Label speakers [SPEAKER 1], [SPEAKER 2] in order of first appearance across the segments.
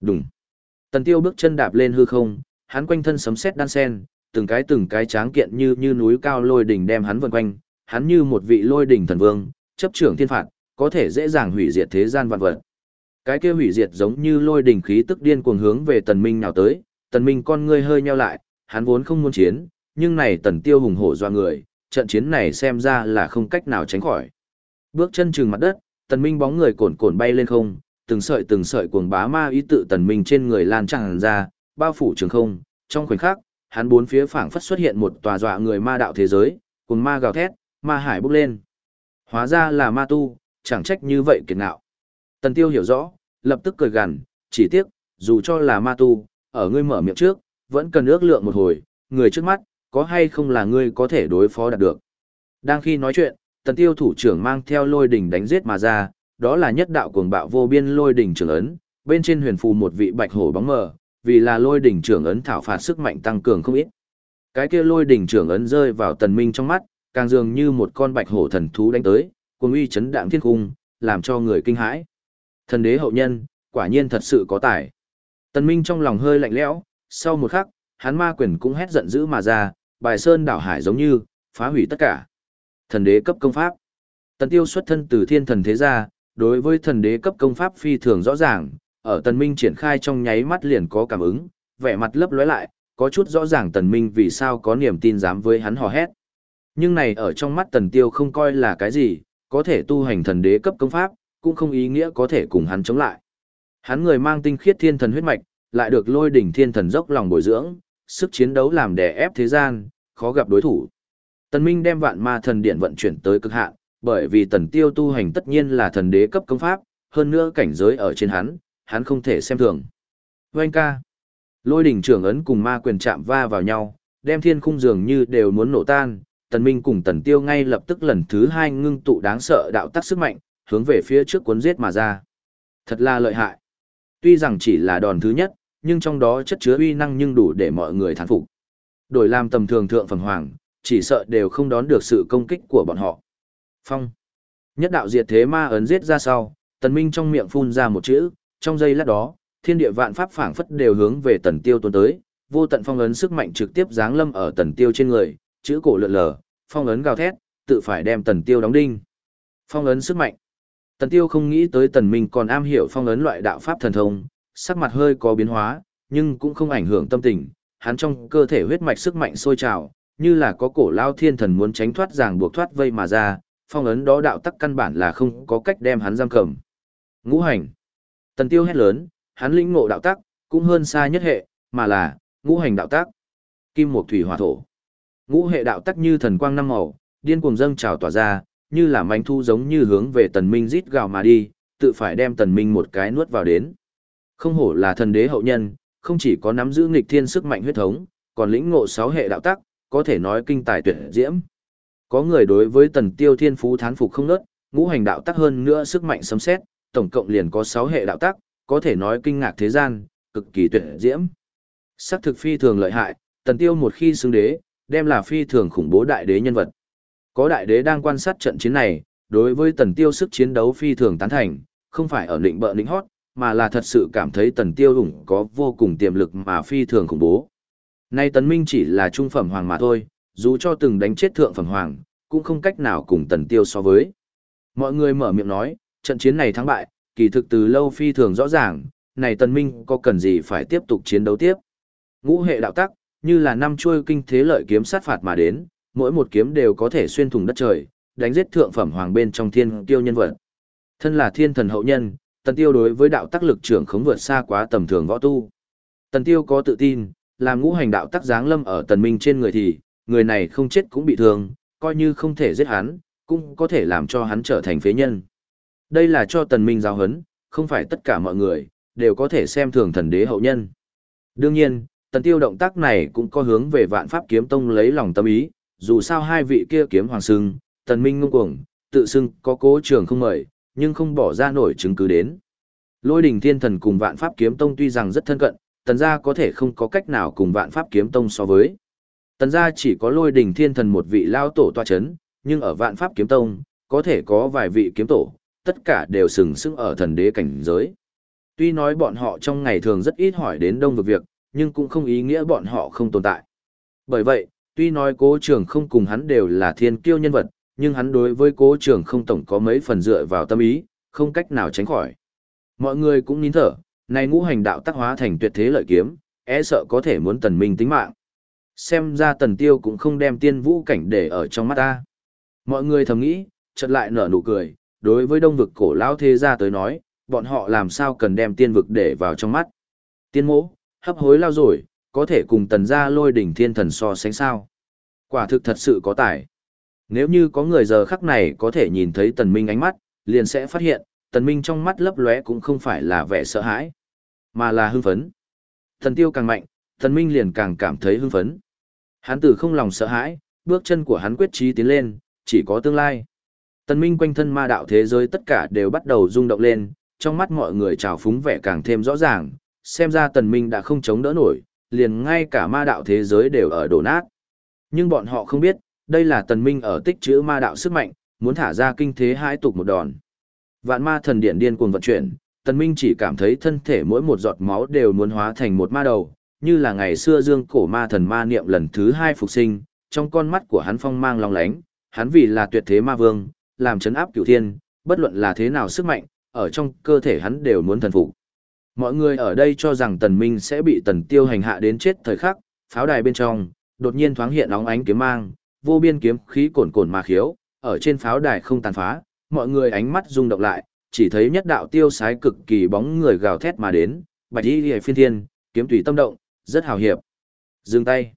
[SPEAKER 1] Đùng. Tần tiêu bước chân đạp lên hư không, hắn quanh thân sấm sét đan sen, từng cái từng cái tráng kiện như như núi cao lôi đỉnh đem hắn vần quanh, hắn như một vị lôi đỉnh thần vương, chấp trưởng thiên phạt, có thể dễ dàng hủy diệt thế gian vạn vật. Cái kia hủy diệt giống như lôi đỉnh khí tức điên cuồng hướng về tần minh nào tới, tần minh con ngươi hơi nheo lại, hắn vốn không muốn chiến, nhưng này tần tiêu hùng hổ doa người, trận chiến này xem ra là không cách nào tránh khỏi. Bước chân trừng mặt đất, tần minh bóng người cồn cồn bay lên không, từng sợi từng sợi cuồng bá ma ý tự tần minh trên người lan tràn ra, bao phủ trường không, trong khoảnh khắc, hắn bốn phía phảng phất xuất hiện một tòa dọa người ma đạo thế giới, Cuồng ma gào thét, ma hải bốc lên. Hóa ra là ma tu, chẳng trách như vậy kiệt ngạo. Tần tiêu hiểu rõ, lập tức cười gằn, chỉ tiếc, dù cho là ma tu, ở ngươi mở miệng trước, vẫn cần ước lượng một hồi, người trước mắt, có hay không là ngươi có thể đối phó đạt được. Đang khi nói chuyện, tần tiêu thủ trưởng mang theo lôi đỉnh đánh giết mà ra, đó là nhất đạo cuồng bạo vô biên lôi đỉnh trưởng ấn, bên trên huyền phù một vị bạch hổ bóng mờ, vì là lôi đỉnh trưởng ấn thảo phạt sức mạnh tăng cường không ít. Cái kia lôi đỉnh trưởng ấn rơi vào tần minh trong mắt, càng dường như một con bạch hổ thần thú đánh tới, cuồng uy chấn đạm thiên cung, làm cho người kinh hãi. Thần đế hậu nhân, quả nhiên thật sự có tài. Tần minh trong lòng hơi lạnh lẽo, sau một khắc, hắn ma quyền cũng hét giận dữ mà ra, bài sơn đảo hải giống như, phá hủy tất cả. Thần đế cấp công pháp. Tần tiêu xuất thân từ thiên thần thế gia, đối với thần đế cấp công pháp phi thường rõ ràng, ở tần minh triển khai trong nháy mắt liền có cảm ứng, vẻ mặt lấp lóe lại, có chút rõ ràng tần minh vì sao có niềm tin dám với hắn hò hét. Nhưng này ở trong mắt tần tiêu không coi là cái gì, có thể tu hành thần đế cấp công pháp, cũng không ý nghĩa có thể cùng hắn chống lại. Hắn người mang tinh khiết thiên thần huyết mạch, lại được lôi đỉnh thiên thần dốc lòng bồi dưỡng, sức chiến đấu làm đè ép thế gian, khó gặp đối thủ. Tần Minh đem vạn ma thần điện vận chuyển tới cực hạn, bởi vì tần tiêu tu hành tất nhiên là thần đế cấp công pháp, hơn nữa cảnh giới ở trên hắn, hắn không thể xem thường. Vâng ca. Lôi đỉnh trưởng ấn cùng ma quyền chạm va vào nhau, đem thiên khung dường như đều muốn nổ tan, tần minh cùng tần tiêu ngay lập tức lần thứ hai ngưng tụ đáng sợ đạo tắc sức mạnh, hướng về phía trước cuốn giết mà ra. Thật là lợi hại. Tuy rằng chỉ là đòn thứ nhất, nhưng trong đó chất chứa uy năng nhưng đủ để mọi người thán phục. Đổi làm tầm thường thượng phần hoàng, chỉ sợ đều không đón được sự công kích của bọn họ. Phong. Nhất đạo diệt thế ma ấn giết ra sau, tần minh trong miệng phun ra một chữ, trong giây lát đó, thiên địa vạn pháp phảng phất đều hướng về tần tiêu tuôn tới, vô tận phong ấn sức mạnh trực tiếp giáng lâm ở tần tiêu trên người, chữ cổ lượn lờ, phong ấn gào thét, tự phải đem tần tiêu đóng đinh. Phong ấn sức mạnh. Tần tiêu không nghĩ tới tần minh còn am hiểu phong ấn loại đạo pháp thần thông, sắc mặt hơi có biến hóa, nhưng cũng không ảnh hưởng tâm tình, hắn trong cơ thể huyết mạch sức mạnh sôi trào, như là có cổ lao thiên thần muốn tránh thoát ràng buộc thoát vây mà ra, phong ấn đó đạo tắc căn bản là không có cách đem hắn giam cầm. Ngũ hành. Tần tiêu hét lớn, hắn lĩnh ngộ đạo tắc, cũng hơn xa nhất hệ, mà là, ngũ hành đạo tắc. Kim mộc thủy hỏa thổ. Ngũ hệ đạo tắc như thần quang năm màu, điên cuồng dâng trào tỏa ra, như là manh thu giống như hướng về tần minh rít gào mà đi, tự phải đem tần minh một cái nuốt vào đến. Không hổ là thần đế hậu nhân, không chỉ có nắm giữ nghịch thiên sức mạnh huyết thống, còn lĩnh ngộ sáu hệ đạo tắc, có thể nói kinh tài tuyệt diễm. Có người đối với tần tiêu thiên phú thán phục không nớt, ngũ hành đạo tắc hơn nữa sức mạnh sấm xét, tổng cộng liền có 6 hệ đạo tắc, có thể nói kinh ngạc thế gian, cực kỳ tuyệt diễm. Sắc thực phi thường lợi hại, tần tiêu một khi xứng đế, đem là phi thường khủng bố đại đế nhân vật. Có đại đế đang quan sát trận chiến này, đối với tần tiêu sức chiến đấu phi thường tán thành, không phải ở định bợ lĩnh hót, mà là thật sự cảm thấy tần tiêu ủng có vô cùng tiềm lực mà phi thường khủng bố. Nay tần minh chỉ là trung phẩm hoàng mà thôi, dù cho từng đánh chết thượng phẩm hoàng, cũng không cách nào cùng tần tiêu so với. Mọi người mở miệng nói, trận chiến này thắng bại, kỳ thực từ lâu phi thường rõ ràng, này tần minh có cần gì phải tiếp tục chiến đấu tiếp. Ngũ hệ đạo tắc, như là năm chuôi kinh thế lợi kiếm sát phạt mà đến, mỗi một kiếm đều có thể xuyên thủng đất trời, đánh giết thượng phẩm hoàng bên trong thiên tiêu nhân vật. Thân là thiên thần hậu nhân, tần tiêu đối với đạo tắc lực trưởng không vượt xa quá tầm thường võ tu. Tần tiêu có tự tin, làm ngũ hành đạo tắc giáng lâm ở tần minh trên người thì, người này không chết cũng bị thương, coi như không thể giết hắn, cũng có thể làm cho hắn trở thành phế nhân. Đây là cho tần minh giáo hấn, không phải tất cả mọi người, đều có thể xem thường thần đế hậu nhân. Đương nhiên, tần tiêu động tác này cũng có hướng về vạn pháp kiếm tông lấy lòng tâm ý, dù sao hai vị kia kiếm hoàng sưng, tần minh ngông cuồng, tự xưng có cố trường không mời, nhưng không bỏ ra nổi chứng cứ đến. Lôi đình thiên thần cùng vạn pháp kiếm tông tuy rằng rất thân cận, tần gia có thể không có cách nào cùng vạn pháp kiếm tông so với. Tần gia chỉ có lôi đình thiên thần một vị lao tổ toa chấn, nhưng ở vạn pháp kiếm tông, có thể có vài vị kiếm tổ, tất cả đều sừng sững ở thần đế cảnh giới. Tuy nói bọn họ trong ngày thường rất ít hỏi đến đông vực việc, nhưng cũng không ý nghĩa bọn họ không tồn tại. Bởi vậy, tuy nói cố trường không cùng hắn đều là thiên kiêu nhân vật, nhưng hắn đối với cố trường không tổng có mấy phần dựa vào tâm ý, không cách nào tránh khỏi. Mọi người cũng nín thở, này ngũ hành đạo tác hóa thành tuyệt thế lợi kiếm, e sợ có thể muốn tần minh tính mạng. Xem ra tần tiêu cũng không đem tiên vũ cảnh để ở trong mắt ta. Mọi người thầm nghĩ, chợt lại nở nụ cười, đối với đông vực cổ lão thế gia tới nói, bọn họ làm sao cần đem tiên vực để vào trong mắt. Tiên mỗ, hấp hối lao rồi, có thể cùng tần gia lôi đỉnh thiên thần so sánh sao. Quả thực thật sự có tài. Nếu như có người giờ khắc này có thể nhìn thấy tần minh ánh mắt, liền sẽ phát hiện, tần minh trong mắt lấp lóe cũng không phải là vẻ sợ hãi, mà là hưng phấn. Thần tiêu càng mạnh, tần minh liền càng cảm thấy hưng phấn. Hắn từ không lòng sợ hãi, bước chân của hắn quyết chí tiến lên, chỉ có tương lai. Tần minh quanh thân ma đạo thế giới tất cả đều bắt đầu rung động lên, trong mắt mọi người trào phúng vẻ càng thêm rõ ràng, xem ra tần minh đã không chống đỡ nổi, liền ngay cả ma đạo thế giới đều ở đổ nát. Nhưng bọn họ không biết, đây là tần minh ở tích trữ ma đạo sức mạnh, muốn thả ra kinh thế hai tục một đòn. Vạn ma thần điện điên cuồng vận chuyển, tần minh chỉ cảm thấy thân thể mỗi một giọt máu đều muốn hóa thành một ma đầu, như là ngày xưa dương cổ ma thần ma niệm lần thứ hai phục sinh, trong con mắt của hắn phong mang long lánh, hắn vì là tuyệt thế ma vương, làm chấn áp cửu thiên, bất luận là thế nào sức mạnh, ở trong cơ thể hắn đều muốn thần phục. Mọi người ở đây cho rằng tần minh sẽ bị tần tiêu hành hạ đến chết thời khắc, pháo đài bên trong, đột nhiên thoáng hiện óng ánh kiếm mang, vô biên kiếm khí cồn cồn mà khiếu, ở trên pháo đài không tàn phá, mọi người ánh mắt rung động lại, chỉ thấy nhất đạo tiêu sái cực kỳ bóng người gào thét mà đến, bạch y liễu phiên thiên, kiếm tùy tâm động, rất hào hiệp. Dừng tay.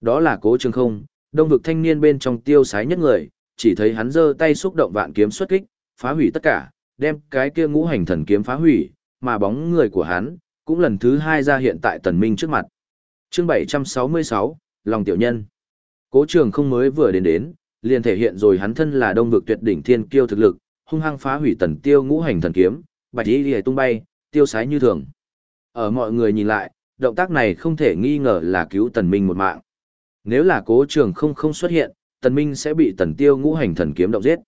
[SPEAKER 1] Đó là cố trường không, đông vực thanh niên bên trong tiêu sái nhất người, chỉ thấy hắn giơ tay xúc động vạn kiếm xuất kích, phá hủy tất cả, đem cái kia ngũ hành thần kiếm phá hủy, mà bóng người của hắn, cũng lần thứ hai ra hiện tại tần minh trước mặt. Chương 766, Lòng Tiểu Nhân. Cố trường không mới vừa đến đến, liền thể hiện rồi hắn thân là đông vực tuyệt đỉnh thiên kiêu thực lực, hung hăng phá hủy tần tiêu ngũ hành thần kiếm, bạch y liễu tung bay, tiêu sái như thường. Ở mọi người nhìn lại, động tác này không thể nghi ngờ là cứu tần minh một mạng. Nếu là cố trường không không xuất hiện, tần minh sẽ bị tần tiêu ngũ hành thần kiếm động giết.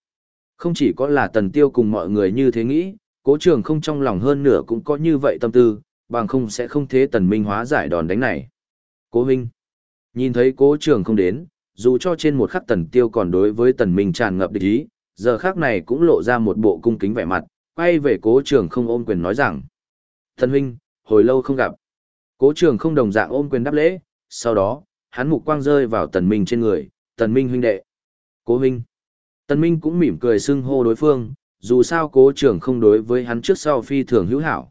[SPEAKER 1] Không chỉ có là tần tiêu cùng mọi người như thế nghĩ, cố trường không trong lòng hơn nửa cũng có như vậy tâm tư, bằng không sẽ không thế tần minh hóa giải đòn đánh này. Cố huynh, nhìn thấy cố trường không đến, dù cho trên một khắc tần tiêu còn đối với tần minh tràn ngập địch ý, giờ khắc này cũng lộ ra một bộ cung kính vẻ mặt, quay về cố trường không ôm quyền nói rằng. Thần huynh, hồi lâu không gặp. Cố trường không đồng dạng ôm quyền đáp lễ, sau đó, hắn mục quang rơi vào tần minh trên người, tần minh huynh đệ. Cố huynh. Tần minh cũng mỉm cười xưng hô đối phương, dù sao cố trường không đối với hắn trước sau phi thường hữu hảo.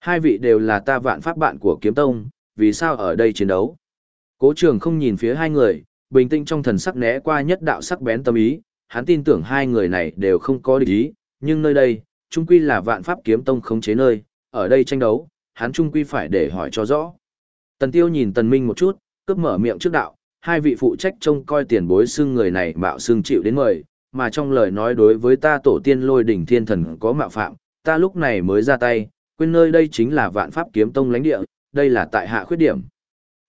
[SPEAKER 1] Hai vị đều là ta vạn pháp bạn của kiếm tông, vì sao ở đây chiến đấu? Cố trường không nhìn phía hai người, bình tĩnh trong thần sắc né qua nhất đạo sắc bén tâm ý, hắn tin tưởng hai người này đều không có địch ý, nhưng nơi đây, trung quy là vạn pháp kiếm tông khống chế nơi, ở đây tranh đấu, hắn trung quy phải để hỏi cho rõ. Tần Tiêu nhìn Tần Minh một chút, cướp mở miệng trước đạo, hai vị phụ trách trông coi tiền bối xương người này mạo xương chịu đến mời, mà trong lời nói đối với ta tổ tiên lôi đỉnh thiên thần có mạo phạm, ta lúc này mới ra tay, quên nơi đây chính là vạn pháp kiếm tông lãnh địa, đây là tại hạ khuyết điểm.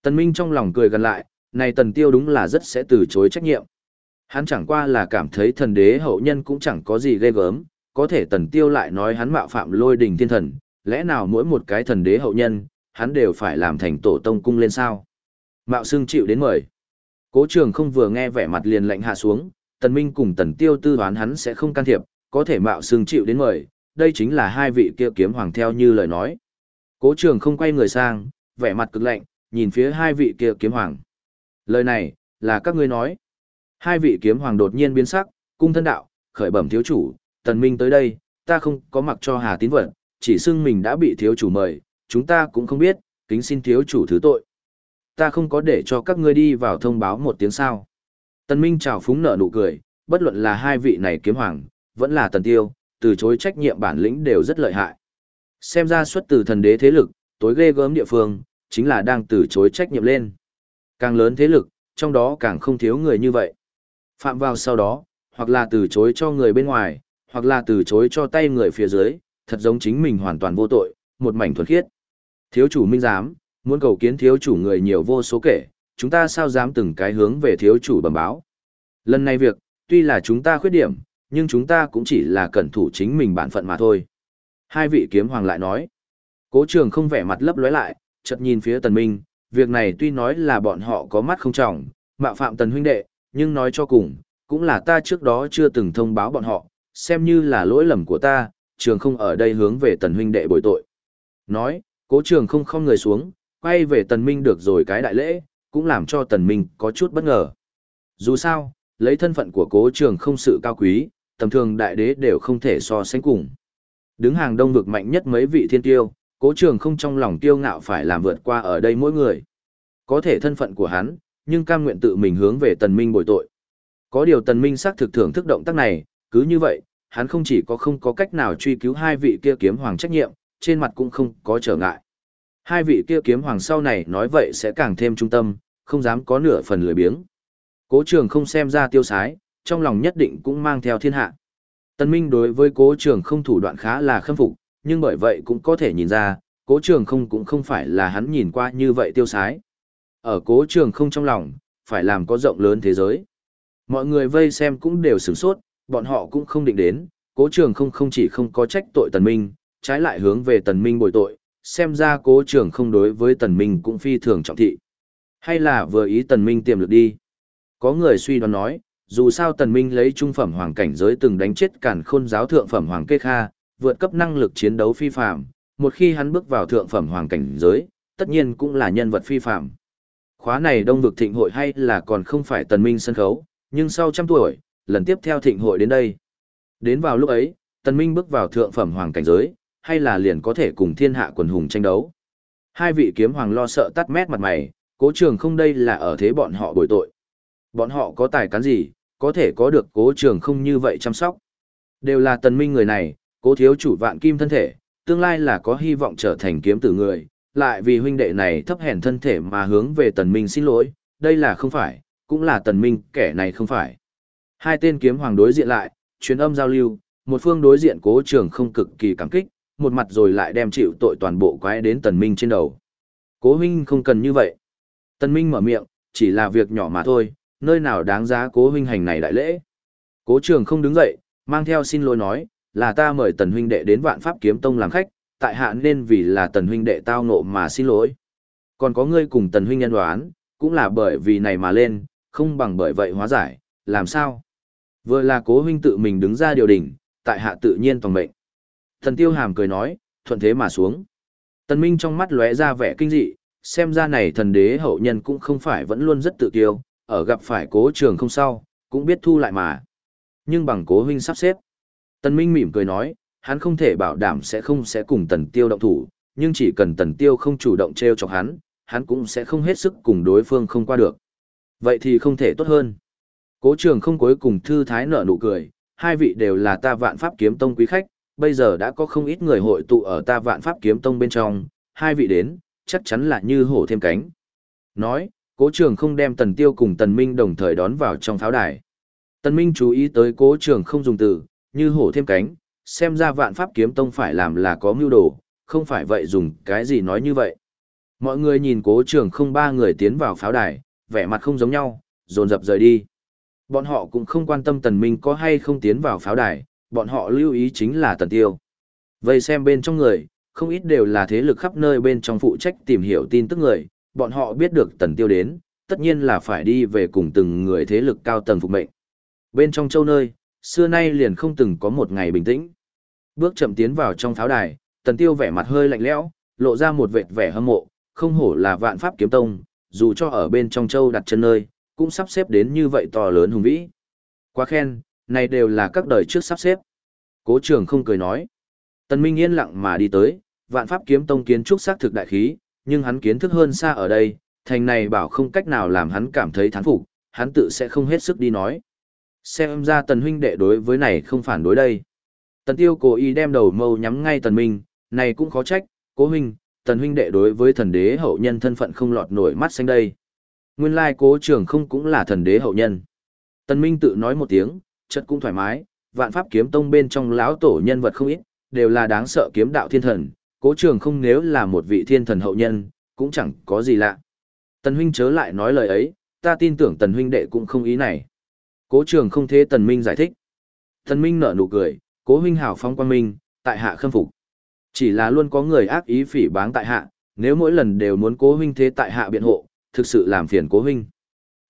[SPEAKER 1] Tần Minh trong lòng cười gần lại, này Tần Tiêu đúng là rất sẽ từ chối trách nhiệm. Hắn chẳng qua là cảm thấy thần đế hậu nhân cũng chẳng có gì ghê gớm, có thể Tần Tiêu lại nói hắn mạo phạm lôi đỉnh thiên thần, lẽ nào mỗi một cái thần đế hậu nhân, hắn đều phải làm thành tổ tông cung lên sao? Mạo xương chịu đến mời. Cố trường không vừa nghe vẻ mặt liền lạnh hạ xuống, tần minh cùng tần tiêu tư đoán hắn sẽ không can thiệp, có thể mạo xương chịu đến mời, đây chính là hai vị kia kiếm hoàng theo như lời nói. Cố trường không quay người sang, vẻ mặt cực lạnh, nhìn phía hai vị kia kiếm hoàng. Lời này, là các ngươi nói. Hai vị kiếm hoàng đột nhiên biến sắc, cung thân đạo, khởi bẩm thiếu chủ, tần minh tới đây, ta không có mặc cho hà tín vật, chỉ xưng mình đã bị thiếu chủ mời, chúng ta cũng không biết, kính xin thiếu chủ thứ tội. Ta không có để cho các ngươi đi vào thông báo một tiếng sao. Tần Minh chào phúng nở nụ cười, bất luận là hai vị này kiếm hoàng, vẫn là tần tiêu, từ chối trách nhiệm bản lĩnh đều rất lợi hại. Xem ra xuất từ thần đế thế lực, tối ghê gớm địa phương, chính là đang từ chối trách nhiệm lên. Càng lớn thế lực, trong đó càng không thiếu người như vậy. Phạm vào sau đó, hoặc là từ chối cho người bên ngoài, hoặc là từ chối cho tay người phía dưới, thật giống chính mình hoàn toàn vô tội, một mảnh thuần khiết. Thiếu chủ minh giám, muốn cầu kiến thiếu chủ người nhiều vô số kể, chúng ta sao dám từng cái hướng về thiếu chủ bẩm báo. Lần này việc, tuy là chúng ta khuyết điểm, nhưng chúng ta cũng chỉ là cẩn thủ chính mình bản phận mà thôi. Hai vị kiếm hoàng lại nói, Cố trường không vẻ mặt lấp lóe lại, chợt nhìn phía tần minh, việc này tuy nói là bọn họ có mắt không trọng, mạo phạm tần huynh đệ, nhưng nói cho cùng, cũng là ta trước đó chưa từng thông báo bọn họ, xem như là lỗi lầm của ta, trường không ở đây hướng về tần huynh đệ bồi tội. Nói, cố trường không không người xuống, quay về tần minh được rồi cái đại lễ, cũng làm cho tần minh có chút bất ngờ. Dù sao, lấy thân phận của cố trường không sự cao quý, tầm thường đại đế đều không thể so sánh cùng. Đứng hàng đông vực mạnh nhất mấy vị thiên tiêu, cố trường không trong lòng tiêu ngạo phải làm vượt qua ở đây mỗi người. Có thể thân phận của hắn, nhưng cam nguyện tự mình hướng về tần minh bồi tội. Có điều tần minh xác thực thưởng thức động tác này, cứ như vậy, hắn không chỉ có không có cách nào truy cứu hai vị kia kiếm hoàng trách nhiệm, trên mặt cũng không có trở ngại. Hai vị kia kiếm hoàng sau này nói vậy sẽ càng thêm trung tâm, không dám có nửa phần lười biếng. Cố trường không xem ra tiêu sái, trong lòng nhất định cũng mang theo thiên hạ. Tân Minh đối với cố trường không thủ đoạn khá là khâm phục, nhưng bởi vậy cũng có thể nhìn ra, cố trường không cũng không phải là hắn nhìn qua như vậy tiêu sái. Ở cố trường không trong lòng, phải làm có rộng lớn thế giới. Mọi người vây xem cũng đều sửng sốt, bọn họ cũng không định đến, cố trường không không chỉ không có trách tội tần minh, trái lại hướng về tần minh bồi tội, xem ra cố trường không đối với tần minh cũng phi thường trọng thị. Hay là vừa ý tần minh tiềm lực đi. Có người suy đoán nói, dù sao tần minh lấy trung phẩm hoàng cảnh giới từng đánh chết cản khôn giáo thượng phẩm hoàng kê kha, vượt cấp năng lực chiến đấu phi phạm, một khi hắn bước vào thượng phẩm hoàng cảnh giới, tất nhiên cũng là nhân vật phi phạm. Khóa này đông vực thịnh hội hay là còn không phải tần minh sân khấu, nhưng sau trăm tuổi, lần tiếp theo thịnh hội đến đây. Đến vào lúc ấy, tần minh bước vào thượng phẩm hoàng cảnh giới, hay là liền có thể cùng thiên hạ quần hùng tranh đấu. Hai vị kiếm hoàng lo sợ tắt mét mặt mày, cố trường không đây là ở thế bọn họ bồi tội. Bọn họ có tài cán gì, có thể có được cố trường không như vậy chăm sóc. Đều là tần minh người này, cố thiếu chủ vạn kim thân thể, tương lai là có hy vọng trở thành kiếm tử người, lại vì huynh đệ này thấp hèn thân thể mà hướng về tần minh xin lỗi, đây là không phải, cũng là tần minh, kẻ này không phải. Hai tên kiếm hoàng đối diện lại, truyền âm giao lưu, một phương đối diện cố trường không cực kỳ cảm kích, một mặt rồi lại đem chịu tội toàn bộ quái đến tần minh trên đầu. Cố huynh không cần như vậy. Tần minh mở miệng, chỉ là việc nhỏ mà thôi, nơi nào đáng giá cố huynh hành này đại lễ. Cố trường không đứng dậy, mang theo xin lỗi nói, là ta mời tần huynh đệ đến vạn pháp kiếm tông làm khách, tại hạ nên vì là tần huynh đệ tao ngộ mà xin lỗi. Còn có ngươi cùng tần huynh nhân đoán, cũng là bởi vì này mà lên, không bằng bởi vậy hóa giải, làm sao? Vừa là cố huynh tự mình đứng ra điều đình, tại hạ tự nhiên toàn mệnh. Thần tiêu hàm cười nói, thuận thế mà xuống. Tần Minh trong mắt lóe ra vẻ kinh dị, xem ra này thần đế hậu nhân cũng không phải vẫn luôn rất tự kiêu, ở gặp phải cố trường không sao, cũng biết thu lại mà. Nhưng bằng cố huynh sắp xếp. Tần Minh mỉm cười nói, hắn không thể bảo đảm sẽ không sẽ cùng tần tiêu động thủ, nhưng chỉ cần tần tiêu không chủ động treo chọc hắn, hắn cũng sẽ không hết sức cùng đối phương không qua được. Vậy thì không thể tốt hơn. Cố trường không cuối cùng thư thái nở nụ cười, hai vị đều là ta vạn pháp kiếm tông quý khách, bây giờ đã có không ít người hội tụ ở ta vạn pháp kiếm tông bên trong, hai vị đến, chắc chắn là như hổ thêm cánh. Nói, cố trường không đem tần tiêu cùng tần minh đồng thời đón vào trong pháo đài. Tần minh chú ý tới cố trường không dùng từ, như hổ thêm cánh, xem ra vạn pháp kiếm tông phải làm là có mưu đồ, không phải vậy dùng cái gì nói như vậy. Mọi người nhìn cố trường không ba người tiến vào pháo đài, vẻ mặt không giống nhau, dồn dập rời đi. Bọn họ cũng không quan tâm tần minh có hay không tiến vào pháo đài, bọn họ lưu ý chính là tần tiêu. Vậy xem bên trong người, không ít đều là thế lực khắp nơi bên trong phụ trách tìm hiểu tin tức người, bọn họ biết được tần tiêu đến, tất nhiên là phải đi về cùng từng người thế lực cao tầng phục mệnh. Bên trong châu nơi, xưa nay liền không từng có một ngày bình tĩnh. Bước chậm tiến vào trong pháo đài, tần tiêu vẻ mặt hơi lạnh lẽo, lộ ra một vệt vẻ hâm mộ, không hổ là vạn pháp kiếm tông, dù cho ở bên trong châu đặt chân nơi, cũng sắp xếp đến như vậy to lớn hùng vĩ. Quá khen, này đều là các đời trước sắp xếp. Cố trường không cười nói. Tần Minh yên lặng mà đi tới, vạn pháp kiếm tông kiến trúc xác thực đại khí, nhưng hắn kiến thức hơn xa ở đây, thành này bảo không cách nào làm hắn cảm thấy thán phục, hắn tự sẽ không hết sức đi nói. Xem ra tần huynh đệ đối với này không phản đối đây. Tần tiêu cố ý đem đầu mâu nhắm ngay tần minh, này cũng khó trách, cố huynh, tần huynh đệ đối với thần đế hậu nhân thân phận không lọt nổi mắt xanh đây. Nguyên lai cố trường không cũng là thần đế hậu nhân. Tần minh tự nói một tiếng, chất cũng thoải mái, vạn pháp kiếm tông bên trong lão tổ nhân vật không ít, đều là đáng sợ kiếm đạo thiên thần, cố trường không nếu là một vị thiên thần hậu nhân, cũng chẳng có gì lạ. Tần huynh chớ lại nói lời ấy, ta tin tưởng tần huynh đệ cũng không ý này. Cố trường không thế tần minh giải thích. Tần minh nở nụ cười, cố huynh hảo phong quan minh, tại hạ khâm phục. Chỉ là luôn có người ác ý phỉ báng tại hạ, nếu mỗi lần đều muốn cố huynh thế tại hạ biện hộ, thực sự làm phiền cố huynh.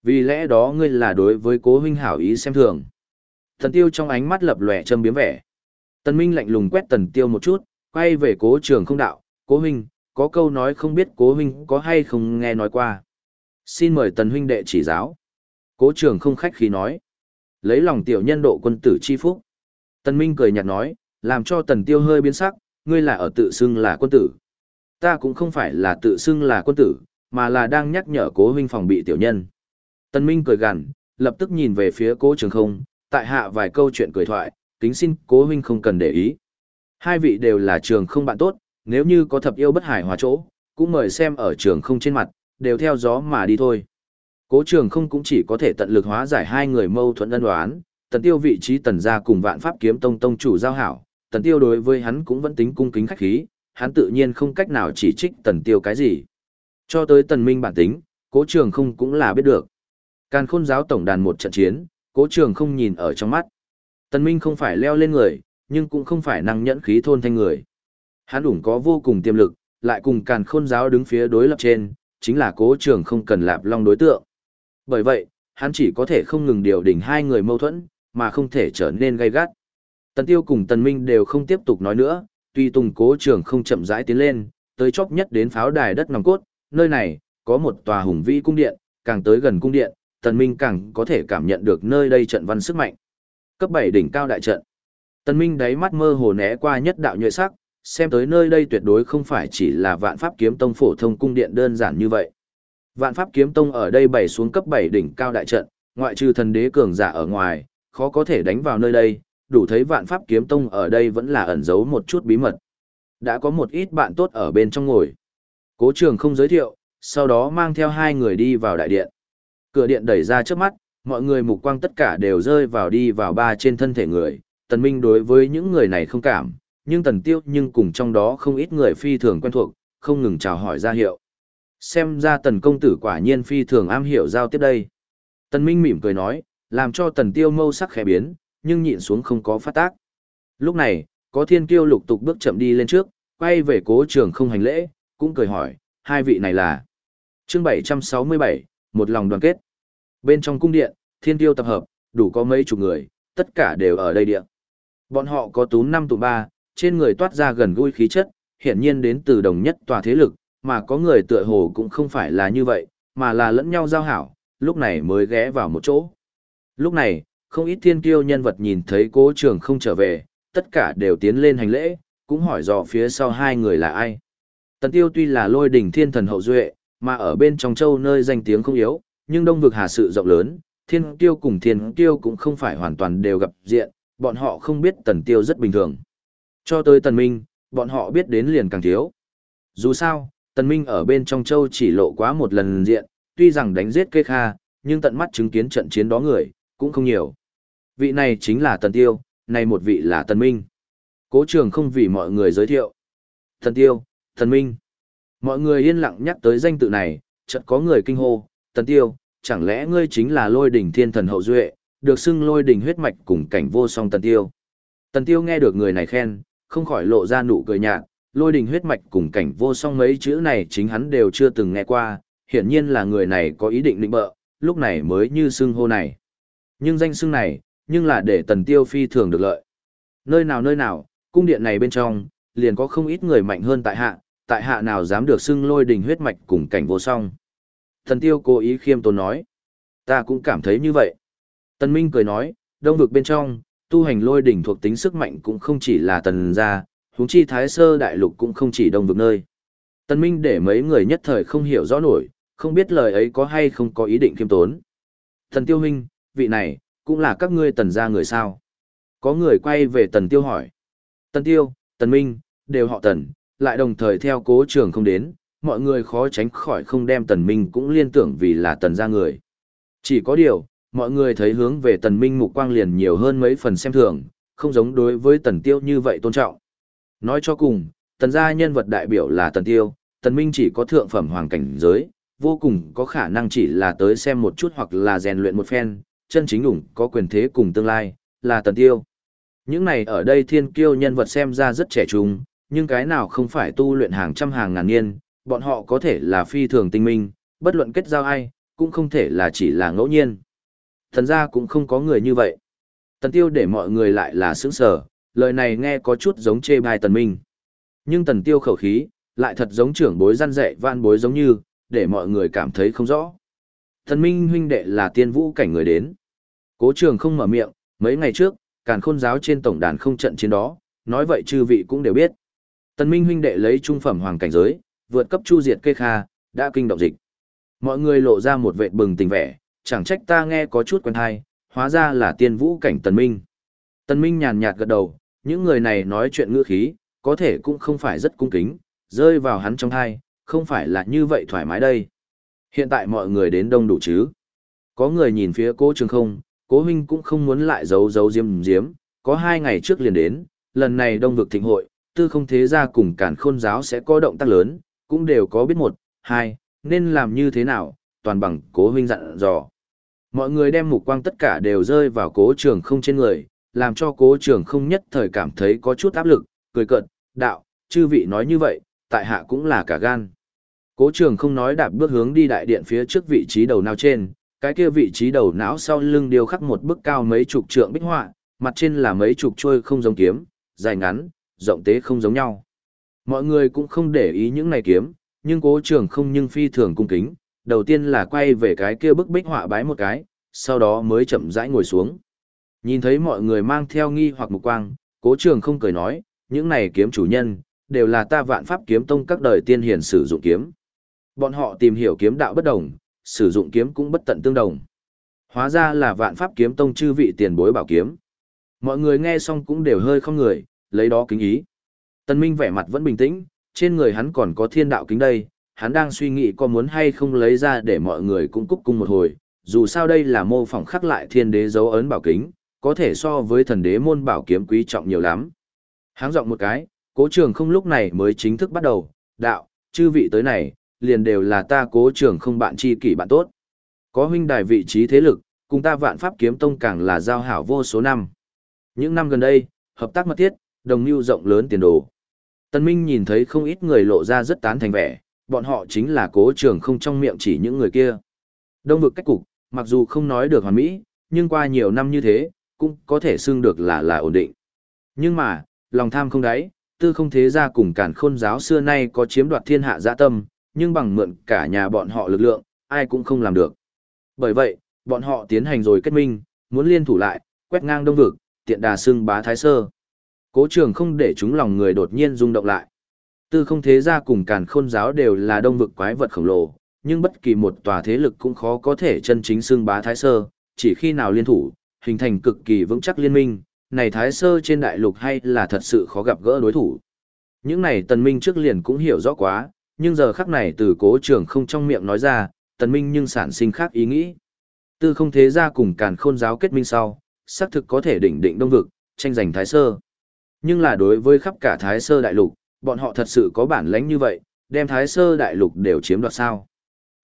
[SPEAKER 1] Vì lẽ đó ngươi là đối với cố huynh hảo ý xem thường. Thần tiêu trong ánh mắt lập lòe châm biếm vẻ. Tần Minh lạnh lùng quét tần tiêu một chút, quay về cố trường không đạo, cố huynh, có câu nói không biết cố huynh có hay không nghe nói qua. Xin mời tần huynh đệ chỉ giáo. Cố trường không khách khí nói. Lấy lòng tiểu nhân độ quân tử chi phúc. Tần Minh cười nhạt nói, làm cho tần tiêu hơi biến sắc, ngươi là ở tự xưng là quân tử. Ta cũng không phải là tự xưng là quân tử, mà là đang nhắc nhở cố huynh phòng bị tiểu nhân. Tần Minh cười gằn, lập tức nhìn về phía cố trường không, tại hạ vài câu chuyện cười thoại, kính xin cố huynh không cần để ý. Hai vị đều là trường không bạn tốt, nếu như có thập yêu bất hải hòa chỗ, cũng mời xem ở trường không trên mặt, đều theo gió mà đi thôi. Cố trường không cũng chỉ có thể tận lực hóa giải hai người mâu thuẫn ân đoán, tần tiêu vị trí tần gia cùng vạn pháp kiếm tông tông chủ giao hảo, tần tiêu đối với hắn cũng vẫn tính cung kính khách khí, hắn tự nhiên không cách nào chỉ trích tần tiêu cái gì. Cho tới tần minh bản tính, cố trường không cũng là biết được. Càn khôn giáo tổng đàn một trận chiến, cố trường không nhìn ở trong mắt. Tần minh không phải leo lên người, nhưng cũng không phải năng nhẫn khí thôn thanh người. Hắn ủng có vô cùng tiềm lực, lại cùng càn khôn giáo đứng phía đối lập trên, chính là cố trường không cần lạp long đối tượng. Bởi vậy, hắn chỉ có thể không ngừng điều đỉnh hai người mâu thuẫn, mà không thể trở nên gay gắt. Tần Tiêu cùng Tần Minh đều không tiếp tục nói nữa, tuy Tùng Cố Trường không chậm rãi tiến lên, tới chốc nhất đến pháo đài đất nòng cốt, nơi này có một tòa hùng vĩ cung điện, càng tới gần cung điện, Tần Minh càng có thể cảm nhận được nơi đây trận văn sức mạnh. Cấp 7 đỉnh cao đại trận. Tần Minh đáy mắt mơ hồ né qua nhất đạo nhuệ sắc, xem tới nơi đây tuyệt đối không phải chỉ là Vạn Pháp Kiếm Tông phổ thông cung điện đơn giản như vậy. Vạn Pháp Kiếm Tông ở đây bày xuống cấp 7 đỉnh cao đại trận, ngoại trừ thần đế cường giả ở ngoài, khó có thể đánh vào nơi đây, đủ thấy Vạn Pháp Kiếm Tông ở đây vẫn là ẩn giấu một chút bí mật. Đã có một ít bạn tốt ở bên trong ngồi. Cố Trường không giới thiệu, sau đó mang theo hai người đi vào đại điện. Cửa điện đẩy ra trước mắt, mọi người mục quang tất cả đều rơi vào đi vào ba trên thân thể người. Tần Minh đối với những người này không cảm, nhưng Tần Tiêu nhưng cùng trong đó không ít người phi thường quen thuộc, không ngừng chào hỏi ra hiệu. Xem ra Tần công tử quả nhiên phi thường am hiểu giao tiếp đây. Tần Minh mỉm cười nói, làm cho Tần Tiêu mâu sắc khẽ biến, nhưng nhịn xuống không có phát tác. Lúc này, có thiên kiêu lục tục bước chậm đi lên trước, quay về cố trường không hành lễ, cũng cười hỏi, hai vị này là. Chương 767, một lòng đoàn kết. Bên trong cung điện, thiên tiêu tập hợp, đủ có mấy chục người, tất cả đều ở đây điện. Bọn họ có túm năm tụ ba, trên người toát ra gần gũi khí chất, hiển nhiên đến từ đồng nhất tòa thế lực, mà có người tựa hồ cũng không phải là như vậy, mà là lẫn nhau giao hảo, lúc này mới ghé vào một chỗ. Lúc này, không ít thiên kiêu nhân vật nhìn thấy cố trường không trở về, tất cả đều tiến lên hành lễ, cũng hỏi dò phía sau hai người là ai. Tần tiêu tuy là lôi đỉnh thiên thần hậu duệ, mà ở bên trong châu nơi danh tiếng không yếu, nhưng đông vực hà sự rộng lớn, thiên tiêu cùng thiên tiêu cũng không phải hoàn toàn đều gặp diện, bọn họ không biết tần tiêu rất bình thường. Cho tới tần minh, bọn họ biết đến liền càng thiếu. Dù sao, tần minh ở bên trong châu chỉ lộ quá một lần diện, tuy rằng đánh giết kê kha, nhưng tận mắt chứng kiến trận chiến đó người, cũng không nhiều. Vị này chính là tần tiêu, này một vị là tần minh. Cố trường không vì mọi người giới thiệu. Tần tiêu, Thần minh. Mọi người yên lặng nhắc tới danh tự này, chợt có người kinh hô, tần tiêu, chẳng lẽ ngươi chính là lôi đỉnh thiên thần hậu duệ, được xưng lôi đỉnh huyết mạch cùng cảnh vô song tần tiêu. Tần tiêu nghe được người này khen, không khỏi lộ ra nụ cười nhạt, lôi đỉnh huyết mạch cùng cảnh vô song mấy chữ này chính hắn đều chưa từng nghe qua, hiển nhiên là người này có ý định định bợ, lúc này mới như xưng hô này. Nhưng danh xưng này, nhưng là để tần tiêu phi thường được lợi. Nơi nào nơi nào, cung điện này bên trong, liền có không ít người mạnh hơn tại hạ, tại hạ nào dám được xưng lôi đình huyết mạch cùng cảnh vô song. Thần tiêu cố ý khiêm tốn nói. Ta cũng cảm thấy như vậy. Tần Minh cười nói, đông vực bên trong, tu hành lôi đỉnh thuộc tính sức mạnh cũng không chỉ là tần gia, huống chi thái sơ đại lục cũng không chỉ đông vực nơi. Tần Minh để mấy người nhất thời không hiểu rõ nổi, không biết lời ấy có hay không có ý định khiêm tốn. Thần tiêu huynh, vị này, cũng là các ngươi tần gia người sao. Có người quay về tần tiêu hỏi. Tần tiêu, tần minh, đều họ tần, lại đồng thời theo cố trường không đến, mọi người khó tránh khỏi không đem tần minh cũng liên tưởng vì là tần gia người. Chỉ có điều, mọi người thấy hướng về tần minh mục quang liền nhiều hơn mấy phần xem thường, không giống đối với tần tiêu như vậy tôn trọng. Nói cho cùng, tần gia nhân vật đại biểu là tần tiêu, tần minh chỉ có thượng phẩm hoàng cảnh giới, vô cùng có khả năng chỉ là tới xem một chút hoặc là rèn luyện một phen, chân chính ủng có quyền thế cùng tương lai, là tần tiêu. Những này ở đây thiên kiêu nhân vật xem ra rất trẻ trung, nhưng cái nào không phải tu luyện hàng trăm hàng ngàn niên, bọn họ có thể là phi thường tinh minh, bất luận kết giao ai, cũng không thể là chỉ là ngẫu nhiên. Thần ra cũng không có người như vậy. Tần tiêu để mọi người lại là sướng sở, lời này nghe có chút giống chê bai tần minh. Nhưng tần tiêu khẩu khí, lại thật giống trưởng bối gian dạy van bối giống như, để mọi người cảm thấy không rõ. Tần minh huynh đệ là tiên vũ cảnh người đến. Cố trường không mở miệng, mấy ngày trước, càn khôn giáo trên tổng đàn không trận chiến đó, nói vậy chư vị cũng đều biết. Tần minh huynh đệ lấy trung phẩm hoàng cảnh giới, vượt cấp chu diệt kê kha, đã kinh động dịch. Mọi người lộ ra một vẻ bừng tình vẻ, chẳng trách ta nghe có chút quen hay, hóa ra là tiên vũ cảnh tần minh. Tần minh nhàn nhạt gật đầu, những người này nói chuyện ngữ khí, có thể cũng không phải rất cung kính, rơi vào hắn trong thai, không phải là như vậy thoải mái đây. Hiện tại mọi người đến đông đủ chứ. Có người nhìn phía cố trường không, cố huynh cũng không muốn lại giấu giấu diếm diếm, có hai ngày trước liền đến, lần này đông vực thịnh hội, tư không thế gia cùng cản khôn giáo sẽ có động tác lớn, cũng đều có biết một, hai, nên làm như thế nào, toàn bằng cố huynh dặn dò. Mọi người đem mục quang tất cả đều rơi vào cố trường không trên người, làm cho cố trường không nhất thời cảm thấy có chút áp lực, cười cợt, đạo, chư vị nói như vậy, tại hạ cũng là cả gan. Cố trường không nói đạp bước hướng đi đại điện phía trước vị trí đầu nào trên, cái kia vị trí đầu não sau lưng điêu khắc một bức cao mấy chục trượng bích họa, mặt trên là mấy chục trôi không giống kiếm, dài ngắn, rộng tế không giống nhau. Mọi người cũng không để ý những này kiếm, nhưng cố trường không nhưng phi thường cung kính, đầu tiên là quay về cái kia bức bích họa bái một cái, sau đó mới chậm rãi ngồi xuống. Nhìn thấy mọi người mang theo nghi hoặc mục quang, cố trường không cười nói, những này kiếm chủ nhân, đều là ta vạn pháp kiếm tông các đời tiên hiền sử dụng kiếm. Bọn họ tìm hiểu kiếm đạo bất đồng, sử dụng kiếm cũng bất tận tương đồng. Hóa ra là vạn pháp kiếm tông chư vị tiền bối bảo kiếm. Mọi người nghe xong cũng đều hơi không người, lấy đó kính ý. Tân Minh vẻ mặt vẫn bình tĩnh, trên người hắn còn có thiên đạo kính đây, hắn đang suy nghĩ có muốn hay không lấy ra để mọi người cũng cúc cung một hồi, dù sao đây là mô phỏng khắc lại thiên đế dấu ấn bảo kính, có thể so với thần đế môn bảo kiếm quý trọng nhiều lắm. Háng giọng một cái, cố trường không lúc này mới chính thức bắt đầu, đạo, chư vị tới này, liền đều là ta cố trường không bạn chi kỷ bạn tốt. Có huynh đài vị trí thế lực, cùng ta vạn pháp kiếm tông càng là giao hảo vô số năm. Những năm gần đây, hợp tác mật thiết, đồng mưu rộng lớn tiền đồ. Tân Minh nhìn thấy không ít người lộ ra rất tán thành vẻ, bọn họ chính là cố trường không trong miệng chỉ những người kia. Đông vực cách cục, mặc dù không nói được hoàn mỹ, nhưng qua nhiều năm như thế, cũng có thể xưng được là là ổn định. Nhưng mà, lòng tham không đáy, tư không thế ra cùng cản khôn giáo xưa nay có chiếm đoạt thiên hạ dạ tâm, nhưng bằng mượn cả nhà bọn họ lực lượng, ai cũng không làm được. Bởi vậy, bọn họ tiến hành rồi kết minh, muốn liên thủ lại, quét ngang đông vực, tiện đà xưng bá thái sơ. Cố trường không để chúng lòng người đột nhiên rung động lại. Tư không thế ra cùng càn khôn giáo đều là đông vực quái vật khổng lồ, nhưng bất kỳ một tòa thế lực cũng khó có thể chân chính xưng bá thái sơ, chỉ khi nào liên thủ, hình thành cực kỳ vững chắc liên minh, này thái sơ trên đại lục hay là thật sự khó gặp gỡ đối thủ. Những này tần minh trước liền cũng hiểu rõ quá, nhưng giờ khắc này từ cố trường không trong miệng nói ra, tần minh nhưng sản sinh khác ý nghĩ. Tư không thế ra cùng càn khôn giáo kết minh sau, xác thực có thể đỉnh định đông vực, tranh giành thái sơ. Nhưng là đối với khắp cả thái sơ đại lục, bọn họ thật sự có bản lãnh như vậy, đem thái sơ đại lục đều chiếm đoạt sao.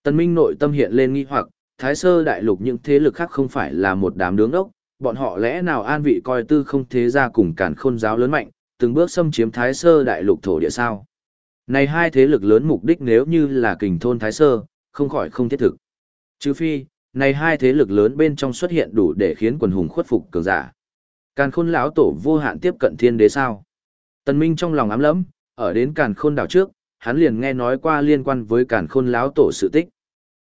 [SPEAKER 1] Tần minh nội tâm hiện lên nghi hoặc, thái sơ đại lục những thế lực khác không phải là một đám đứng ốc, bọn họ lẽ nào an vị coi tư không thế ra cùng cản khôn giáo lớn mạnh, từng bước xâm chiếm thái sơ đại lục thổ địa sao. Này hai thế lực lớn mục đích nếu như là kình thôn thái sơ, không khỏi không thiết thực. Trừ phi, này hai thế lực lớn bên trong xuất hiện đủ để khiến quần hùng khuất phục cường giả. Càn khôn lão tổ vô hạn tiếp cận thiên đế sao. Tần Minh trong lòng ám lẫm, ở đến càn khôn đảo trước, hắn liền nghe nói qua liên quan với càn khôn lão tổ sự tích.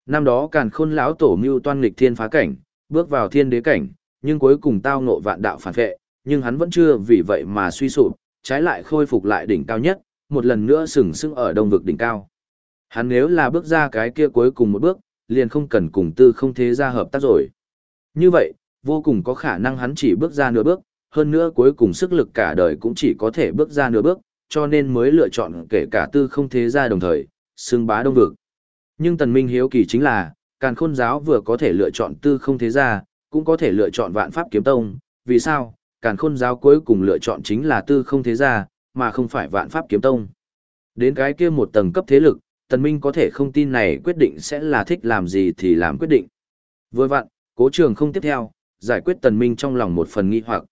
[SPEAKER 1] Năm đó càn khôn lão tổ mưu toan nghịch thiên phá cảnh, bước vào thiên đế cảnh, nhưng cuối cùng tao ngộ vạn đạo phản vệ, nhưng hắn vẫn chưa vì vậy mà suy sụp, trái lại khôi phục lại đỉnh cao nhất, một lần nữa sừng sững ở đông vực đỉnh cao. Hắn nếu là bước ra cái kia cuối cùng một bước, liền không cần cùng tư không thế gia hợp tác rồi. Như vậy, vô cùng có khả năng hắn chỉ bước ra nửa bước, hơn nữa cuối cùng sức lực cả đời cũng chỉ có thể bước ra nửa bước, cho nên mới lựa chọn kể cả tư không thế ra đồng thời, xưng bá đông vực. Nhưng tần minh hiếu kỳ chính là, càn khôn giáo vừa có thể lựa chọn tư không thế ra, cũng có thể lựa chọn vạn pháp kiếm tông, vì sao, càn khôn giáo cuối cùng lựa chọn chính là tư không thế gia mà không phải vạn pháp kiếm tông. Đến cái kia một tầng cấp thế lực, tần minh có thể không tin này quyết định sẽ là thích làm gì thì làm quyết định. Vừa vặn, cố trường không tiếp theo, giải quyết tần minh trong lòng một phần nghi hoặc.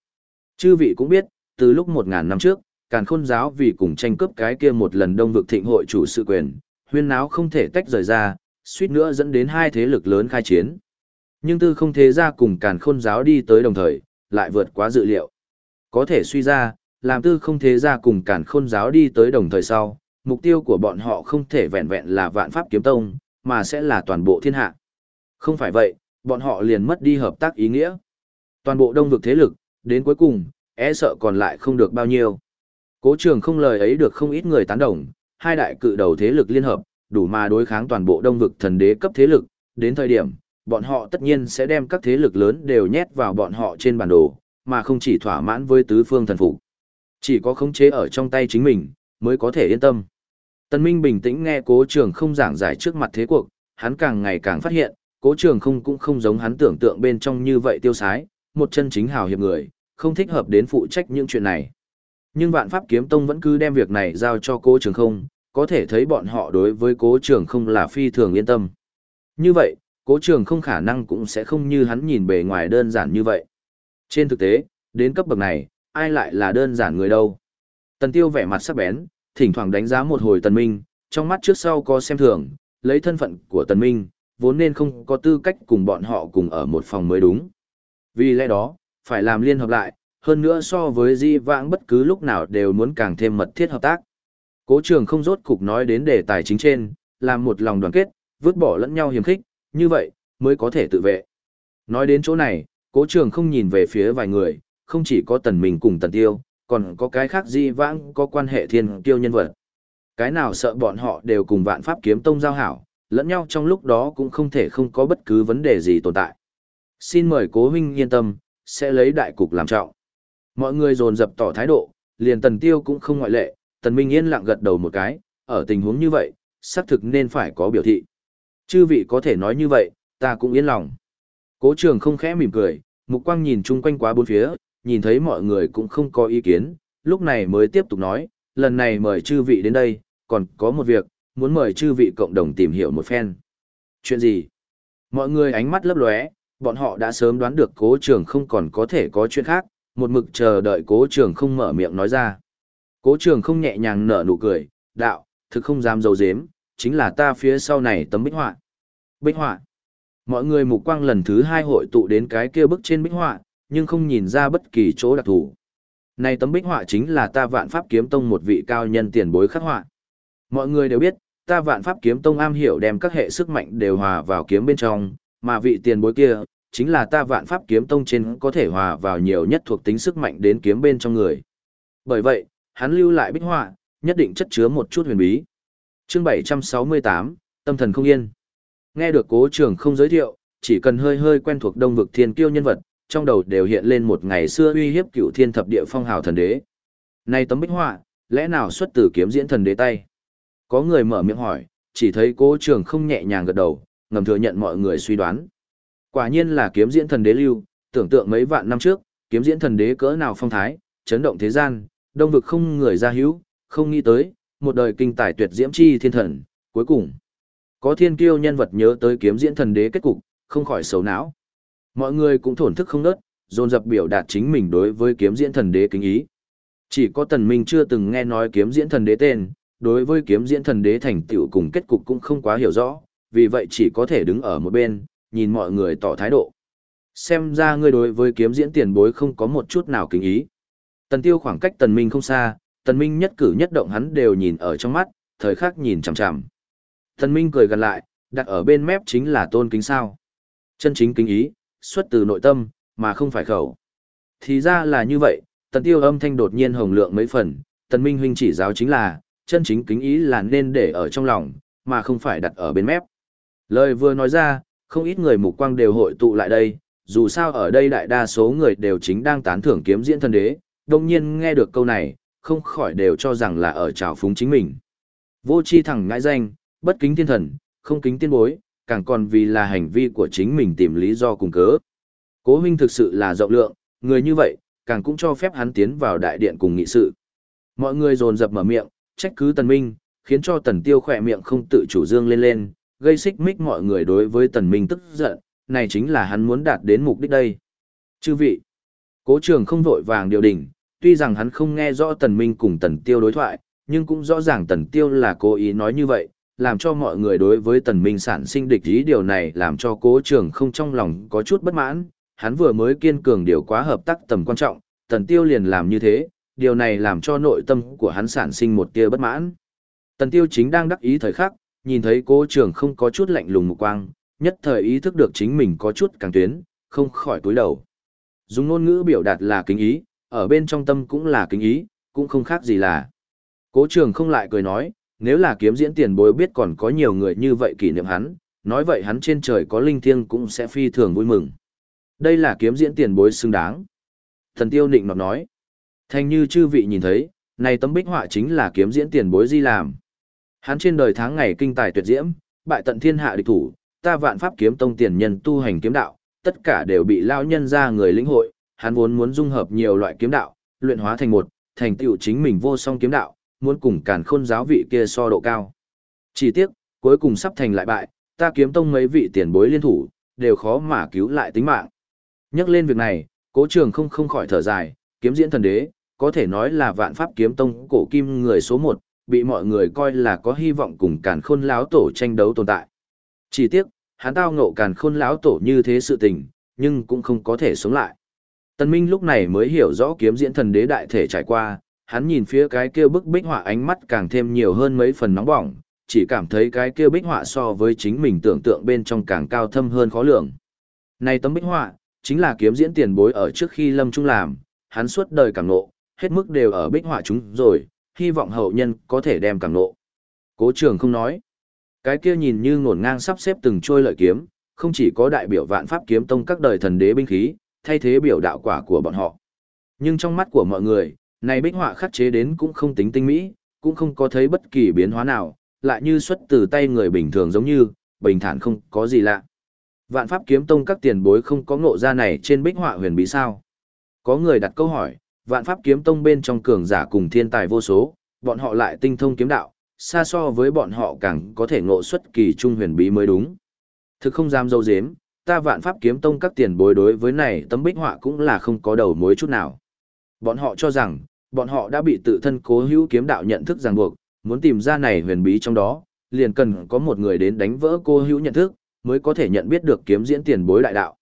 [SPEAKER 1] Chư vị cũng biết, từ lúc một ngàn năm trước, Càn khôn giáo vì cùng tranh cướp cái kia một lần đông vực thịnh hội chủ sự quyền, huyên náo không thể tách rời ra, suýt nữa dẫn đến hai thế lực lớn khai chiến. Nhưng tư không thế ra cùng càn khôn giáo đi tới đồng thời, lại vượt quá dự liệu. Có thể suy ra, làm tư không thế ra cùng càn khôn giáo đi tới đồng thời sau, mục tiêu của bọn họ không thể vẹn vẹn là vạn pháp kiếm tông, mà sẽ là toàn bộ thiên hạ. Không phải vậy, bọn họ liền mất đi hợp tác ý nghĩa. Toàn bộ đông vực thế lực, đến cuối cùng, e sợ còn lại không được bao nhiêu. Cố trường không lời ấy được không ít người tán đồng, hai đại cự đầu thế lực liên hợp, đủ mà đối kháng toàn bộ đông vực thần đế cấp thế lực, đến thời điểm, bọn họ tất nhiên sẽ đem các thế lực lớn đều nhét vào bọn họ trên bản đồ, mà không chỉ thỏa mãn với tứ phương thần phục. Chỉ có khống chế ở trong tay chính mình, mới có thể yên tâm. Tân Minh bình tĩnh nghe cố trường không giảng giải trước mặt thế cuộc, hắn càng ngày càng phát hiện, cố trường không cũng không giống hắn tưởng tượng bên trong như vậy tiêu sái, một chân chính hào hiệp người, không thích hợp đến phụ trách những chuyện này. Nhưng vạn pháp kiếm tông vẫn cứ đem việc này giao cho cố trường không, có thể thấy bọn họ đối với cố trường không là phi thường yên tâm. Như vậy, cố trường không khả năng cũng sẽ không như hắn nhìn bề ngoài đơn giản như vậy. Trên thực tế, đến cấp bậc này, ai lại là đơn giản người đâu. Tần tiêu vẻ mặt sắc bén, thỉnh thoảng đánh giá một hồi tần minh, trong mắt trước sau có xem thường, lấy thân phận của tần minh, vốn nên không có tư cách cùng bọn họ cùng ở một phòng mới đúng. Vì lẽ đó, phải làm liên hợp lại, hơn nữa so với di vãng bất cứ lúc nào đều muốn càng thêm mật thiết hợp tác. Cố trường không rốt cục nói đến đề tài chính trên, làm một lòng đoàn kết, vứt bỏ lẫn nhau hiểm khích, như vậy, mới có thể tự vệ. Nói đến chỗ này, cố trường không nhìn về phía vài người, không chỉ có tần mình cùng tần tiêu, còn có cái khác di vãng có quan hệ thiên tiêu nhân vật. Cái nào sợ bọn họ đều cùng vạn pháp kiếm tông giao hảo, lẫn nhau trong lúc đó cũng không thể không có bất cứ vấn đề gì tồn tại. Xin mời cố huynh yên tâm, sẽ lấy đại cục làm trọng. Mọi người dồn dập tỏ thái độ, liền tần tiêu cũng không ngoại lệ, tần minh yên lặng gật đầu một cái, ở tình huống như vậy, xác thực nên phải có biểu thị. Chư vị có thể nói như vậy, ta cũng yên lòng. Cố trường không khẽ mỉm cười, mục quang nhìn chung quanh quá bốn phía, nhìn thấy mọi người cũng không có ý kiến, lúc này mới tiếp tục nói, lần này mời chư vị đến đây, còn có một việc, muốn mời chư vị cộng đồng tìm hiểu một phen. Chuyện gì? Mọi người ánh mắt lấp lóe, bọn họ đã sớm đoán được cố trường không còn có thể có chuyện khác, một mực chờ đợi cố trường không mở miệng nói ra. Cố trường không nhẹ nhàng nở nụ cười, đạo, thực không dám dấu dếm, chính là ta phía sau này tấm bích họa. Bích họa. Mọi người mục quang lần thứ hai hội tụ đến cái kia bức trên bích họa, nhưng không nhìn ra bất kỳ chỗ đặc thù. Này tấm bích họa chính là ta vạn pháp kiếm tông một vị cao nhân tiền bối khắc họa. Mọi người đều biết, ta vạn pháp kiếm tông am hiểu đem các hệ sức mạnh đều hòa vào kiếm bên trong, mà vị tiền bối kia, chính là ta vạn pháp kiếm tông trên có thể hòa vào nhiều nhất thuộc tính sức mạnh đến kiếm bên trong người. Bởi vậy, hắn lưu lại bích họa, nhất định chất chứa một chút huyền bí. Chương 768, Tâm thần không yên. Nghe được cố trường không giới thiệu, chỉ cần hơi hơi quen thuộc đông vực thiên kiêu nhân vật, trong đầu đều hiện lên một ngày xưa uy hiếp cựu thiên thập địa phong hào thần đế. Nay tấm bích họa, lẽ nào xuất từ kiếm diễn thần đế tay? Có người mở miệng hỏi, chỉ thấy cố trường không nhẹ nhàng gật đầu, ngầm thừa nhận mọi người suy đoán. Quả nhiên là kiếm diễn thần đế lưu, tưởng tượng mấy vạn năm trước, kiếm diễn thần đế cỡ nào phong thái, chấn động thế gian, đông vực không người ra hữu, không nghĩ tới, một đời kinh tài tuyệt diễm chi thiên thần, cuối cùng. Có thiên kiêu nhân vật nhớ tới kiếm diễn thần đế kết cục, không khỏi xấu não. Mọi người cũng thổn thức không nớt, dồn dập biểu đạt chính mình đối với kiếm diễn thần đế kính ý. Chỉ có tần minh chưa từng nghe nói kiếm diễn thần đế tên, đối với kiếm diễn thần đế thành tựu cùng kết cục cũng không quá hiểu rõ, vì vậy chỉ có thể đứng ở một bên, nhìn mọi người tỏ thái độ. Xem ra ngươi đối với kiếm diễn tiền bối không có một chút nào kính ý. Tần tiêu khoảng cách tần minh không xa, tần minh nhất cử nhất động hắn đều nhìn ở trong mắt, thời khắc nhìn chằm chằm. Tần minh cười gần lại, đặt ở bên mép chính là tôn kính sao. Chân chính kính ý, xuất từ nội tâm, mà không phải khẩu. Thì ra là như vậy, tần tiêu âm thanh đột nhiên hồng lượng mấy phần, tần minh huynh chỉ giáo chính là, chân chính kính ý là nên để ở trong lòng, mà không phải đặt ở bên mép. Lời vừa nói ra, không ít người mục quang đều hội tụ lại đây, dù sao ở đây đại đa số người đều chính đang tán thưởng kiếm diễn thần đế, đồng nhiên nghe được câu này, không khỏi đều cho rằng là ở trào phúng chính mình. Vô chi thẳng ngãi danh, bất kính thiên thần, không kính tiên bối, càng còn vì là hành vi của chính mình tìm lý do cùng cớ. Cố huynh thực sự là rộng lượng, người như vậy, càng cũng cho phép hắn tiến vào đại điện cùng nghị sự. Mọi người dồn dập mở miệng, trách cứ tần minh, khiến cho tần tiêu khỏe miệng không tự chủ dương lên lên, gây xích mích mọi người đối với tần minh tức giận, này chính là hắn muốn đạt đến mục đích đây. Chư vị, cố trường không vội vàng điều đỉnh, tuy rằng hắn không nghe rõ Tần Minh cùng Tần Tiêu đối thoại, nhưng cũng rõ ràng Tần Tiêu là cố ý nói như vậy, làm cho mọi người đối với Tần Minh sản sinh địch ý điều này làm cho cố trường không trong lòng có chút bất mãn, hắn vừa mới kiên cường điều quá hợp tác tầm quan trọng, Tần Tiêu liền làm như thế, điều này làm cho nội tâm của hắn sản sinh một tia bất mãn. Tần Tiêu chính đang đắc ý thời khắc, nhìn thấy cố trường không có chút lạnh lùng một quang, nhất thời ý thức được chính mình có chút càng tuyến, không khỏi túi đầu. Dùng ngôn ngữ biểu đạt là kính ý, ở bên trong tâm cũng là kính ý, cũng không khác gì là. Cố trường không lại cười nói, nếu là kiếm diễn tiền bối biết còn có nhiều người như vậy kỷ niệm hắn, nói vậy hắn trên trời có linh thiêng cũng sẽ phi thường vui mừng. Đây là kiếm diễn tiền bối xứng đáng. Thần tiêu nịnh nọt nói. Thành như chư vị nhìn thấy, này tấm bích họa chính là kiếm diễn tiền bối di làm. Hắn trên đời tháng ngày kinh tài tuyệt diễm, bại tận thiên hạ địch thủ, ta vạn pháp kiếm tông tiền nhân tu hành kiếm đạo, tất cả đều bị lao nhân ra người lĩnh hội, hắn vốn muốn dung hợp nhiều loại kiếm đạo, luyện hóa thành một, thành tựu chính mình vô song kiếm đạo, muốn cùng càn khôn giáo vị kia so độ cao. Chỉ tiếc, cuối cùng sắp thành lại bại, ta kiếm tông mấy vị tiền bối liên thủ, đều khó mà cứu lại tính mạng. Nhắc lên việc này, cố trường không không khỏi thở dài, kiếm diễn thần đế, có thể nói là vạn pháp kiếm tông cổ kim người số một, bị mọi người coi là có hy vọng cùng càn khôn láo tổ tranh đấu tồn tại. Chỉ tiếc, hắn tao ngộ càn khôn láo tổ như thế sự tình, nhưng cũng không có thể sống lại. Tân Minh lúc này mới hiểu rõ kiếm diễn thần đế đại thể trải qua, hắn nhìn phía cái kia bức bích họa ánh mắt càng thêm nhiều hơn mấy phần nóng bỏng, chỉ cảm thấy cái kia bích họa so với chính mình tưởng tượng bên trong càng cao thâm hơn khó lường. Này tấm bích họa, chính là kiếm diễn tiền bối ở trước khi lâm trung làm, hắn suốt đời cảm nộ, hết mức đều ở bích họa chúng rồi, hy vọng hậu nhân có thể đem cảm nộ. Cố trường không nói. Cái kia nhìn như ngổn ngang sắp xếp từng trôi lợi kiếm, không chỉ có đại biểu vạn pháp kiếm tông các đời thần đế binh khí, thay thế biểu đạo quả của bọn họ. Nhưng trong mắt của mọi người, này bích họa khắc chế đến cũng không tính tinh mỹ, cũng không có thấy bất kỳ biến hóa nào, lại như xuất từ tay người bình thường giống như, bình thản không có gì lạ. Vạn pháp kiếm tông các tiền bối không có ngộ ra này trên bích họa huyền bí sao. Có người đặt câu hỏi, vạn pháp kiếm tông bên trong cường giả cùng thiên tài vô số, bọn họ lại tinh thông kiếm đạo, xa so với bọn họ càng có thể ngộ xuất kỳ trung huyền bí mới đúng. Thực không dám dâu dếm, ta vạn pháp kiếm tông các tiền bối đối với này tấm bích họa cũng là không có đầu mối chút nào. Bọn họ cho rằng, bọn họ đã bị tự thân cố hữu kiếm đạo nhận thức ràng buộc, muốn tìm ra này huyền bí trong đó, liền cần có một người đến đánh vỡ cô hữu nhận thức, mới có thể nhận biết được kiếm diễn tiền bối đại đạo.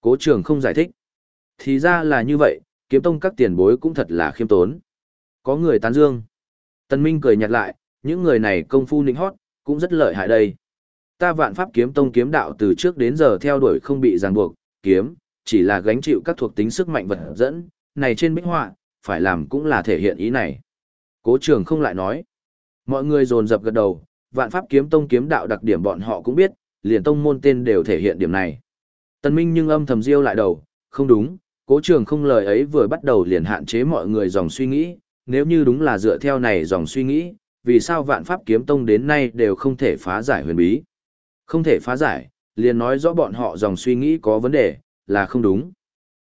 [SPEAKER 1] Cố trường không giải thích. Thì ra là như vậy, kiếm tông các tiền bối cũng thật là khiêm tốn. Có người tán dương. Tân Minh cười nhạt lại, những người này công phu nịnh hót, cũng rất lợi hại đây. Ta vạn pháp kiếm tông kiếm đạo từ trước đến giờ theo đuổi không bị ràng buộc, kiếm, chỉ là gánh chịu các thuộc tính sức mạnh vật dẫn, này trên bích họa, phải làm cũng là thể hiện ý này. Cố trường không lại nói. Mọi người dồn dập gật đầu, vạn pháp kiếm tông kiếm đạo đặc điểm bọn họ cũng biết, liền tông môn tên đều thể hiện điểm này. Tân Minh nhưng âm thầm riêu lại đầu, không đúng, cố trường không lời ấy vừa bắt đầu liền hạn chế mọi người dòng suy nghĩ, nếu như đúng là dựa theo này dòng suy nghĩ, vì sao vạn pháp kiếm tông đến nay đều không thể phá giải huyền bí. Không thể phá giải, liền nói rõ bọn họ dòng suy nghĩ có vấn đề, là không đúng.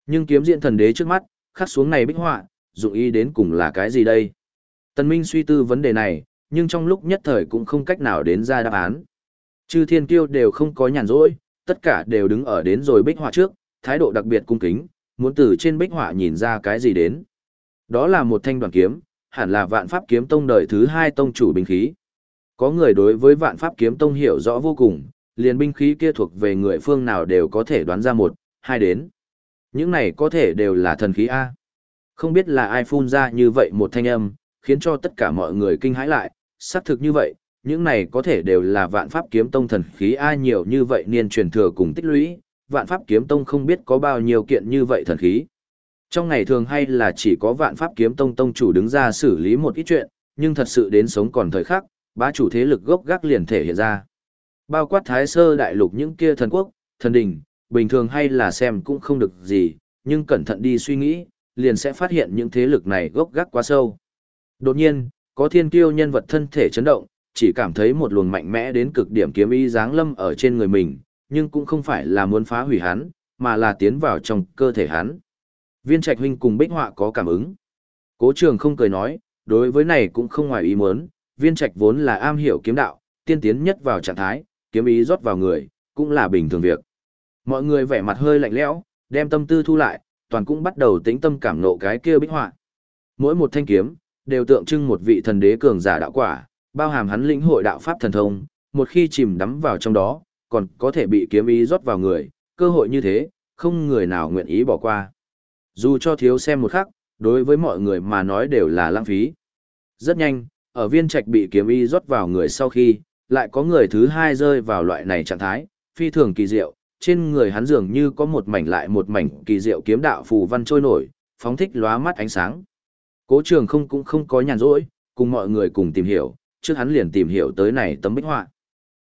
[SPEAKER 1] Nhưng kiếm diện thần đế trước mắt, khắc xuống này bích họa, dụng ý đến cùng là cái gì đây? Tần Minh suy tư vấn đề này, nhưng trong lúc nhất thời cũng không cách nào đến ra đáp án. Chư thiên kiêu đều không có nhàn rỗi, tất cả đều đứng ở đến rồi bích họa trước, thái độ đặc biệt cung kính, muốn từ trên bích họa nhìn ra cái gì đến. Đó là một thanh đoàn kiếm, hẳn là vạn pháp kiếm tông đời thứ hai tông chủ binh khí. Có người đối với vạn pháp kiếm tông hiểu rõ vô cùng, liền binh khí kia thuộc về người phương nào đều có thể đoán ra một, hai đến. Những này có thể đều là thần khí A. Không biết là ai phun ra như vậy một thanh âm, khiến cho tất cả mọi người kinh hãi lại, xác thực như vậy, những này có thể đều là vạn pháp kiếm tông thần khí ai nhiều như vậy niên truyền thừa cùng tích lũy, vạn pháp kiếm tông không biết có bao nhiêu kiện như vậy thần khí. Trong ngày thường hay là chỉ có vạn pháp kiếm tông tông chủ đứng ra xử lý một ít chuyện, nhưng thật sự đến sống còn thời khắc, bá chủ thế lực gốc gác liền thể hiện ra. Bao quát thái sơ đại lục những kia thần quốc, thần đình, bình thường hay là xem cũng không được gì, nhưng cẩn thận đi suy nghĩ, liền sẽ phát hiện những thế lực này gốc gác quá sâu. Đột nhiên, có thiên kiêu nhân vật thân thể chấn động, chỉ cảm thấy một luồng mạnh mẽ đến cực điểm kiếm ý dáng lâm ở trên người mình, nhưng cũng không phải là muốn phá hủy hắn, mà là tiến vào trong cơ thể hắn. Viên Trạch huynh cùng Bích Họa có cảm ứng. Cố Trường không cười nói, đối với này cũng không ngoài ý muốn, Viên Trạch vốn là am hiểu kiếm đạo, tiên tiến nhất vào trạng thái, kiếm ý rót vào người, cũng là bình thường việc. Mọi người vẻ mặt hơi lạnh lẽo, đem tâm tư thu lại, toàn cũng bắt đầu tĩnh tâm cảm nộ cái kia Bích Họa. Mỗi một thanh kiếm, đều tượng trưng một vị thần đế cường giả đạo quả, bao hàm hắn lĩnh hội đạo pháp thần thông, một khi chìm đắm vào trong đó, còn có thể bị kiếm ý rót vào người, cơ hội như thế, không người nào nguyện ý bỏ qua. Dù cho thiếu xem một khắc, đối với mọi người mà nói đều là lãng phí. Rất nhanh, ở viên trạch bị kiếm ý rót vào người sau khi, lại có người thứ hai rơi vào loại này trạng thái, phi thường kỳ diệu, trên người hắn dường như có một mảnh lại một mảnh kỳ diệu kiếm đạo phù văn trôi nổi, phóng thích lóa mắt ánh sáng. Cố trường không cũng không có nhàn rỗi, cùng mọi người cùng tìm hiểu, trước hắn liền tìm hiểu tới này tấm bích họa.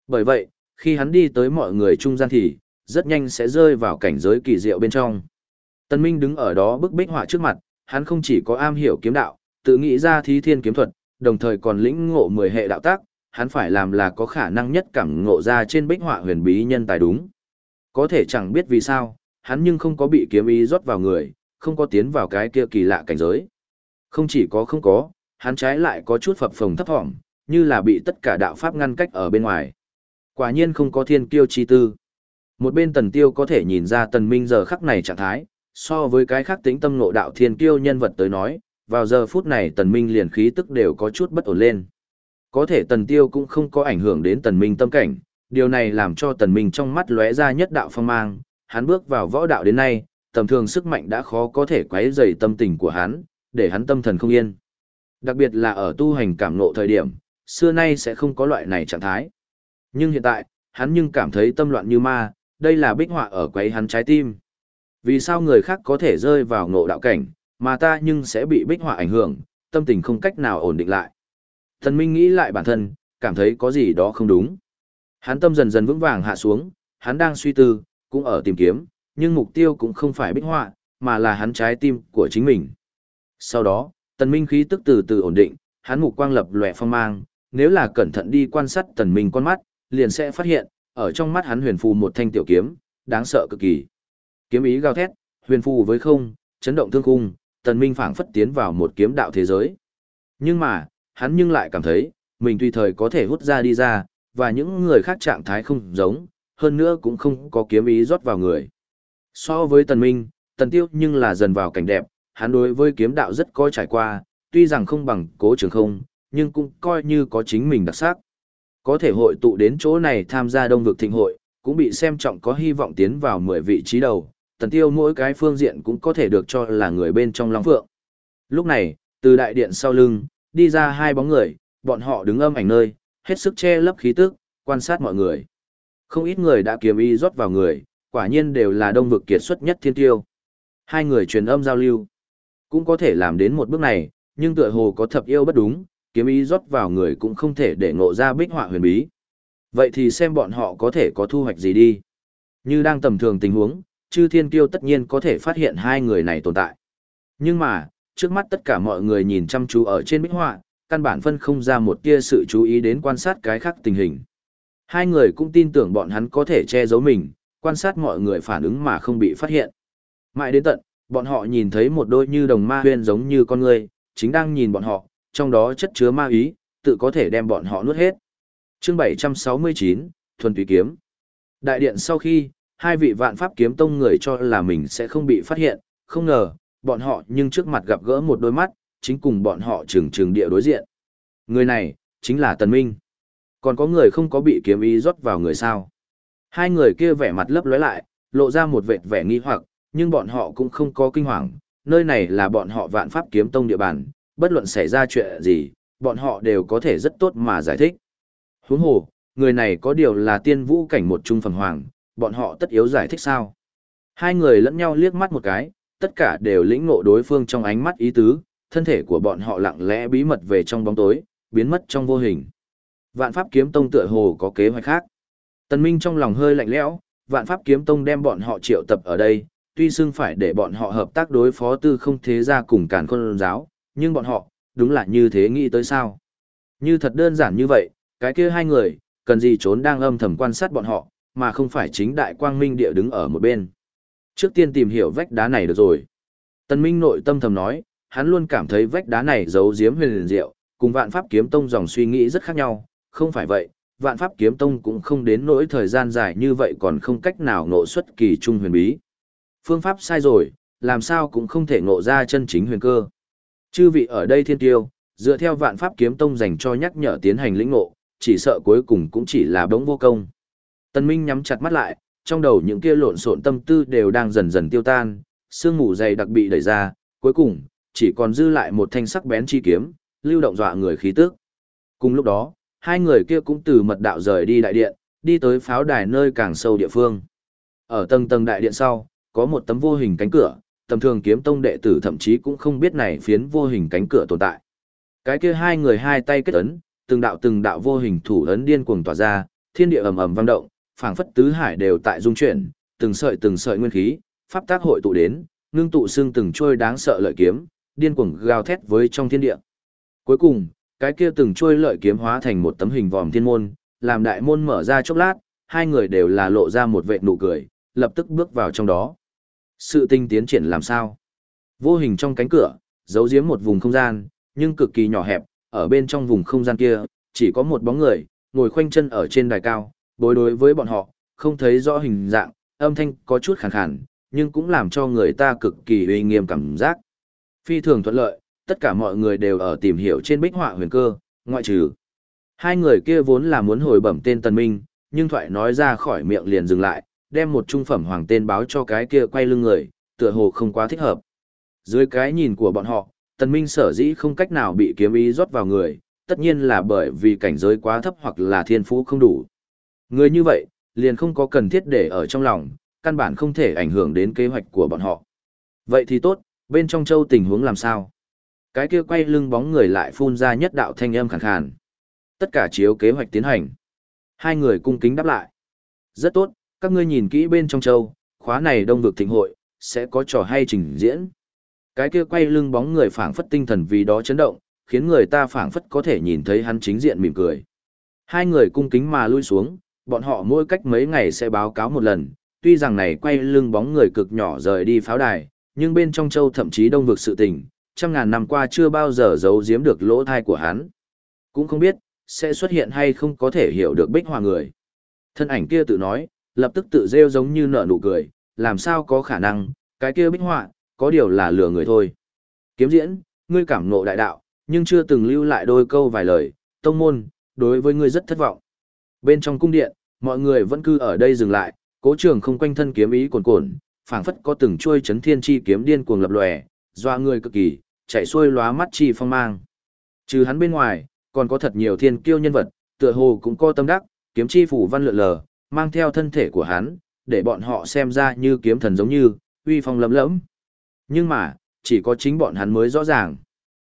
[SPEAKER 1] Bởi vậy, khi hắn đi tới mọi người trung gian thì, rất nhanh sẽ rơi vào cảnh giới kỳ diệu bên trong. Tân Minh đứng ở đó bức bích họa trước mặt, hắn không chỉ có am hiểu kiếm đạo, tự nghĩ ra thí thiên kiếm thuật, đồng thời còn lĩnh ngộ 10 hệ đạo tác, hắn phải làm là có khả năng nhất cảm ngộ ra trên bích họa huyền bí nhân tài đúng. Có thể chẳng biết vì sao, hắn nhưng không có bị kiếm ý rót vào người, không có tiến vào cái kia kỳ lạ cảnh giới. Không chỉ có không có, hắn trái lại có chút phập phồng thấp thỏm, như là bị tất cả đạo pháp ngăn cách ở bên ngoài. Quả nhiên không có thiên kiêu chi tư. Một bên tần tiêu có thể nhìn ra tần minh giờ khắc này trạng thái, so với cái khác tính tâm ngộ đạo thiên kiêu nhân vật tới nói, vào giờ phút này tần minh liền khí tức đều có chút bất ổn lên. Có thể tần tiêu cũng không có ảnh hưởng đến tần minh tâm cảnh, điều này làm cho tần minh trong mắt lóe ra nhất đạo phong mang, hắn bước vào võ đạo đến nay, tầm thường sức mạnh đã khó có thể quấy rầy tâm tình của hắn, để hắn tâm thần không yên. Đặc biệt là ở tu hành cảm ngộ thời điểm, xưa nay sẽ không có loại này trạng thái. Nhưng hiện tại, hắn nhưng cảm thấy tâm loạn như ma, đây là bích họa ở quấy hắn trái tim. Vì sao người khác có thể rơi vào ngộ đạo cảnh, mà ta nhưng sẽ bị bích họa ảnh hưởng, tâm tình không cách nào ổn định lại. Thần Minh nghĩ lại bản thân, cảm thấy có gì đó không đúng. Hắn tâm dần dần vững vàng hạ xuống, hắn đang suy tư, cũng ở tìm kiếm, nhưng mục tiêu cũng không phải bích họa, mà là hắn trái tim của chính mình. Sau đó, tần minh khí tức từ từ ổn định, hắn mục quang lập lòe phong mang, nếu là cẩn thận đi quan sát tần minh con mắt, liền sẽ phát hiện, ở trong mắt hắn huyền phù một thanh tiểu kiếm, đáng sợ cực kỳ. Kiếm ý gào thét, huyền phù với không, chấn động thương cung, tần minh phảng phất tiến vào một kiếm đạo thế giới. Nhưng mà, hắn nhưng lại cảm thấy, mình tùy thời có thể hút ra đi ra, và những người khác trạng thái không giống, hơn nữa cũng không có kiếm ý rót vào người. So với tần minh, tần tiêu nhưng là dần vào cảnh đẹp, hắn đối với kiếm đạo rất có trải qua, tuy rằng không bằng cố trường không, nhưng cũng coi như có chính mình đặc sắc. Có thể hội tụ đến chỗ này tham gia đông vực thịnh hội, cũng bị xem trọng có hy vọng tiến vào 10 vị trí đầu, tần tiêu mỗi cái phương diện cũng có thể được cho là người bên trong Long Phượng. Lúc này, từ đại điện sau lưng, đi ra hai bóng người, bọn họ đứng âm ảnh nơi, hết sức che lấp khí tức, quan sát mọi người. Không ít người đã kiếm y rót vào người, quả nhiên đều là đông vực kiệt xuất nhất thiên tiêu. Hai người truyền âm giao lưu, cũng có thể làm đến một bước này, nhưng tựa hồ có thập yêu bất đúng, kiếm ý rót vào người cũng không thể để ngộ ra bích họa huyền bí. Vậy thì xem bọn họ có thể có thu hoạch gì đi. Như đang tầm thường tình huống, chư thiên kiêu tất nhiên có thể phát hiện hai người này tồn tại. Nhưng mà, trước mắt tất cả mọi người nhìn chăm chú ở trên bích họa, căn bản phân không ra một tia sự chú ý đến quan sát cái khác tình hình. Hai người cũng tin tưởng bọn hắn có thể che giấu mình, quan sát mọi người phản ứng mà không bị phát hiện. Mãi đến tận, bọn họ nhìn thấy một đôi như đồng ma huyên giống như con người, chính đang nhìn bọn họ, trong đó chất chứa ma ý, tự có thể đem bọn họ nuốt hết. Chương 769, Thuần Tùy Kiếm Đại điện sau khi, hai vị vạn pháp kiếm tông người cho là mình sẽ không bị phát hiện, không ngờ, bọn họ nhưng trước mặt gặp gỡ một đôi mắt, chính cùng bọn họ trừng trừng địa đối diện. Người này, chính là Tần Minh. Còn có người không có bị kiếm ý rót vào người sao. Hai người kia vẻ mặt lấp lóe lại, lộ ra một vệt vẻ nghi hoặc, nhưng bọn họ cũng không có kinh hoàng, nơi này là bọn họ vạn pháp kiếm tông địa bàn, bất luận xảy ra chuyện gì, bọn họ đều có thể rất tốt mà giải thích. Huống hồ, người này có điều là tiên vũ cảnh một trung phẩm hoàng, bọn họ tất yếu giải thích sao? Hai người lẫn nhau liếc mắt một cái, tất cả đều lĩnh ngộ đối phương trong ánh mắt ý tứ, thân thể của bọn họ lặng lẽ bí mật về trong bóng tối, biến mất trong vô hình. Vạn Pháp Kiếm Tông tựa hồ có kế hoạch khác. Tần Minh trong lòng hơi lạnh lẽo, Vạn Pháp Kiếm Tông đem bọn họ triệu tập ở đây, tuy xưng phải để bọn họ hợp tác đối phó tư không thế gia cùng càn khôn giáo, nhưng bọn họ, đúng là như thế nghĩ tới sao. Như thật đơn giản như vậy, cái kia hai người, cần gì trốn đang âm thầm quan sát bọn họ, mà không phải chính đại quang minh địa đứng ở một bên. Trước tiên tìm hiểu vách đá này được rồi. Tần Minh nội tâm thầm nói, hắn luôn cảm thấy vách đá này giấu giếm huyền liền diệu, cùng vạn pháp kiếm tông dòng suy nghĩ rất khác nhau, không phải vậy, vạn pháp kiếm tông cũng không đến nỗi thời gian dài như vậy còn không cách nào ngộ xuất kỳ trung huyền bí. Phương pháp sai rồi, làm sao cũng không thể ngộ ra chân chính huyền cơ. Chư vị ở đây thiên tiêu, dựa theo vạn pháp kiếm tông dành cho nhắc nhở tiến hành lĩnh ngộ, chỉ sợ cuối cùng cũng chỉ là bóng vô công. Tân Minh nhắm chặt mắt lại, trong đầu những kia lộn xộn tâm tư đều đang dần dần tiêu tan, sương mù dày đặc bị đẩy ra, cuối cùng, chỉ còn dư lại một thanh sắc bén chi kiếm, lưu động dọa người khí tức. Cùng lúc đó, hai người kia cũng từ mật đạo rời đi đại điện, đi tới pháo đài nơi càng sâu địa phương. Ở tầng tầng đại điện sau, có một tấm vô hình cánh cửa, tầm thường kiếm tông đệ tử thậm chí cũng không biết này phiến vô hình cánh cửa tồn tại. Cái kia hai người hai tay kết ấn, từng đạo từng đạo vô hình thủ ấn điên cuồng tỏa ra, thiên địa ầm ầm vang động, phảng phất tứ hải đều tại dung chuyển, từng sợi từng sợi nguyên khí, pháp tác hội tụ đến, ngưng tụ xương từng trôi đáng sợ lợi kiếm, điên cuồng gào thét với trong thiên địa. Cuối cùng, cái kia từng trôi lợi kiếm hóa thành một tấm hình vòm thiên môn, làm đại môn mở ra chốc lát, hai người đều là lộ ra một vệt nụ cười, lập tức bước vào trong đó. Sự tinh tiến triển làm sao? Vô hình trong cánh cửa, giấu giếm một vùng không gian, nhưng cực kỳ nhỏ hẹp, ở bên trong vùng không gian kia, chỉ có một bóng người, ngồi khoanh chân ở trên đài cao, bối đối với bọn họ, không thấy rõ hình dạng, âm thanh có chút khàn khàn, nhưng cũng làm cho người ta cực kỳ uy nghiêm cảm giác. Phi thường thuận lợi, tất cả mọi người đều ở tìm hiểu trên bích họa huyền cơ, ngoại trừ. Hai người kia vốn là muốn hồi bẩm tên Tần Minh, nhưng thoại nói ra khỏi miệng liền dừng lại, đem một trung phẩm hoàng tên báo cho cái kia quay lưng người, tựa hồ không quá thích hợp. Dưới cái nhìn của bọn họ, Tần Minh sở dĩ không cách nào bị kiếm ý rót vào người, tất nhiên là bởi vì cảnh giới quá thấp hoặc là thiên phú không đủ. Người như vậy, liền không có cần thiết để ở trong lòng, căn bản không thể ảnh hưởng đến kế hoạch của bọn họ. Vậy thì tốt, bên trong châu tình huống làm sao? Cái kia quay lưng bóng người lại phun ra nhất đạo thanh âm khàn khàn. Tất cả chiếu kế hoạch tiến hành. Hai người cung kính đáp lại. Rất tốt, các ngươi nhìn kỹ bên trong châu, khóa này đông vực thịnh hội, sẽ có trò hay trình diễn. Cái kia quay lưng bóng người phảng phất tinh thần vì đó chấn động, khiến người ta phảng phất có thể nhìn thấy hắn chính diện mỉm cười. Hai người cung kính mà lui xuống, bọn họ mỗi cách mấy ngày sẽ báo cáo một lần, tuy rằng này quay lưng bóng người cực nhỏ rời đi pháo đài, nhưng bên trong châu thậm chí đông vực sự tình, trăm ngàn năm qua chưa bao giờ giấu giếm được lỗ thai của hắn. Cũng không biết, sẽ xuất hiện hay không có thể hiểu được bích hòa người. Thân ảnh kia tự nói, lập tức tự rêu giống như nở nụ cười, làm sao có khả năng, cái kia bích họa, có điều là lừa người thôi. Kiếm diễn, ngươi cảm ngộ đại đạo, nhưng chưa từng lưu lại đôi câu vài lời, tông môn, đối với ngươi rất thất vọng. Bên trong cung điện, mọi người vẫn cư ở đây dừng lại, cố trường không quanh thân kiếm ý cuồn cuộn, phảng phất có từng chuôi chấn thiên chi kiếm điên cuồng lập lòe, doa người cực kỳ, chạy xuôi lóa mắt chi phong mang. Trừ hắn bên ngoài, còn có thật nhiều thiên kiêu nhân vật, tựa hồ cũng có tâm đắc, kiếm chi phủ văn lượn lờ, mang theo thân thể của hắn, để bọn họ xem ra như kiếm thần giống như, uy phong lấm lẫm. Nhưng mà, chỉ có chính bọn hắn mới rõ ràng.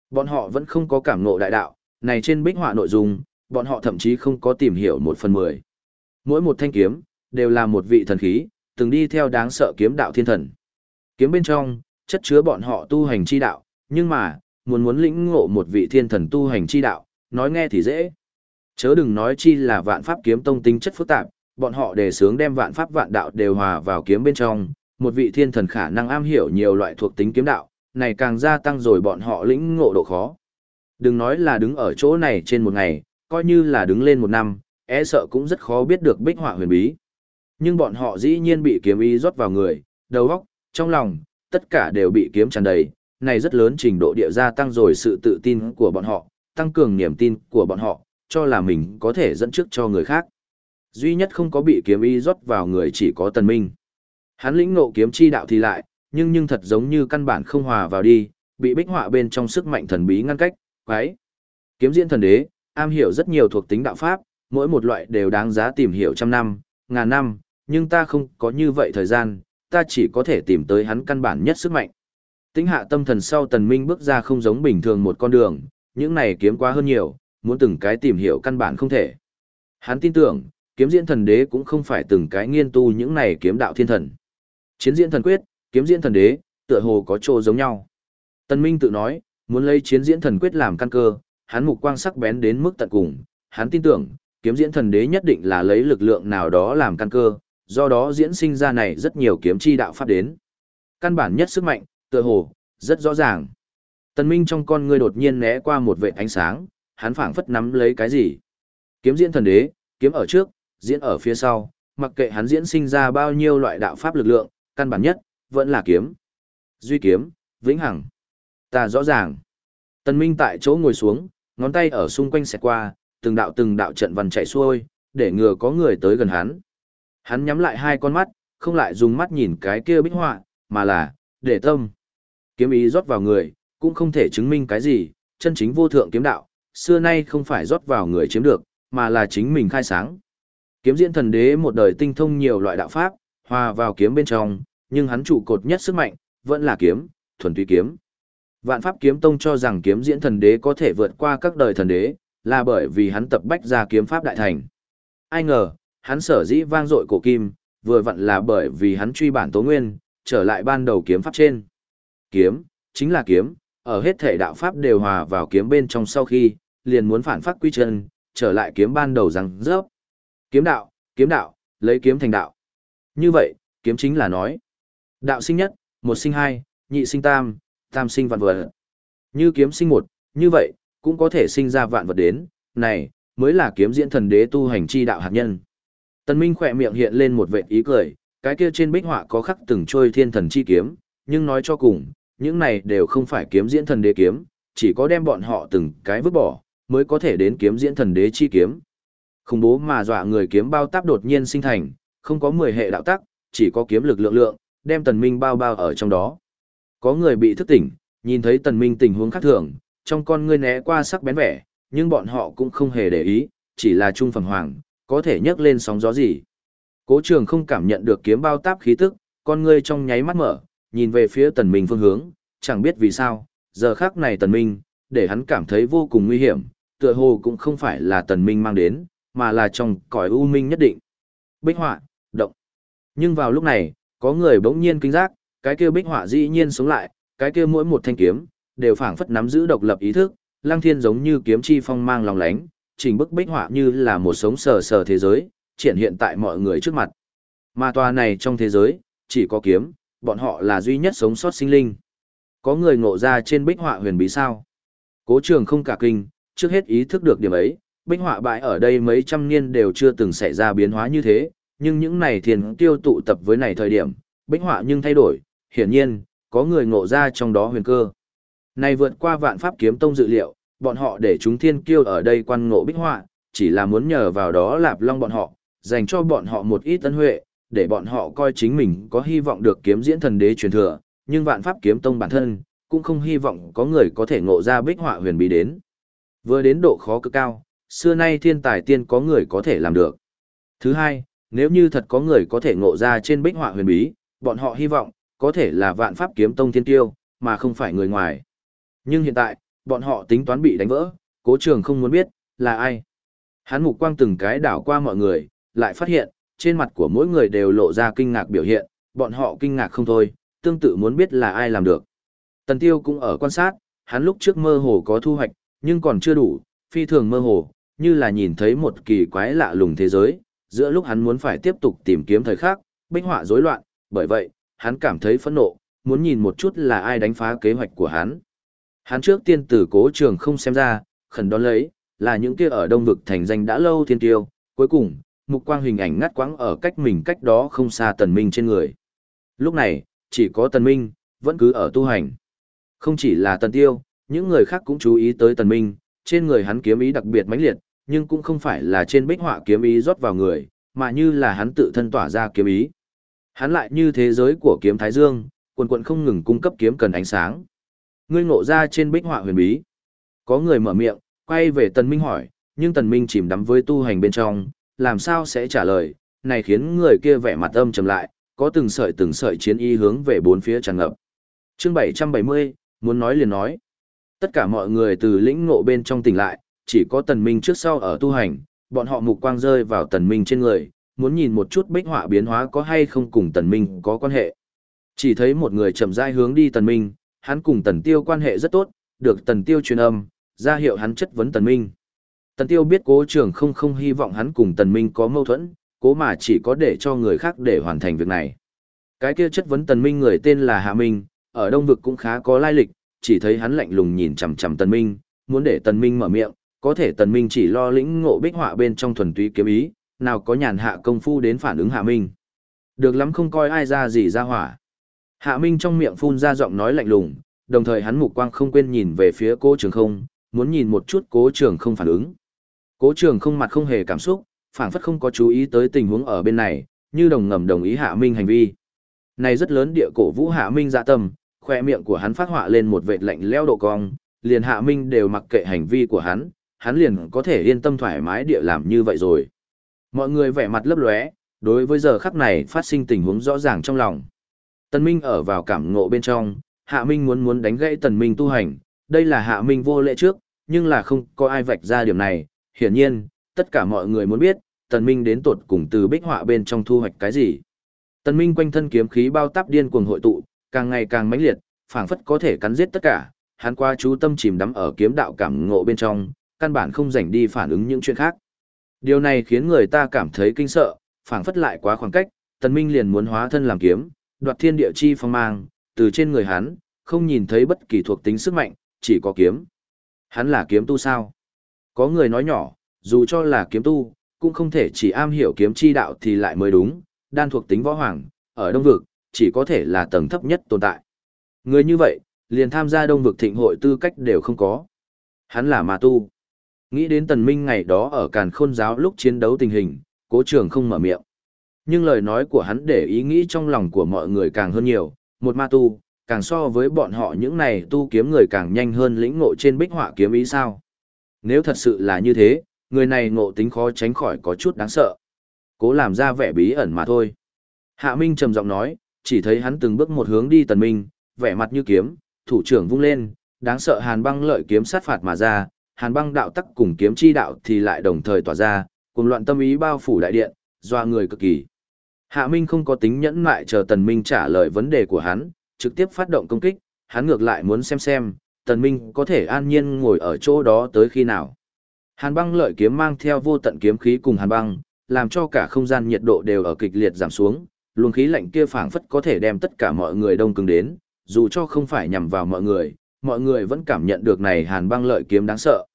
[SPEAKER 1] Bọn họ vẫn không có cảm ngộ đại đạo, này trên bích họa nội dung, bọn họ thậm chí không có tìm hiểu một phần mười. Mỗi một thanh kiếm, đều là một vị thần khí, từng đi theo đáng sợ kiếm đạo thiên thần. Kiếm bên trong, chất chứa bọn họ tu hành chi đạo, nhưng mà, muốn muốn lĩnh ngộ một vị thiên thần tu hành chi đạo, nói nghe thì dễ. Chớ đừng nói chi là vạn pháp kiếm tông tính chất phức tạp, bọn họ đề sướng đem vạn pháp vạn đạo đều hòa vào kiếm bên trong, một vị thiên thần khả năng am hiểu nhiều loại thuộc tính kiếm đạo, này càng gia tăng rồi bọn họ lĩnh ngộ độ khó. Đừng nói là đứng ở chỗ này trên một ngày, coi như là đứng lên một năm, e sợ cũng rất khó biết được bích họa huyền bí. Nhưng bọn họ dĩ nhiên bị kiếm ý rót vào người, đầu óc, trong lòng, tất cả đều bị kiếm tràn đầy, này rất lớn trình độ địa gia tăng rồi sự tự tin của bọn họ, tăng cường niềm tin của bọn họ, cho là mình có thể dẫn trước cho người khác. Duy nhất không có bị kiếm ý rót vào người chỉ có tần minh. Hắn lĩnh ngộ kiếm chi đạo thì lại, nhưng nhưng thật giống như căn bản không hòa vào đi, bị bích họa bên trong sức mạnh thần bí ngăn cách, quái. Kiếm diễn thần đế, am hiểu rất nhiều thuộc tính đạo pháp, mỗi một loại đều đáng giá tìm hiểu trăm năm, ngàn năm, nhưng ta không có như vậy thời gian, ta chỉ có thể tìm tới hắn căn bản nhất sức mạnh. Tính hạ tâm thần sau tần minh bước ra không giống bình thường một con đường, những này kiếm quá hơn nhiều, muốn từng cái tìm hiểu căn bản không thể. Hắn tin tưởng, kiếm diễn thần đế cũng không phải từng cái nghiên tu những này kiếm đạo thiên thần. Chiến diễn thần quyết, kiếm diễn thần đế, tựa hồ có chỗ giống nhau. Tần Minh tự nói, muốn lấy chiến diễn thần quyết làm căn cơ, hắn mục quang sắc bén đến mức tận cùng, hắn tin tưởng, kiếm diễn thần đế nhất định là lấy lực lượng nào đó làm căn cơ, do đó diễn sinh ra này rất nhiều kiếm chi đạo pháp đến. Căn bản nhất sức mạnh, tựa hồ, rất rõ ràng. Tần Minh trong con ngươi đột nhiên né qua một vệt ánh sáng, hắn phảng phất nắm lấy cái gì. Kiếm diễn thần đế, kiếm ở trước, diễn ở phía sau, mặc kệ hắn diễn sinh ra bao nhiêu loại đạo pháp lực lượng, căn bản nhất, vẫn là kiếm. Duy kiếm, vĩnh hằng. Ta rõ ràng. Tần Minh tại chỗ ngồi xuống, ngón tay ở xung quanh xẹt qua, từng đạo từng đạo trận văn chạy xuôi, để ngừa có người tới gần hắn. Hắn nhắm lại hai con mắt, không lại dùng mắt nhìn cái kia bích họa, mà là, để tâm. Kiếm ý rót vào người, cũng không thể chứng minh cái gì, chân chính vô thượng kiếm đạo, xưa nay không phải rót vào người chiếm được, mà là chính mình khai sáng. Kiếm diễn thần đế một đời tinh thông nhiều loại đạo pháp, hòa vào kiếm bên trong, nhưng hắn trụ cột nhất sức mạnh, vẫn là kiếm, thuần túy kiếm. Vạn pháp kiếm tông cho rằng kiếm diễn thần đế có thể vượt qua các đời thần đế, là bởi vì hắn tập bách ra kiếm pháp đại thành. Ai ngờ, hắn sở dĩ vang dội cổ kim, vừa vặn là bởi vì hắn truy bản tố nguyên, trở lại ban đầu kiếm pháp trên. Kiếm, chính là kiếm, ở hết thể đạo pháp đều hòa vào kiếm bên trong sau khi, liền muốn phản phát quy chân, trở lại kiếm ban đầu rằng rớp. Kiếm đạo, kiếm đạo, lấy kiếm thành đạo. Như vậy, kiếm chính là nói. Đạo sinh nhất, một sinh hai, nhị sinh tam, tam sinh vạn vật. Như kiếm sinh một, như vậy, cũng có thể sinh ra vạn vật đến, này, mới là kiếm diễn thần đế tu hành chi đạo hạt nhân. Tần Minh khỏe miệng hiện lên một vệt ý cười, cái kia trên bích họa có khắc từng trôi thiên thần chi kiếm, nhưng nói cho cùng, những này đều không phải kiếm diễn thần đế kiếm, chỉ có đem bọn họ từng cái vứt bỏ, mới có thể đến kiếm diễn thần đế chi kiếm. Khủng bố mà dọa người kiếm bao táp đột nhiên sinh thành, không có 10 hệ đạo tắc, chỉ có kiếm lực lượng lượng, đem tần minh bao bao ở trong đó. Có người bị thức tỉnh, nhìn thấy tần minh tình huống khác thường, trong con ngươi né qua sắc bén vẻ, nhưng bọn họ cũng không hề để ý, chỉ là trung phẩm hoàng, có thể nhấc lên sóng gió gì. Cố trường không cảm nhận được kiếm bao táp khí tức, con ngươi trong nháy mắt mở, nhìn về phía tần minh phương hướng, chẳng biết vì sao, giờ khắc này tần minh, để hắn cảm thấy vô cùng nguy hiểm, tựa hồ cũng không phải là tần minh mang đến, mà là trong cõi u minh nhất định. Bích họa, động. Nhưng vào lúc này, có người bỗng nhiên kinh giác, cái kia bích họa dĩ nhiên sống lại, cái kia mỗi một thanh kiếm, đều phảng phất nắm giữ độc lập ý thức, lăng thiên giống như kiếm chi phong mang lòng lánh, trình bức bích họa như là một sống sờ sờ thế giới, triển hiện tại mọi người trước mặt. Mà tòa này trong thế giới, chỉ có kiếm, bọn họ là duy nhất sống sót sinh linh. Có người ngộ ra trên bích họa huyền bí sao? Cố trường không cả kinh, trước hết ý thức được điểm ấy, bích họa bãi ở đây mấy trăm niên đều chưa từng xảy ra biến hóa như thế, nhưng những này thiền tiêu tụ tập với này thời điểm, bích họa nhưng thay đổi, hiển nhiên, có người ngộ ra trong đó huyền cơ. Này vượt qua vạn pháp kiếm tông dự liệu, bọn họ để chúng thiên kiêu ở đây quan ngộ bích họa, chỉ là muốn nhờ vào đó lạp long bọn họ, dành cho bọn họ một ít tân huệ, để bọn họ coi chính mình có hy vọng được kiếm diễn thần đế truyền thừa, nhưng vạn pháp kiếm tông bản thân, cũng không hy vọng có người có thể ngộ ra bích họa huyền bí đến. Vừa đến độ khó cực cao, xưa nay thiên tài tiên có người có thể làm được. Thứ hai, nếu như thật có người có thể ngộ ra trên bích họa huyền bí, bọn họ hy vọng, có thể là vạn pháp kiếm tông thiên tiêu, mà không phải người ngoài. Nhưng hiện tại, bọn họ tính toán bị đánh vỡ, cố trường không muốn biết, là ai. Hắn mục quang từng cái đảo qua mọi người, lại phát hiện, trên mặt của mỗi người đều lộ ra kinh ngạc biểu hiện, bọn họ kinh ngạc không thôi, tương tự muốn biết là ai làm được. Tần Tiêu cũng ở quan sát, hắn lúc trước mơ hồ có thu hoạch, nhưng còn chưa đủ, phi thường mơ hồ, như là nhìn thấy một kỳ quái lạ lùng thế giới, giữa lúc hắn muốn phải tiếp tục tìm kiếm thời khắc, bích họa rối loạn, bởi vậy, hắn cảm thấy phẫn nộ, muốn nhìn một chút là ai đánh phá kế hoạch của hắn. Hắn trước tiên từ cố trường không xem ra, khẩn đón lấy, là những kia ở đông vực thành danh đã lâu thiên tiêu, cuối cùng, mục quang hình ảnh ngắt quãng ở cách mình cách đó không xa tần minh trên người. Lúc này, chỉ có tần minh, vẫn cứ ở tu hành. Không chỉ là tần tiêu, những người khác cũng chú ý tới tần minh, trên người hắn kiếm ý đặc biệt mãnh liệt, nhưng cũng không phải là trên bích họa kiếm ý rót vào người, mà như là hắn tự thân tỏa ra kiếm ý. Hắn lại như thế giới của kiếm Thái Dương, quần quần không ngừng cung cấp kiếm cần ánh sáng. Ngươi ngộ ra trên bích họa huyền bí. Có người mở miệng, quay về Tần Minh hỏi, nhưng Tần Minh chìm đắm với tu hành bên trong, làm sao sẽ trả lời, này khiến người kia vẻ mặt âm trầm lại, có từng sợi từng sợi chiến y hướng về bốn phía tràn ngập. Chương 770, muốn nói liền nói. Tất cả mọi người từ lĩnh ngộ bên trong tỉnh lại, chỉ có Tần Minh trước sau ở tu hành, bọn họ mục quang rơi vào Tần Minh trên người, muốn nhìn một chút bích họa biến hóa có hay không cùng Tần Minh có quan hệ. Chỉ thấy một người chậm rãi hướng đi Tần Minh, hắn cùng Tần Tiêu quan hệ rất tốt, được Tần Tiêu truyền âm, ra hiệu hắn chất vấn Tần Minh. Tần Tiêu biết cố trưởng không không hy vọng hắn cùng Tần Minh có mâu thuẫn, cố mà chỉ có để cho người khác để hoàn thành việc này. Cái kia chất vấn Tần Minh người tên là Hạ Minh, ở Đông Vực cũng khá có lai lịch, chỉ thấy hắn lạnh lùng nhìn chằm chằm Tần Minh, muốn để Tần Minh mở miệng, có thể Tần Minh chỉ lo lĩnh ngộ bích họa bên trong thuần túy kiếm ý, nào có nhàn hạ công phu đến phản ứng Hạ Minh. Được lắm không coi ai ra gì ra hỏa. Hạ Minh trong miệng phun ra giọng nói lạnh lùng, đồng thời hắn mục quang không quên nhìn về phía cố trường không, muốn nhìn một chút cố trường không phản ứng. Cố trường không mặt không hề cảm xúc, phản phất không có chú ý tới tình huống ở bên này, như đồng ngầm đồng ý hạ minh hành vi. Này rất lớn địa cổ vũ hạ minh dạ tâm, khoe miệng của hắn phát họa lên một vệt lạnh leo độ cong, liền hạ minh đều mặc kệ hành vi của hắn, hắn liền có thể yên tâm thoải mái địa làm như vậy rồi. Mọi người vẻ mặt lấp lóe, đối với giờ khắc này phát sinh tình huống rõ ràng trong lòng. Tần Minh ở vào cảm ngộ bên trong, Hạ Minh muốn muốn đánh gãy Tần Minh tu hành, đây là Hạ Minh vô lễ trước, nhưng là không có ai vạch ra điểm này, hiển nhiên, tất cả mọi người muốn biết, Tần Minh đến tuột cùng từ bích họa bên trong thu hoạch cái gì. Tần Minh quanh thân kiếm khí bao táp điên cuồng hội tụ, càng ngày càng mãnh liệt, phảng phất có thể cắn giết tất cả, hắn qua chú tâm chìm đắm ở kiếm đạo cảm ngộ bên trong, căn bản không dành đi phản ứng những chuyện khác. Điều này khiến người ta cảm thấy kinh sợ, phảng phất lại quá khoảng cách, Tần Minh liền muốn hóa thân làm kiếm, đoạt thiên địa chi phong mang, từ trên người hắn, không nhìn thấy bất kỳ thuộc tính sức mạnh, chỉ có kiếm. Hắn là kiếm tu sao? Có người nói nhỏ, dù cho là kiếm tu, cũng không thể chỉ am hiểu kiếm chi đạo thì lại mới đúng, đan thuộc tính võ hoàng, ở đông vực, chỉ có thể là tầng thấp nhất tồn tại. Người như vậy, liền tham gia đông vực thịnh hội tư cách đều không có. Hắn là ma tu. Nghĩ đến tần minh ngày đó ở càn khôn giáo lúc chiến đấu tình hình, cố trường không mở miệng. Nhưng lời nói của hắn để ý nghĩ trong lòng của mọi người càng hơn nhiều, một ma tu, càng so với bọn họ những này tu kiếm người càng nhanh hơn lĩnh ngộ trên bích họa kiếm ý sao. Nếu thật sự là như thế, người này ngộ tính khó tránh khỏi có chút đáng sợ. Cố làm ra vẻ bí ẩn mà thôi. Hạ Minh trầm giọng nói, chỉ thấy hắn từng bước một hướng đi tần minh, vẻ mặt như kiếm, thủ trưởng vung lên, đáng sợ hàn băng lợi kiếm sát phạt mà ra, hàn băng đạo tắc cùng kiếm chi đạo thì lại đồng thời tỏa ra, cùng loạn tâm ý bao phủ đại điện, doa người cực kỳ. Hạ Minh không có tính nhẫn mại chờ Tần Minh trả lời vấn đề của hắn, trực tiếp phát động công kích, hắn ngược lại muốn xem xem, Tần Minh có thể an nhiên ngồi ở chỗ đó tới khi nào. Hàn băng lợi kiếm mang theo vô tận kiếm khí cùng hàn băng, làm cho cả không gian nhiệt độ đều ở kịch liệt giảm xuống, luồng khí lạnh kia phảng phất có thể đem tất cả mọi người đông cứng đến, dù cho không phải nhằm vào mọi người, mọi người vẫn cảm nhận được này hàn băng lợi kiếm đáng sợ.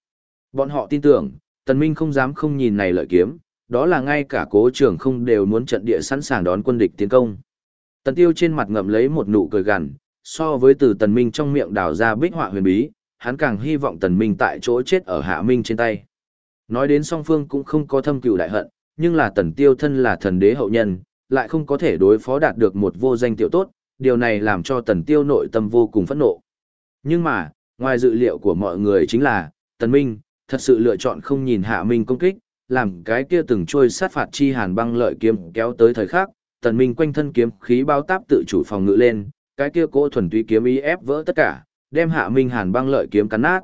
[SPEAKER 1] Bọn họ tin tưởng, Tần Minh không dám không nhìn này lợi kiếm, đó là ngay cả cố trưởng không đều muốn trận địa sẵn sàng đón quân địch tiến công. Tần Tiêu trên mặt ngậm lấy một nụ cười gằn, so với từ Tần Minh trong miệng đào ra bích họa huyền bí, hắn càng hy vọng Tần Minh tại chỗ chết ở Hạ Minh trên tay. Nói đến song phương cũng không có thâm cừu đại hận, nhưng là Tần Tiêu thân là thần đế hậu nhân, lại không có thể đối phó đạt được một vô danh tiểu tốt, điều này làm cho Tần Tiêu nội tâm vô cùng phẫn nộ. Nhưng mà, ngoài dự liệu của mọi người chính là, Tần Minh, thật sự lựa chọn không nhìn Hạ Minh công kích, làm cái kia từng trôi sát phạt chi hàn băng lợi kiếm kéo tới thời khắc, Tần Minh quanh thân kiếm khí bao táp tự chủ phòng ngự lên, cái kia cỗ thuần túy kiếm ý ép vỡ tất cả, đem Hạ Minh hàn băng lợi kiếm cắn nát.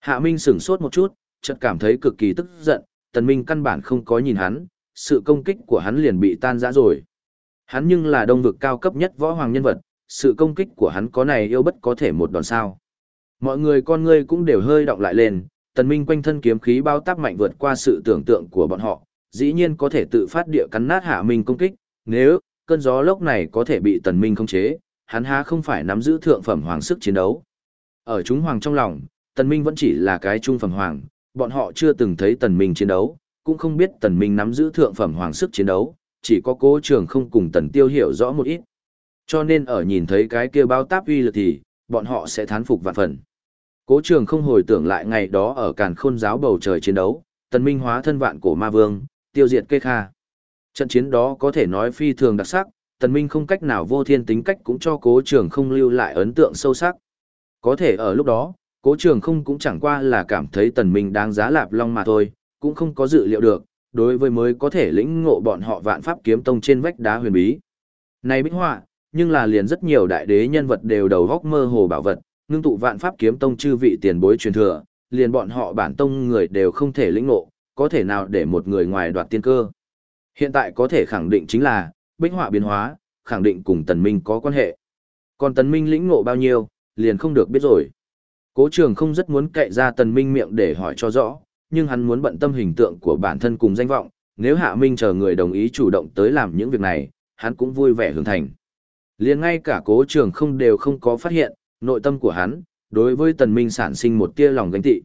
[SPEAKER 1] Hạ Minh sững sốt một chút, chợt cảm thấy cực kỳ tức giận, Tần Minh căn bản không có nhìn hắn, sự công kích của hắn liền bị tan rã rồi. Hắn nhưng là đông vực cao cấp nhất võ hoàng nhân vật, sự công kích của hắn có này yêu bất có thể một đòn sao. Mọi người con ngươi cũng đều hơi động lại lên, tần minh quanh thân kiếm khí bao tác mạnh vượt qua sự tưởng tượng của bọn họ, dĩ nhiên có thể tự phát địa cắn nát hạ minh công kích, nếu cơn gió lốc này có thể bị tần minh khống chế, hắn há không phải nắm giữ thượng phẩm hoàng sức chiến đấu. Ở chúng hoàng trong lòng, tần minh vẫn chỉ là cái trung phẩm hoàng, bọn họ chưa từng thấy tần minh chiến đấu, cũng không biết tần minh nắm giữ thượng phẩm hoàng sức chiến đấu, chỉ có cố trường không cùng tần tiêu hiểu rõ một ít. Cho nên ở nhìn thấy cái kia bao táp uy lực thì, bọn họ sẽ thán phục vạn phần. Cố trường không hồi tưởng lại ngày đó ở càn khôn giáo bầu trời chiến đấu, tần minh hóa thân vạn cổ ma vương, tiêu diệt kê kha. Trận chiến đó có thể nói phi thường đặc sắc, tần minh không cách nào vô thiên tính cách cũng cho cố trường không lưu lại ấn tượng sâu sắc. Có thể ở lúc đó, cố trường không cũng chẳng qua là cảm thấy tần minh đáng giá lạp long mà thôi, cũng không có dự liệu được, đối với mới có thể lĩnh ngộ bọn họ vạn pháp kiếm tông trên vách đá huyền bí. Này bích họa, nhưng là liền rất nhiều đại đế nhân vật đều đầu góc mơ hồ bảo vật, ngưng tụ vạn pháp kiếm tông chư vị tiền bối truyền thừa, liền bọn họ bản tông người đều không thể lĩnh ngộ, có thể nào để một người ngoài đoạt tiên cơ. Hiện tại có thể khẳng định chính là, bích họa biến hóa, khẳng định cùng tần minh có quan hệ. Còn tần minh lĩnh ngộ bao nhiêu, liền không được biết rồi. Cố trường không rất muốn cậy ra tần minh miệng để hỏi cho rõ, nhưng hắn muốn bận tâm hình tượng của bản thân cùng danh vọng, nếu hạ minh chờ người đồng ý chủ động tới làm những việc này, hắn cũng vui vẻ hưởng thành liền ngay cả cố trường không đều không có phát hiện, nội tâm của hắn, đối với tần minh sản sinh một tia lòng gánh tị.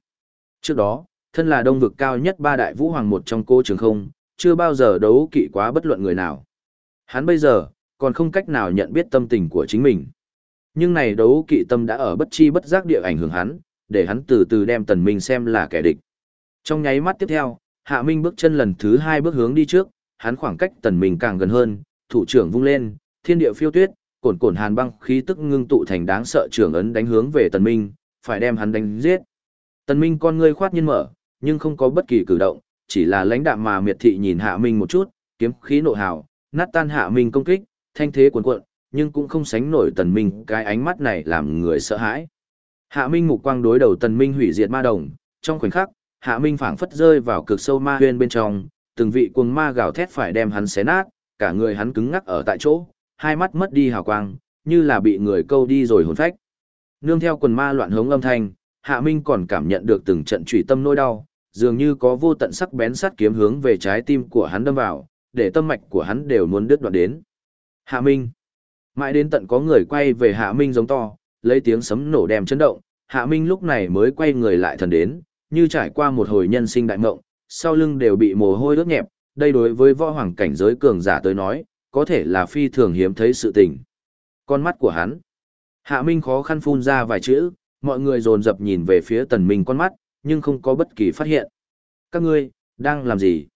[SPEAKER 1] Trước đó, thân là đông vực cao nhất ba đại vũ hoàng một trong cố trường không, chưa bao giờ đấu kỵ quá bất luận người nào. Hắn bây giờ, còn không cách nào nhận biết tâm tình của chính mình. Nhưng này đấu kỵ tâm đã ở bất chi bất giác địa ảnh hưởng hắn, để hắn từ từ đem tần minh xem là kẻ địch. Trong nháy mắt tiếp theo, hạ minh bước chân lần thứ hai bước hướng đi trước, hắn khoảng cách tần minh càng gần hơn, thủ trưởng vung lên, thiên địa phiêu tuyết, cồn cồn hàn băng khí tức ngưng tụ thành đáng sợ trưởng ấn đánh hướng về tần minh, phải đem hắn đánh giết. Tần minh con ngươi khoát nhiên mở, nhưng không có bất kỳ cử động, chỉ là lãnh đạm mà miệt thị nhìn hạ minh một chút, kiếm khí nộ hào, nát tan hạ minh công kích, thanh thế cuồn cuộn, nhưng cũng không sánh nổi tần minh cái ánh mắt này làm người sợ hãi. Hạ minh mục quang đối đầu tần minh hủy diệt ma đồng, trong khoảnh khắc, hạ minh phảng phất rơi vào cực sâu ma huyên bên trong, từng vị cuồng ma gào thét phải đem hắn xé nát, cả người hắn cứng ngắc ở tại chỗ, hai mắt mất đi hào quang, như là bị người câu đi rồi hồn phách. Nương theo quần ma loạn hống âm thanh, Hạ Minh còn cảm nhận được từng trận trụy tâm nỗi đau, dường như có vô tận sắc bén sát kiếm hướng về trái tim của hắn đâm vào, để tâm mạch của hắn đều muốn đứt đoạn đến. Hạ Minh. Mãi đến tận có người quay về Hạ Minh giống to, lấy tiếng sấm nổ đem chấn động, Hạ Minh lúc này mới quay người lại thần đến, như trải qua một hồi nhân sinh đại mộng, sau lưng đều bị mồ hôi ướt nhẹp, đây đối với võ hoàng cảnh giới cường giả tới nói, có thể là phi thường hiếm thấy sự tình. Con mắt của hắn. Hạ Minh khó khăn phun ra vài chữ, mọi người dồn dập nhìn về phía tần minh con mắt, nhưng không có bất kỳ phát hiện. Các ngươi, đang làm gì?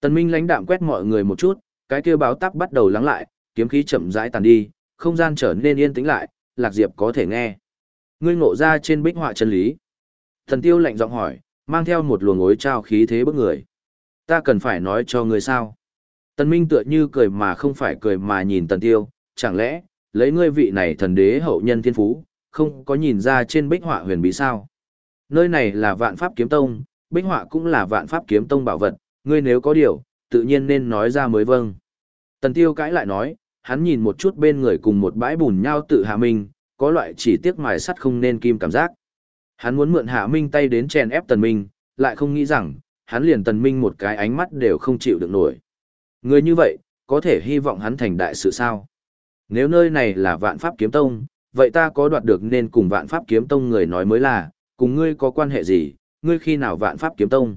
[SPEAKER 1] Tần minh lãnh đạm quét mọi người một chút, cái kia báo táp bắt đầu lắng lại, kiếm khí chậm rãi tàn đi, không gian trở nên yên tĩnh lại, lạc diệp có thể nghe. Ngươi ngộ ra trên bích họa chân lý. Thần tiêu lạnh giọng hỏi, mang theo một luồng ối trao khí thế bức người. Ta cần phải nói cho ngươi sao? Tần Minh tựa như cười mà không phải cười mà nhìn Tần Tiêu, chẳng lẽ, lấy ngươi vị này thần đế hậu nhân thiên phú, không có nhìn ra trên bích họa huyền bí sao? Nơi này là vạn pháp kiếm tông, bích họa cũng là vạn pháp kiếm tông bảo vật, ngươi nếu có điều, tự nhiên nên nói ra mới vâng. Tần Tiêu cãi lại nói, hắn nhìn một chút bên người cùng một bãi bùn nhau tự hạ minh, có loại chỉ tiếc mài sắt không nên kim cảm giác. Hắn muốn mượn hạ minh tay đến chèn ép tần minh, lại không nghĩ rằng, hắn liền tần minh một cái ánh mắt đều không chịu được nổi. Người như vậy, có thể hy vọng hắn thành đại sự sao? Nếu nơi này là vạn pháp kiếm tông, vậy ta có đoạt được nên cùng vạn pháp kiếm tông người nói mới là, cùng ngươi có quan hệ gì, ngươi khi nào vạn pháp kiếm tông?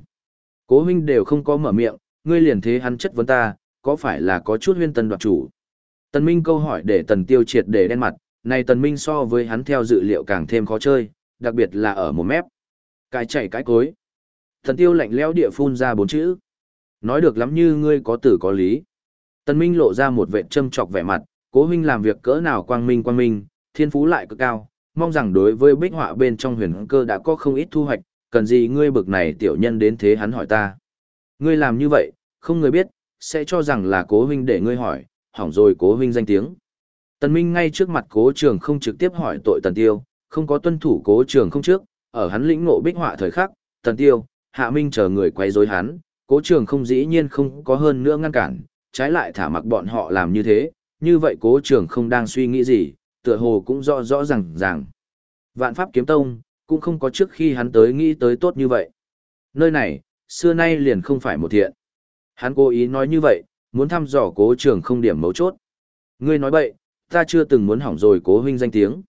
[SPEAKER 1] Cố huynh đều không có mở miệng, ngươi liền thế hắn chất vấn ta, có phải là có chút huyên tân đoạt chủ? Tần Minh câu hỏi để tần tiêu triệt để đen mặt, này tần Minh so với hắn theo dự liệu càng thêm khó chơi, đặc biệt là ở một mép. Cái chảy cái cối. Tần tiêu lạnh lẽo địa phun ra bốn chữ. Nói được lắm như ngươi có tử có lý. Tần Minh lộ ra một vệ châm chọc vẻ mặt, cố huynh làm việc cỡ nào quang minh quang minh, thiên phú lại cực cao, mong rằng đối với bích họa bên trong huyền cơ đã có không ít thu hoạch, cần gì ngươi bực này tiểu nhân đến thế hắn hỏi ta. Ngươi làm như vậy, không người biết, sẽ cho rằng là cố huynh để ngươi hỏi, hỏng rồi cố huynh danh tiếng. Tần Minh ngay trước mặt cố trường không trực tiếp hỏi tội Tần Tiêu, không có tuân thủ cố trường không trước, ở hắn lĩnh ngộ bích họa thời khắc, Tần Tiêu, Hạ Minh chờ người quay rối hắn, cố trường không dĩ nhiên không có hơn nữa ngăn cản, trái lại thả mặc bọn họ làm như thế, như vậy cố trường không đang suy nghĩ gì, tựa hồ cũng rõ rõ ràng ràng. Vạn Pháp Kiếm Tông, cũng không có trước khi hắn tới nghĩ tới tốt như vậy. Nơi này, xưa nay liền không phải một thiện. Hắn cố ý nói như vậy, muốn thăm dò cố trường không điểm mấu chốt. Ngươi nói bậy, ta chưa từng muốn hỏng rồi cố huynh danh tiếng.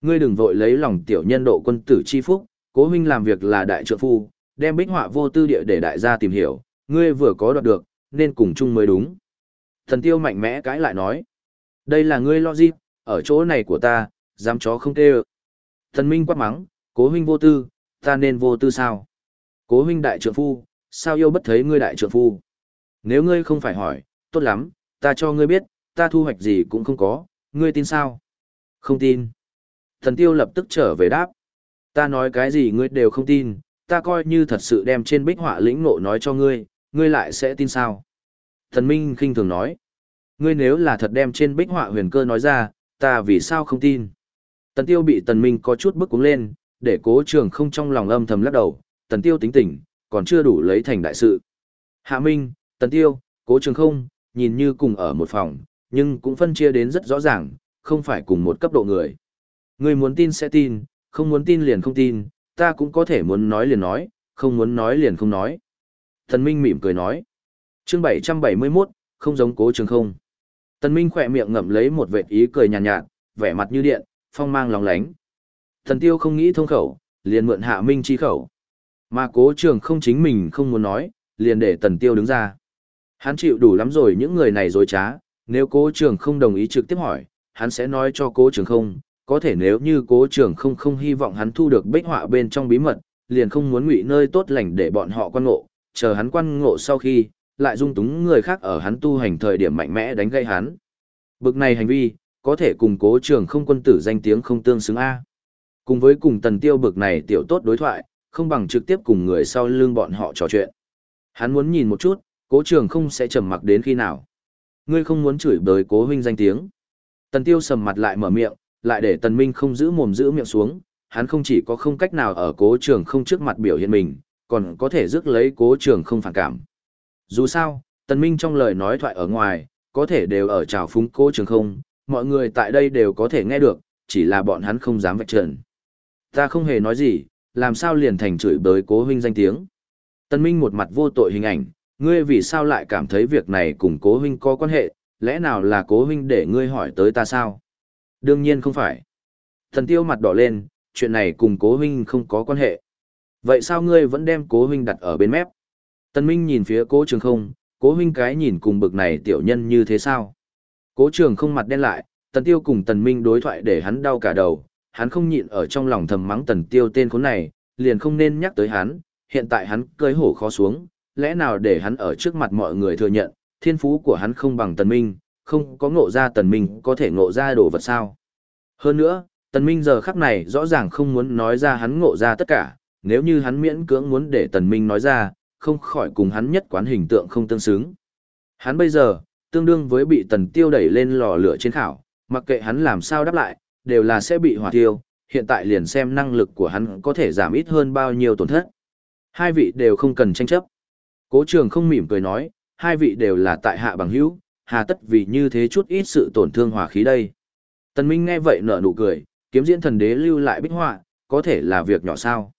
[SPEAKER 1] Ngươi đừng vội lấy lòng tiểu nhân độ quân tử chi phúc, cố huynh làm việc là đại trượng phu, đem bích họa vô tư địa để đại gia tìm hiểu, ngươi vừa có đoạt được, nên cùng chung mới đúng. Thần tiêu mạnh mẽ cãi lại nói, đây là ngươi lo gì, ở chỗ này của ta, dám chó không tê Thần minh quát mắng, cố huynh vô tư, ta nên vô tư sao? Cố huynh đại trượng phu, sao yêu bất thấy ngươi đại trượng phu? Nếu ngươi không phải hỏi, tốt lắm, ta cho ngươi biết, ta thu hoạch gì cũng không có, ngươi tin sao? Không tin. Thần tiêu lập tức trở về đáp. Ta nói cái gì ngươi đều không tin, ta coi như thật sự đem trên bích họa lĩnh ngộ nói cho ngươi, ngươi lại sẽ tin sao? Thần Minh khinh thường nói, ngươi nếu là thật đem trên bích họa huyền cơ nói ra, ta vì sao không tin? Tần Tiêu bị Tần Minh có chút bức cuống lên, để cố trường không trong lòng âm thầm lắc đầu, Tần Tiêu tính tỉnh, còn chưa đủ lấy thành đại sự. Hạ Minh, Tần Tiêu, cố trường không, nhìn như cùng ở một phòng, nhưng cũng phân chia đến rất rõ ràng, không phải cùng một cấp độ người. Ngươi muốn tin sẽ tin, không muốn tin liền không tin, ta cũng có thể muốn nói liền nói, không muốn nói liền không nói. Tần Minh mỉm cười nói. chương 771, không giống cố trường không. Tần Minh khỏe miệng ngậm lấy một vệt ý cười nhàn nhạt, nhạt, vẻ mặt như điện, phong mang lóng lánh. Thần Tiêu không nghĩ thông khẩu, liền mượn Hạ Minh chi khẩu. Mà cố trường không chính mình không muốn nói, liền để Tần Tiêu đứng ra. Hắn chịu đủ lắm rồi những người này dối trá, nếu cố trường không đồng ý trực tiếp hỏi, hắn sẽ nói cho cố trường không, có thể nếu như cố trường không không hy vọng hắn thu được bích họa bên trong bí mật, liền không muốn ngụy nơi tốt lành để bọn họ quan ngộ, chờ hắn quan ngộ sau khi, lại dung túng người khác ở hắn tu hành thời điểm mạnh mẽ đánh gây hắn. Bực này hành vi, có thể cùng cố trường không quân tử danh tiếng không tương xứng A. Cùng với cùng tần tiêu bực này tiểu tốt đối thoại, không bằng trực tiếp cùng người sau lưng bọn họ trò chuyện. Hắn muốn nhìn một chút, cố trường không sẽ trầm mặc đến khi nào. Ngươi không muốn chửi bới cố huynh danh tiếng. Tần tiêu sầm mặt lại mở miệng, lại để tần minh không giữ mồm giữ miệng xuống, hắn không chỉ có không cách nào ở cố trường không trước mặt biểu hiện mình, còn có thể rước lấy cố trường không phản cảm. Dù sao, tần minh trong lời nói thoại ở ngoài, có thể đều ở trào phúng cố trường không, mọi người tại đây đều có thể nghe được, chỉ là bọn hắn không dám vạch trần. Ta không hề nói gì, làm sao liền thành chửi bới cố huynh danh tiếng. Tần minh một mặt vô tội hình ảnh, ngươi vì sao lại cảm thấy việc này cùng cố huynh có quan hệ, lẽ nào là cố huynh để ngươi hỏi tới ta sao? Đương nhiên không phải. Thần tiêu mặt đỏ lên, chuyện này cùng cố huynh không có quan hệ. Vậy sao ngươi vẫn đem cố huynh đặt ở bên mép? Tần Minh nhìn phía cố trường không, cố huynh cái nhìn cùng bực này tiểu nhân như thế sao? Cố trường không mặt đen lại, tần tiêu cùng tần Minh đối thoại để hắn đau cả đầu, hắn không nhịn ở trong lòng thầm mắng tần tiêu tên khốn này, liền không nên nhắc tới hắn, hiện tại hắn cơi hổ khó xuống, lẽ nào để hắn ở trước mặt mọi người thừa nhận, thiên phú của hắn không bằng tần Minh, không có ngộ ra tần Minh có thể ngộ ra đồ vật sao? Hơn nữa, tần Minh giờ khắc này rõ ràng không muốn nói ra hắn ngộ ra tất cả, nếu như hắn miễn cưỡng muốn để tần Minh nói ra, không khỏi cùng hắn nhất quán hình tượng không tương xứng. Hắn bây giờ, tương đương với bị tần tiêu đẩy lên lò lửa trên khảo, mặc kệ hắn làm sao đáp lại, đều là sẽ bị hỏa tiêu, hiện tại liền xem năng lực của hắn có thể giảm ít hơn bao nhiêu tổn thất. Hai vị đều không cần tranh chấp. Cố trường không mỉm cười nói, hai vị đều là tại hạ bằng hữu, hà tất vì như thế chút ít sự tổn thương hỏa khí đây. Tần Minh nghe vậy nở nụ cười, kiếm diễn thần đế lưu lại bích họa, có thể là việc nhỏ sao.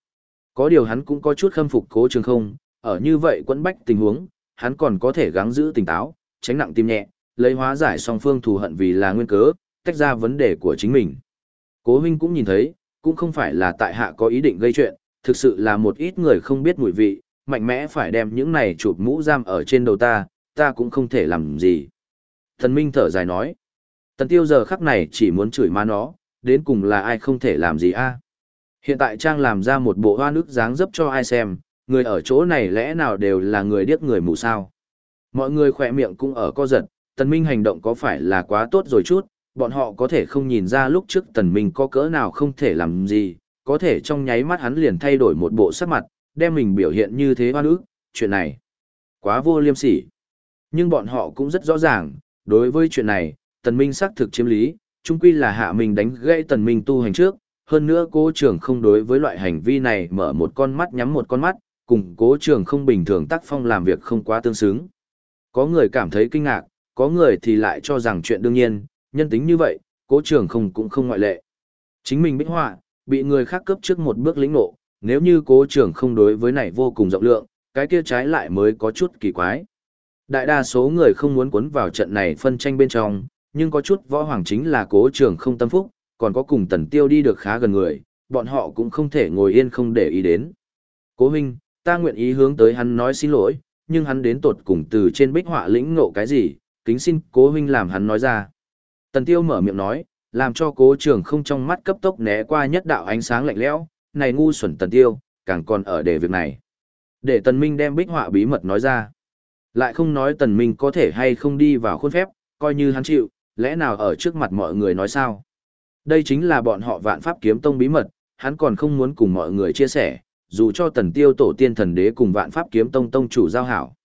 [SPEAKER 1] Có điều hắn cũng có chút khâm phục cố trường không, ở như vậy quẫn bách tình huống, hắn còn có thể gắng giữ tỉnh táo, tránh nặng tim nhẹ, lấy hóa giải song phương thù hận vì là nguyên cớ, tách ra vấn đề của chính mình. Cố huynh cũng nhìn thấy, cũng không phải là tại hạ có ý định gây chuyện, thực sự là một ít người không biết mùi vị, mạnh mẽ phải đem những này chụp mũ giam ở trên đầu ta, ta cũng không thể làm gì. Thần Minh thở dài nói, tần tiêu giờ khắc này chỉ muốn chửi má nó, đến cùng là ai không thể làm gì a? Hiện tại Trang làm ra một bộ hoa nước dáng dấp cho ai xem, người ở chỗ này lẽ nào đều là người điếc người mù sao. Mọi người khỏe miệng cũng ở co giật, tần minh hành động có phải là quá tốt rồi chút, bọn họ có thể không nhìn ra lúc trước tần minh có cỡ nào không thể làm gì, có thể trong nháy mắt hắn liền thay đổi một bộ sắc mặt, đem mình biểu hiện như thế hoa nước, chuyện này quá vô liêm sỉ. Nhưng bọn họ cũng rất rõ ràng, đối với chuyện này, tần minh xác thực chiếm lý, chung quy là hạ mình đánh gãy tần minh tu hành trước, hơn nữa cố trưởng không đối với loại hành vi này mở một con mắt nhắm một con mắt, cùng cố trường không bình thường tác phong làm việc không quá tương xứng. Có người cảm thấy kinh ngạc, có người thì lại cho rằng chuyện đương nhiên, nhân tính như vậy, cố trường không cũng không ngoại lệ. Chính mình bích họa, bị người khác cướp trước một bước lĩnh nộ, nếu như cố trường không đối với này vô cùng rộng lượng, cái kia trái lại mới có chút kỳ quái. Đại đa số người không muốn cuốn vào trận này phân tranh bên trong, nhưng có chút võ hoàng chính là cố trường không tâm phúc, còn có cùng tần tiêu đi được khá gần người, bọn họ cũng không thể ngồi yên không để ý đến. Cố huynh, ta nguyện ý hướng tới hắn nói xin lỗi, nhưng hắn đến tột cùng từ trên bích họa lĩnh ngộ cái gì, kính xin cố huynh làm hắn nói ra. Tần tiêu mở miệng nói, làm cho cố trường không trong mắt cấp tốc né qua nhất đạo ánh sáng lạnh lẽo, này ngu xuẩn tần tiêu, càng còn ở để việc này. Để tần minh đem bích họa bí mật nói ra. Lại không nói tần minh có thể hay không đi vào khuôn phép, coi như hắn chịu, lẽ nào ở trước mặt mọi người nói sao. Đây chính là bọn họ vạn pháp kiếm tông bí mật, hắn còn không muốn cùng mọi người chia sẻ, dù cho tần tiêu tổ tiên thần đế cùng vạn pháp kiếm tông tông chủ giao hảo.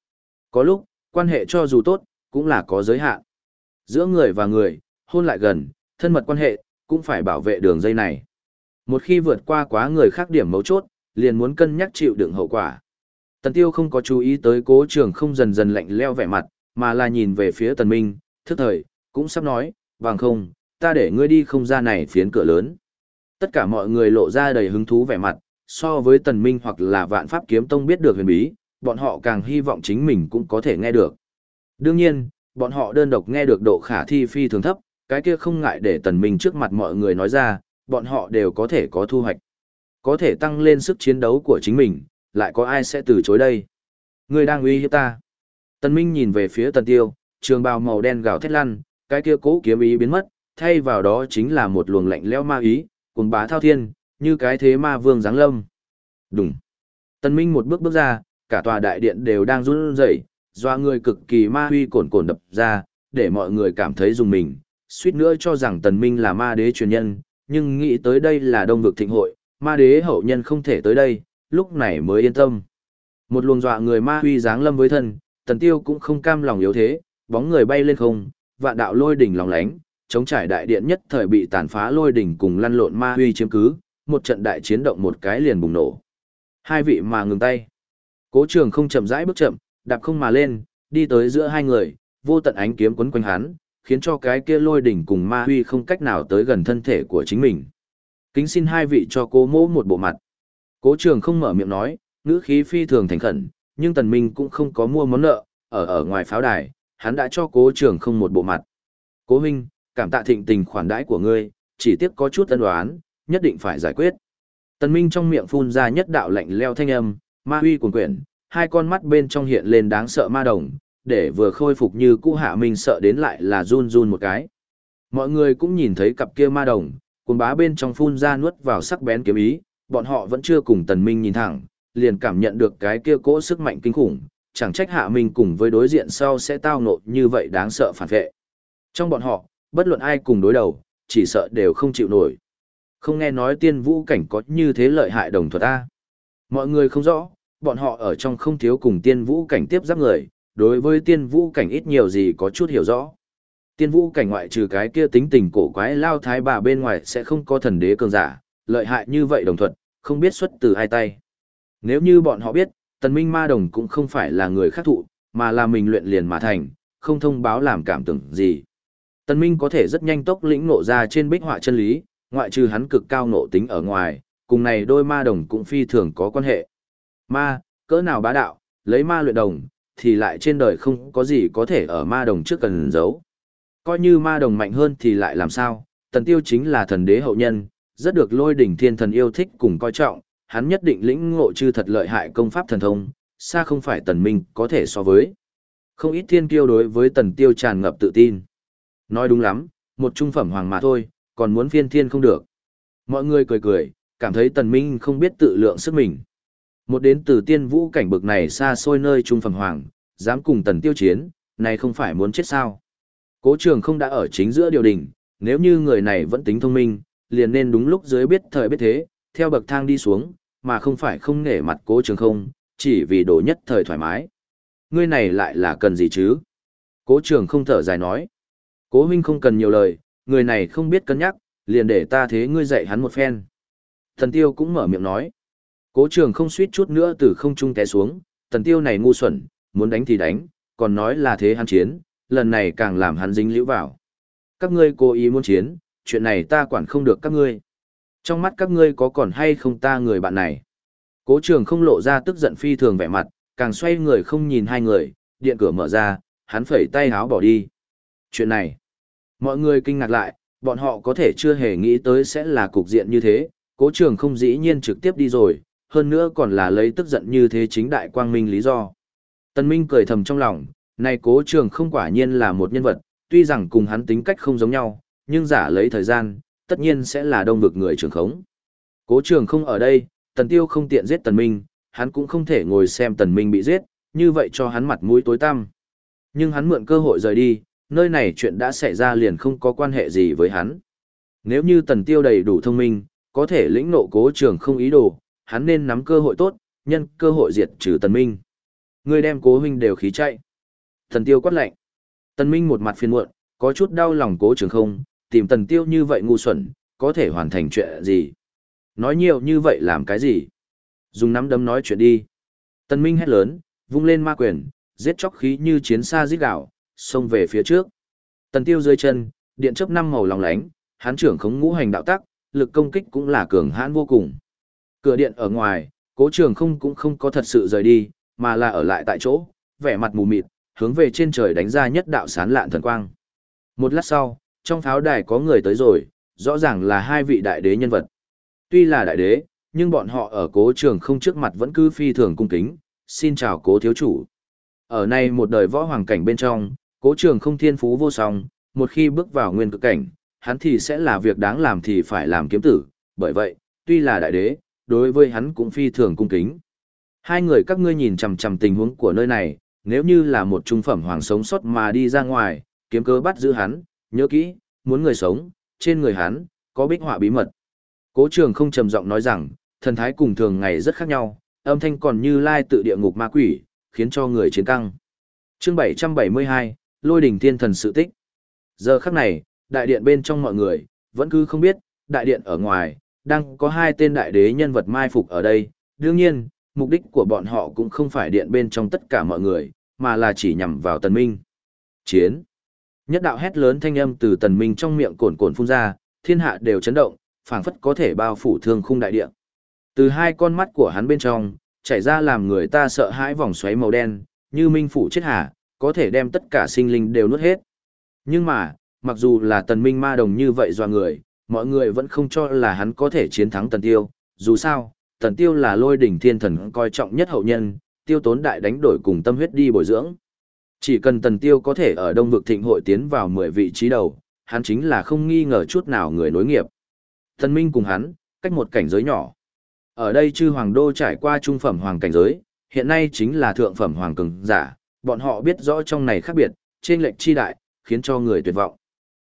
[SPEAKER 1] Có lúc, quan hệ cho dù tốt, cũng là có giới hạn. Giữa người và người, hôn lại gần, thân mật quan hệ, cũng phải bảo vệ đường dây này. Một khi vượt qua quá người khác điểm mấu chốt, liền muốn cân nhắc chịu đựng hậu quả. Tần tiêu không có chú ý tới cố trường không dần dần lạnh leo vẻ mặt, mà là nhìn về phía tần minh, thức thời, cũng sắp nói, vàng không, ta để ngươi đi không ra này phiến cửa lớn. Tất cả mọi người lộ ra đầy hứng thú vẻ mặt, so với tần minh hoặc là vạn pháp kiếm tông biết được huyền bí, bọn họ càng hy vọng chính mình cũng có thể nghe được. Đương nhiên, bọn họ đơn độc nghe được độ khả thi phi thường thấp, cái kia không ngại để tần minh trước mặt mọi người nói ra, bọn họ đều có thể có thu hoạch. Có thể tăng lên sức chiến đấu của chính mình, lại có ai sẽ từ chối đây? ngươi đang uy hiếp ta. Tần minh nhìn về phía tần tiêu, trường bào màu đen gào thét lăn, cái kia cố kiếm ý biến mất, thay vào đó chính là một luồng lạnh lẽo ma ý, cùng bá thao thiên, như cái thế ma vương giáng lâm. Đúng. Tần Minh một bước bước ra, cả tòa đại điện đều đang run rẩy, doa người cực kỳ ma huy cồn cồn đập ra, để mọi người cảm thấy dùng mình, suýt nữa cho rằng Tần Minh là ma đế truyền nhân, nhưng nghĩ tới đây là đông vực thịnh hội, ma đế hậu nhân không thể tới đây, lúc này mới yên tâm. Một luồng dọa người ma huy dáng lâm với thân, Tần Tiêu cũng không cam lòng yếu thế, bóng người bay lên không, vạn đạo lôi đỉnh lòng lánh, chống trải đại điện nhất thời bị tàn phá lôi đỉnh cùng lăn lộn ma huy chiếm cứ, một trận đại chiến động một cái liền bùng nổ. Hai vị mà ngừng tay. Cố trường không chậm rãi bước chậm, đạp không mà lên, đi tới giữa hai người, vô tận ánh kiếm quấn quanh hắn, khiến cho cái kia lôi đỉnh cùng ma huy không cách nào tới gần thân thể của chính mình. Kính xin hai vị cho cố mỗ một bộ mặt. Cố trường không mở miệng nói, ngữ khí phi thường thành khẩn, nhưng tần minh cũng không có mua món nợ, ở ở ngoài pháo đài, hắn đã cho cố trường không một bộ mặt. Cố huynh, cảm tạ thịnh tình khoản đãi của ngươi, chỉ tiếc có chút ân đoán, nhất định phải giải quyết. Tần minh trong miệng phun ra nhất đạo lạnh leo thanh âm, ma huy cuồn quyển, hai con mắt bên trong hiện lên đáng sợ ma đồng, để vừa khôi phục như cũ hạ minh sợ đến lại là run run một cái. Mọi người cũng nhìn thấy cặp kia ma đồng, cuồng bá bên trong phun ra nuốt vào sắc bén kiếm ý, bọn họ vẫn chưa cùng tần minh nhìn thẳng, liền cảm nhận được cái kia cỗ sức mạnh kinh khủng, chẳng trách hạ minh cùng với đối diện sau sẽ tao nộ như vậy đáng sợ phản vệ. Trong bọn họ, bất luận ai cùng đối đầu, chỉ sợ đều không chịu nổi. Không nghe nói tiên vũ cảnh có như thế lợi hại đồng thuật A. Mọi người không rõ, bọn họ ở trong không thiếu cùng tiên vũ cảnh tiếp giáp người, đối với tiên vũ cảnh ít nhiều gì có chút hiểu rõ. Tiên vũ cảnh ngoại trừ cái kia tính tình cổ quái lao thái bà bên ngoài sẽ không có thần đế cường giả, lợi hại như vậy đồng thuận, không biết xuất từ ai tay. Nếu như bọn họ biết, tần minh ma đồng cũng không phải là người khác thụ, mà là mình luyện liền mà thành, không thông báo làm cảm tưởng gì. Tần minh có thể rất nhanh tốc lĩnh ngộ ra trên bích họa chân lý, ngoại trừ hắn cực cao ngộ tính ở ngoài, cùng này đôi ma đồng cũng phi thường có quan hệ. Ma, cỡ nào bá đạo, lấy ma luyện đồng, thì lại trên đời không có gì có thể ở ma đồng trước cần giấu. Coi như ma đồng mạnh hơn thì lại làm sao, tần tiêu chính là thần đế hậu nhân, rất được lôi đỉnh thiên thần yêu thích cùng coi trọng, hắn nhất định lĩnh ngộ chư thật lợi hại công pháp thần thông, xa không phải tần minh có thể so với. Không ít thiên kiêu đối với tần tiêu tràn ngập tự tin. Nói đúng lắm, một trung phẩm hoàng mà thôi, còn muốn phiên thiên không được. Mọi người cười cười, cảm thấy tần minh không biết tự lượng sức mình. Một đến từ tiên vũ cảnh bực này xa xôi nơi trung phẩm hoàng, dám cùng tần tiêu chiến, này không phải muốn chết sao. Cố trường không đã ở chính giữa điều đình, nếu như người này vẫn tính thông minh, liền nên đúng lúc dưới biết thời biết thế, theo bậc thang đi xuống, mà không phải không nể mặt cố trường không, chỉ vì đồ nhất thời thoải mái. Ngươi này lại là cần gì chứ? Cố trường không thở dài nói. Cố huynh không cần nhiều lời, người này không biết cân nhắc, liền để ta thế ngươi dạy hắn một phen. Thần tiêu cũng mở miệng nói. Cố trường không suýt chút nữa từ không trung té xuống, thần tiêu này ngu xuẩn, muốn đánh thì đánh, còn nói là thế hắn chiến, lần này càng làm hắn dính liễu vào. Các ngươi cố ý muốn chiến, chuyện này ta quản không được các ngươi. Trong mắt các ngươi có còn hay không ta người bạn này. Cố trường không lộ ra tức giận phi thường vẻ mặt, càng xoay người không nhìn hai người, điện cửa mở ra, hắn phẩy tay háo bỏ đi. Chuyện này, mọi người kinh ngạc lại, bọn họ có thể chưa hề nghĩ tới sẽ là cục diện như thế, cố trường không dĩ nhiên trực tiếp đi rồi, hơn nữa còn là lấy tức giận như thế chính đại quang minh lý do. Tân Minh cười thầm trong lòng, này cố trường không quả nhiên là một nhân vật, tuy rằng cùng hắn tính cách không giống nhau, nhưng giả lấy thời gian, tất nhiên sẽ là đông vực người trường khống. Cố trường không ở đây, tần tiêu không tiện giết tần minh, hắn cũng không thể ngồi xem tần minh bị giết, như vậy cho hắn mặt mũi tối tăm. Nhưng hắn mượn cơ hội rời đi, nơi này chuyện đã xảy ra liền không có quan hệ gì với hắn. Nếu như tần tiêu đầy đủ thông minh, có thể lĩnh nộ cố trường không ý đồ, hắn nên nắm cơ hội tốt, nhân cơ hội diệt trừ tần minh. Người đem cố huynh đều khí chạy. Tần tiêu quát lạnh. Tần minh một mặt phiền muộn, có chút đau lòng cố trường không, tìm tần tiêu như vậy ngu xuẩn, có thể hoàn thành chuyện gì. Nói nhiều như vậy làm cái gì? Dùng nắm đấm nói chuyện đi. Tần minh hét lớn, vung lên ma quyền, giết chóc khí như chiến xa giết gạo, xông về phía trước. Tần tiêu dưới chân, điện chớp năm màu lòng lánh, hán trưởng khống ngũ hành đạo tắc, lực công kích cũng là cường hãn vô cùng. Cửa điện ở ngoài, cố trường không cũng không có thật sự rời đi, mà là ở lại tại chỗ, vẻ mặt mù mịt, hướng về trên trời đánh ra nhất đạo sán lạn thần quang. Một lát sau, trong pháo đài có người tới rồi, rõ ràng là hai vị đại đế nhân vật. Tuy là đại đế, nhưng bọn họ ở cố trường không trước mặt vẫn cứ phi thường cung kính, xin chào cố thiếu chủ. Ở nay một đời võ hoàng cảnh bên trong, cố trường không thiên phú vô song, một khi bước vào nguyên cực cảnh, hắn thì sẽ là việc đáng làm thì phải làm kiếm tử, bởi vậy, tuy là đại đế, đối với hắn cũng phi thường cung kính. Hai người các ngươi nhìn chằm chằm tình huống của nơi này, nếu như là một trung phẩm hoàng sống sót mà đi ra ngoài, kiếm cơ bắt giữ hắn, nhớ kỹ, muốn người sống, trên người hắn, có bích họa bí mật. Cố trường không trầm giọng nói rằng, thần thái cùng thường ngày rất khác nhau, âm thanh còn như lai tự địa ngục ma quỷ, khiến cho người chiến căng. chương 772, lôi đỉnh thiên thần sự tích. Giờ khắc này, đại điện bên trong mọi người, vẫn cứ không biết, đại điện ở ngoài, đang có hai tên đại đế nhân vật mai phục ở đây. Đương nhiên, mục đích của bọn họ cũng không phải điện bên trong tất cả mọi người, mà là chỉ nhằm vào tần minh. Chiến. Nhất đạo hét lớn thanh âm từ tần minh trong miệng cồn cồn phun ra, thiên hạ đều chấn động, phảng phất có thể bao phủ thương khung đại địa. Từ hai con mắt của hắn bên trong, chảy ra làm người ta sợ hãi vòng xoáy màu đen, như minh phủ chết hà, có thể đem tất cả sinh linh đều nuốt hết. Nhưng mà, mặc dù là tần minh ma đồng như vậy do người, mọi người vẫn không cho là hắn có thể chiến thắng tần tiêu, dù sao, tần tiêu là lôi đỉnh thiên thần coi trọng nhất hậu nhân, tiêu tốn đại đánh đổi cùng tâm huyết đi bồi dưỡng. Chỉ cần tần tiêu có thể ở đông vực thịnh hội tiến vào 10 vị trí đầu, hắn chính là không nghi ngờ chút nào người nối nghiệp. Tần minh cùng hắn, cách một cảnh giới nhỏ. Ở đây chư hoàng đô trải qua trung phẩm hoàng cảnh giới, hiện nay chính là thượng phẩm hoàng cường giả, bọn họ biết rõ trong này khác biệt, trên lệnh chi đại, khiến cho người tuyệt vọng.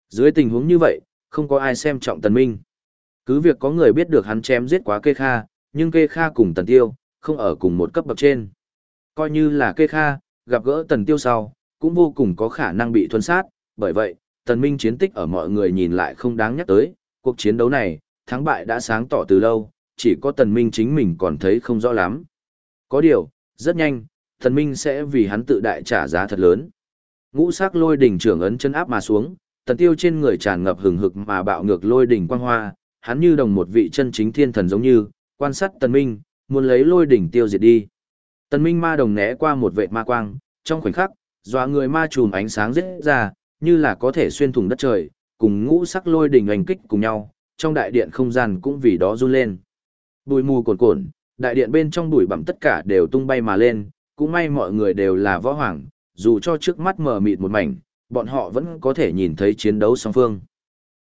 [SPEAKER 1] Dưới tình huống như vậy, không có ai xem trọng tần minh. Cứ việc có người biết được hắn chém giết quá kê kha, nhưng kê kha cùng tần tiêu, không ở cùng một cấp bậc trên. Coi như là kê kha, gặp gỡ tần tiêu sau, cũng vô cùng có khả năng bị thuần sát, bởi vậy, tần minh chiến tích ở mọi người nhìn lại không đáng nhắc tới, cuộc chiến đấu này, thắng bại đã sáng tỏ từ lâu, chỉ có tần minh chính mình còn thấy không rõ lắm. Có điều, rất nhanh, tần minh sẽ vì hắn tự đại trả giá thật lớn. Ngũ sắc lôi đỉnh trưởng ấn chân áp mà xuống, tần tiêu trên người tràn ngập hừng hực mà bạo ngược lôi đỉnh quang hoa, hắn như đồng một vị chân chính thiên thần giống như, quan sát tần minh, muốn lấy lôi đỉnh tiêu diệt đi. Tần minh ma đồng né qua một vệ ma quang, trong khoảnh khắc, dọa người ma trùm ánh sáng rít ra, như là có thể xuyên thủng đất trời, cùng ngũ sắc lôi đỉnh hành kích cùng nhau, trong đại điện không gian cũng vì đó run lên. Bụi mù cuồn cuộn, đại điện bên trong bụi bặm tất cả đều tung bay mà lên, cũng may mọi người đều là võ hoàng, dù cho trước mắt mờ mịt một mảnh, bọn họ vẫn có thể nhìn thấy chiến đấu song phương.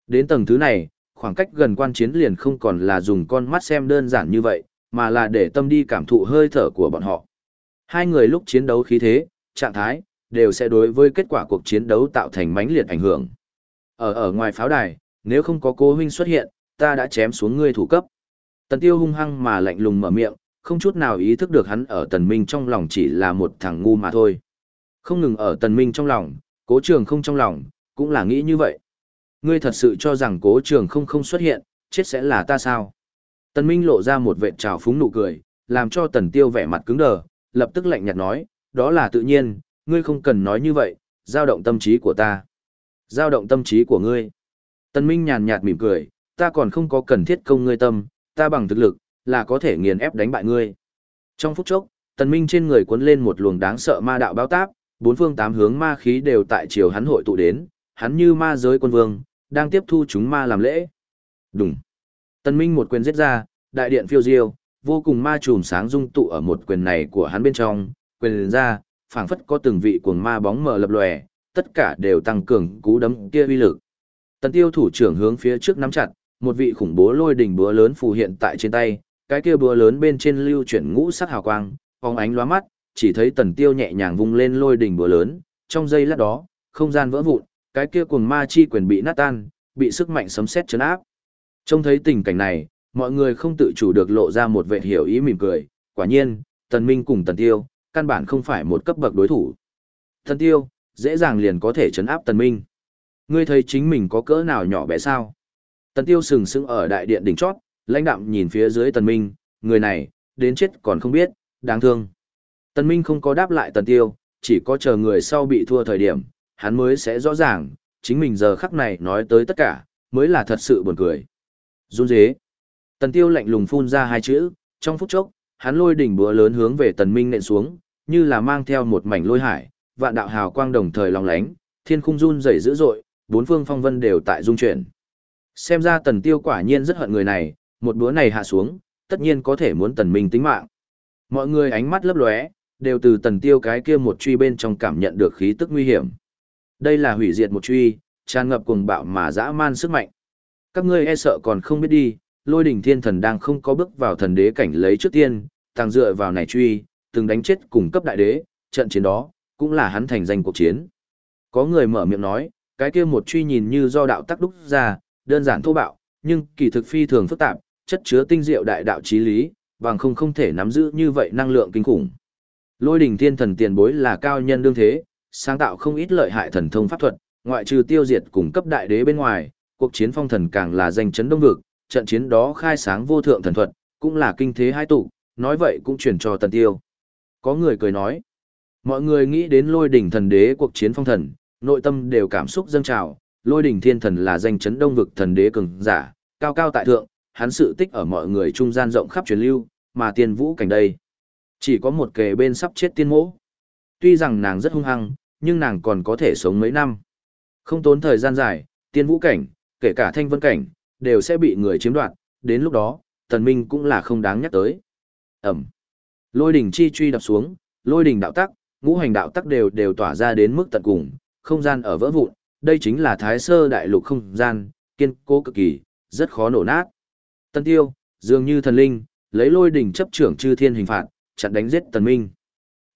[SPEAKER 1] Đến tầng thứ này, khoảng cách gần quan chiến liền không còn là dùng con mắt xem đơn giản như vậy, mà là để tâm đi cảm thụ hơi thở của bọn họ. Hai người lúc chiến đấu khí thế, trạng thái, đều sẽ đối với kết quả cuộc chiến đấu tạo thành mãnh liệt ảnh hưởng. Ở ở ngoài pháo đài, nếu không có cô huynh xuất hiện, ta đã chém xuống ngươi thủ cấp. Tần tiêu hung hăng mà lạnh lùng mở miệng, không chút nào ý thức được hắn ở tần minh trong lòng chỉ là một thằng ngu mà thôi. Không ngừng ở tần minh trong lòng, cố trường không trong lòng, cũng là nghĩ như vậy. Ngươi thật sự cho rằng cố trường không không xuất hiện, chết sẽ là ta sao? Tần minh lộ ra một vệt trào phúng nụ cười, làm cho tần tiêu vẻ mặt cứng đờ, lập tức lạnh nhạt nói, đó là tự nhiên, ngươi không cần nói như vậy, giao động tâm trí của ta. Giao động tâm trí của ngươi. Tần minh nhàn nhạt mỉm cười, ta còn không có cần thiết công ngươi tâm, ta bằng thực lực, là có thể nghiền ép đánh bại ngươi. Trong phút chốc, tần minh trên người cuốn lên một luồng đáng sợ ma đạo báo táp, bốn phương tám hướng ma khí đều tại chiều hắn hội tụ đến, hắn như ma giới quân vương, đang tiếp thu chúng ma làm lễ. Đùng. Tần minh một quyền giết ra, đại điện phiêu diêu, vô cùng ma trùm sáng dung tụ ở một quyền này của hắn bên trong, quyền ra, phảng phất có từng vị cuồng ma bóng mờ lập lòe, tất cả đều tăng cường cú đấm kia uy lực. Tần tiêu thủ trưởng hướng phía trước nắm chặt, một vị khủng bố lôi đỉnh búa lớn phù hiện tại trên tay, cái kia búa lớn bên trên lưu chuyển ngũ sắc hào quang, phóng ánh lóa mắt, chỉ thấy tần tiêu nhẹ nhàng vung lên lôi đỉnh búa lớn, trong giây lát đó, không gian vỡ vụn, cái kia cuồng ma chi quyền bị nát tan, bị sức mạnh sấm sét chấn áp. Trông thấy tình cảnh này, mọi người không tự chủ được lộ ra một vẻ hiểu ý mỉm cười, quả nhiên, tần minh cùng tần tiêu, căn bản không phải một cấp bậc đối thủ. Tần tiêu, dễ dàng liền có thể chấn áp tần minh. Ngươi thấy chính mình có cỡ nào nhỏ bé sao? Tần tiêu sừng sững ở đại điện đỉnh chót, lãnh đạm nhìn phía dưới tần minh, người này, đến chết còn không biết, đáng thương. Tần minh không có đáp lại tần tiêu, chỉ có chờ người sau bị thua thời điểm, hắn mới sẽ rõ ràng, chính mình giờ khắc này nói tới tất cả, mới là thật sự buồn cười. Run dế. Tần tiêu lạnh lùng phun ra hai chữ, trong phút chốc, hắn lôi đỉnh búa lớn hướng về tần minh nện xuống, như là mang theo một mảnh lôi hải, vạn đạo hào quang đồng thời long lánh, thiên khung run rẩy dữ dội, bốn phương phong vân đều tại rung chuyển. Xem ra tần tiêu quả nhiên rất hận người này, một búa này hạ xuống, tất nhiên có thể muốn tần minh tính mạng. Mọi người ánh mắt lấp lóe, đều từ tần tiêu cái kia một truy bên trong cảm nhận được khí tức nguy hiểm. Đây là hủy diệt một truy, tràn ngập cuồng bạo mà dã man sức mạnh. Các ngươi e sợ còn không biết đi, lôi đỉnh thiên thần đang không có bước vào thần đế cảnh lấy trước tiên, tăng dựa vào này truy, từng đánh chết cùng cấp đại đế, trận chiến đó, cũng là hắn thành danh cuộc chiến. Có người mở miệng nói, cái kia một truy nhìn như do đạo tắc đúc ra, đơn giản thô bạo, nhưng kỳ thực phi thường phức tạp, chất chứa tinh diệu đại đạo chí lý, bằng không không thể nắm giữ như vậy năng lượng kinh khủng. Lôi đỉnh thiên thần tiền bối là cao nhân đương thế, sáng tạo không ít lợi hại thần thông pháp thuật, ngoại trừ tiêu diệt cùng cấp đại đế bên ngoài, cuộc chiến phong thần càng là danh chấn đông vực, trận chiến đó khai sáng vô thượng thần thuật, cũng là kinh thế hai tụ, nói vậy cũng chuyển cho tần tiêu. Có người cười nói, mọi người nghĩ đến lôi đỉnh thần đế cuộc chiến phong thần, nội tâm đều cảm xúc dâng trào, lôi đỉnh thiên thần là danh chấn đông vực thần đế cường giả, cao cao tại thượng, hắn sự tích ở mọi người trung gian rộng khắp truyền lưu, mà tiên vũ cảnh đây. Chỉ có một kề bên sắp chết tiên mỗ. Tuy rằng nàng rất hung hăng, nhưng nàng còn có thể sống mấy năm. Không tốn thời gian dài, tiên vũ cảnh, kể cả thanh vân cảnh, đều sẽ bị người chiếm đoạt, đến lúc đó, tần minh cũng là không đáng nhắc tới. Ẩm. Lôi đỉnh chi truy đập xuống, lôi đỉnh đạo tắc, ngũ hành đạo tắc đều đều tỏa ra đến mức tận cùng, không gian ở vỡ vụn, đây chính là thái sơ đại lục không gian, kiên cố cực kỳ, rất khó nổ nát. Tân tiêu, dường như thần linh, lấy lôi đỉnh chấp trưởng chư thiên hình phạt, chặn đánh giết tần minh.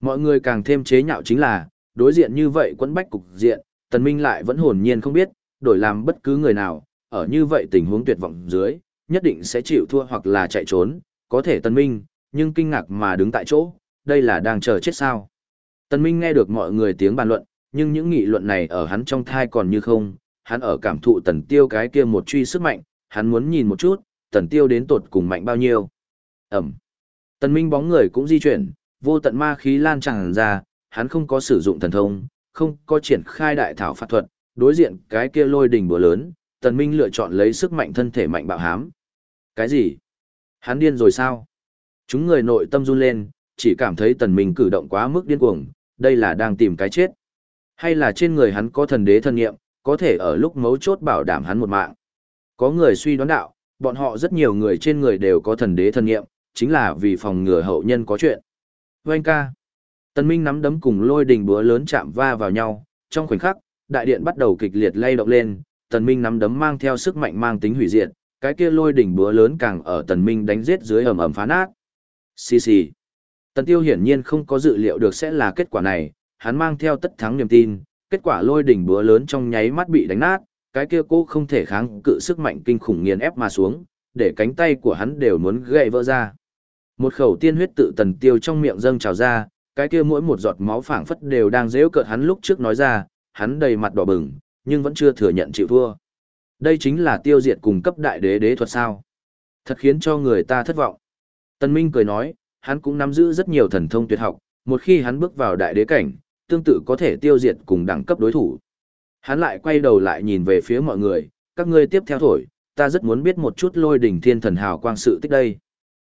[SPEAKER 1] Mọi người càng thêm chế nhạo chính là, đối diện như vậy quẫn bách cục diện, tần minh lại vẫn hồn nhiên không biết, đổi làm bất cứ người nào, ở như vậy tình huống tuyệt vọng dưới, nhất định sẽ chịu thua hoặc là chạy trốn, có thể tân minh, nhưng kinh ngạc mà đứng tại chỗ, đây là đang chờ chết sao. tân minh nghe được mọi người tiếng bàn luận, nhưng những nghị luận này ở hắn trong thai còn như không, hắn ở cảm thụ tần tiêu cái kia một truy sức mạnh, hắn muốn nhìn một chút, tần tiêu đến tột cùng mạnh bao nhiêu. Ẩm. Tần minh bóng người cũng di chuyển, vô tận ma khí lan tràn ra, hắn không có sử dụng thần thông, không có triển khai đại thảo pháp thuật, đối diện cái kia lôi đỉnh búa lớn, tần minh lựa chọn lấy sức mạnh thân thể mạnh bạo hám. Cái gì? Hắn điên rồi sao? Chúng người nội tâm run lên, chỉ cảm thấy tần minh cử động quá mức điên cuồng, đây là đang tìm cái chết. Hay là trên người hắn có thần đế thân nghiệm, có thể ở lúc mấu chốt bảo đảm hắn một mạng. Có người suy đoán đạo, bọn họ rất nhiều người trên người đều có thần đế thân nghiệm, chính là vì phòng ngừa hậu nhân có chuyện. Vâng ca. Tần Minh nắm đấm cùng lôi đình búa lớn chạm va vào nhau, trong khoảnh khắc, đại điện bắt đầu kịch liệt lay động lên, Tần Minh nắm đấm mang theo sức mạnh mang tính hủy diệt, cái kia lôi đỉnh búa lớn càng ở Tần Minh đánh giết dưới ầm ầm phá nát. Xì xì. Tần Tiêu hiển nhiên không có dự liệu được sẽ là kết quả này, hắn mang theo tất thắng niềm tin, kết quả lôi đỉnh búa lớn trong nháy mắt bị đánh nát, cái kia cô không thể kháng cự sức mạnh kinh khủng nghiền ép mà xuống, để cánh tay của hắn đều muốn gãy vỡ ra. Một khẩu tiên huyết tự Tần Tiêu trong miệng dâng trào ra, cái kia mỗi một giọt máu phảng phất đều đang dễu cợt hắn lúc trước nói ra, hắn đầy mặt đỏ bừng, nhưng vẫn chưa thừa nhận chịu thua. Đây chính là tiêu diệt cùng cấp đại đế đế thuật sao. Thật khiến cho người ta thất vọng. Tân Minh cười nói, hắn cũng nắm giữ rất nhiều thần thông tuyệt học, một khi hắn bước vào đại đế cảnh, tương tự có thể tiêu diệt cùng đẳng cấp đối thủ. Hắn lại quay đầu lại nhìn về phía mọi người, các ngươi tiếp theo thổi, ta rất muốn biết một chút lôi đỉnh thiên thần hào quang sự tích đây.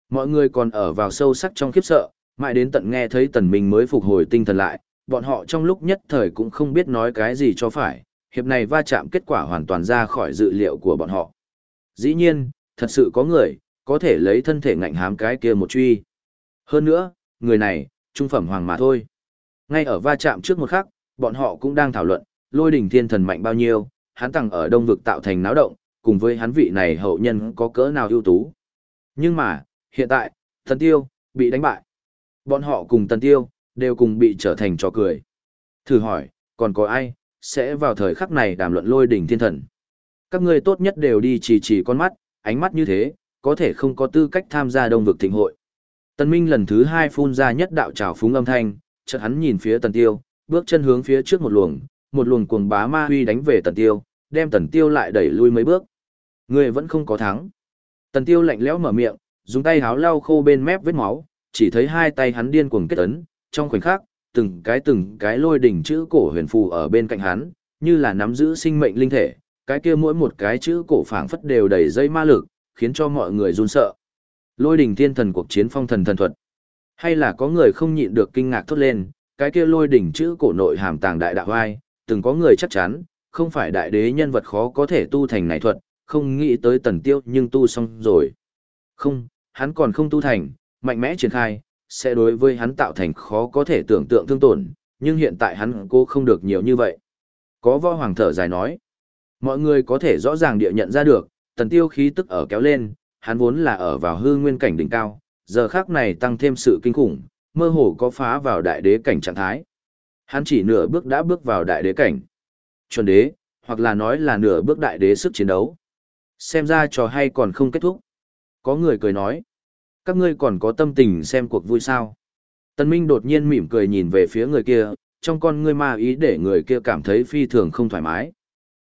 [SPEAKER 1] Mọi người còn ở vào sâu sắc trong khiếp sợ, mãi đến tận nghe thấy tần minh mới phục hồi tinh thần lại, bọn họ trong lúc nhất thời cũng không biết nói cái gì cho phải, hiệp này va chạm kết quả hoàn toàn ra khỏi dự liệu của bọn họ. Dĩ nhiên, thật sự có người, có thể lấy thân thể ngạnh hám cái kia một truy. Hơn nữa, người này, trung phẩm hoàng mà thôi. Ngay ở va chạm trước một khắc, bọn họ cũng đang thảo luận, lôi đỉnh thiên thần mạnh bao nhiêu, hắn tặng ở đông vực tạo thành náo động, cùng với hắn vị này hậu nhân có cỡ nào ưu tú. Nhưng mà, hiện tại, thần tiêu, bị đánh bại. Bọn họ cùng tần tiêu, đều cùng bị trở thành trò cười. Thử hỏi, còn có ai, sẽ vào thời khắc này đàm luận lôi đỉnh thiên thần. Các ngươi tốt nhất đều đi chỉ chỉ con mắt, ánh mắt như thế, có thể không có tư cách tham gia đông vực thịnh hội. Tần Minh lần thứ hai phun ra nhất đạo trào phúng âm thanh, chợt hắn nhìn phía Tần Tiêu, bước chân hướng phía trước một luồng, một luồng cuồng bá ma huy đánh về Tần Tiêu, đem Tần Tiêu lại đẩy lui mấy bước. Người vẫn không có thắng. Tần Tiêu lạnh lẽo mở miệng, dùng tay háo lau khô bên mép vết máu, chỉ thấy hai tay hắn điên cuồng kết ấn, trong khoảnh khắc, từng cái từng cái lôi đỉnh chữ cổ huyền phù ở bên cạnh hắn, như là nắm giữ sinh mệnh linh thể, cái kia mỗi một cái chữ cổ phảng phất đều đầy dây ma lực, khiến cho mọi người run sợ. Lôi đỉnh thiên thần cuộc chiến phong thần thần thuật. Hay là có người không nhịn được kinh ngạc thốt lên, cái kia lôi đỉnh chữ cổ nội hàm tàng đại đạo ai, từng có người chắc chắn, không phải đại đế nhân vật khó có thể tu thành này thuật, không nghĩ tới tần tiêu nhưng tu xong rồi. Không, hắn còn không tu thành, mạnh mẽ triển khai, sẽ đối với hắn tạo thành khó có thể tưởng tượng thương tổn, nhưng hiện tại hắn cố không được nhiều như vậy. Có võ hoàng thở dài nói, Mọi người có thể rõ ràng địa nhận ra được, tần tiêu khí tức ở kéo lên, hắn vốn là ở vào hư nguyên cảnh đỉnh cao, giờ khác này tăng thêm sự kinh khủng, mơ hồ có phá vào đại đế cảnh trạng thái. Hắn chỉ nửa bước đã bước vào đại đế cảnh. Chuẩn đế, hoặc là nói là nửa bước đại đế sức chiến đấu. Xem ra trò hay còn không kết thúc. Có người cười nói, các ngươi còn có tâm tình xem cuộc vui sao. Tân Minh đột nhiên mỉm cười nhìn về phía người kia, trong con ngươi ma ý để người kia cảm thấy phi thường không thoải mái.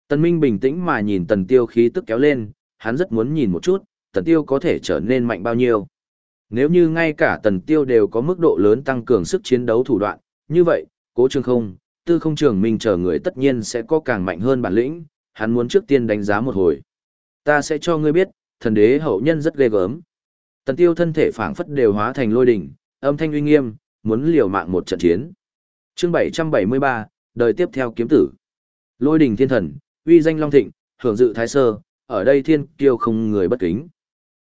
[SPEAKER 1] Tân Minh bình tĩnh mà nhìn Tần Tiêu khí tức kéo lên, hắn rất muốn nhìn một chút, Tần Tiêu có thể trở nên mạnh bao nhiêu. Nếu như ngay cả Tần Tiêu đều có mức độ lớn tăng cường sức chiến đấu thủ đoạn, như vậy, cố trường không, tư không trường minh chờ người tất nhiên sẽ có càng mạnh hơn bản lĩnh, hắn muốn trước tiên đánh giá một hồi. Ta sẽ cho ngươi biết, thần đế hậu nhân rất ghê gớm. Tần Tiêu thân thể phảng phất đều hóa thành lôi đỉnh, âm thanh uy nghiêm, muốn liều mạng một trận chiến. Chương 773, đời tiếp theo kiếm tử. Lôi đỉnh thiên thần, uy danh long thịnh, hưởng dự thái sơ, ở đây thiên kiêu không người bất kính.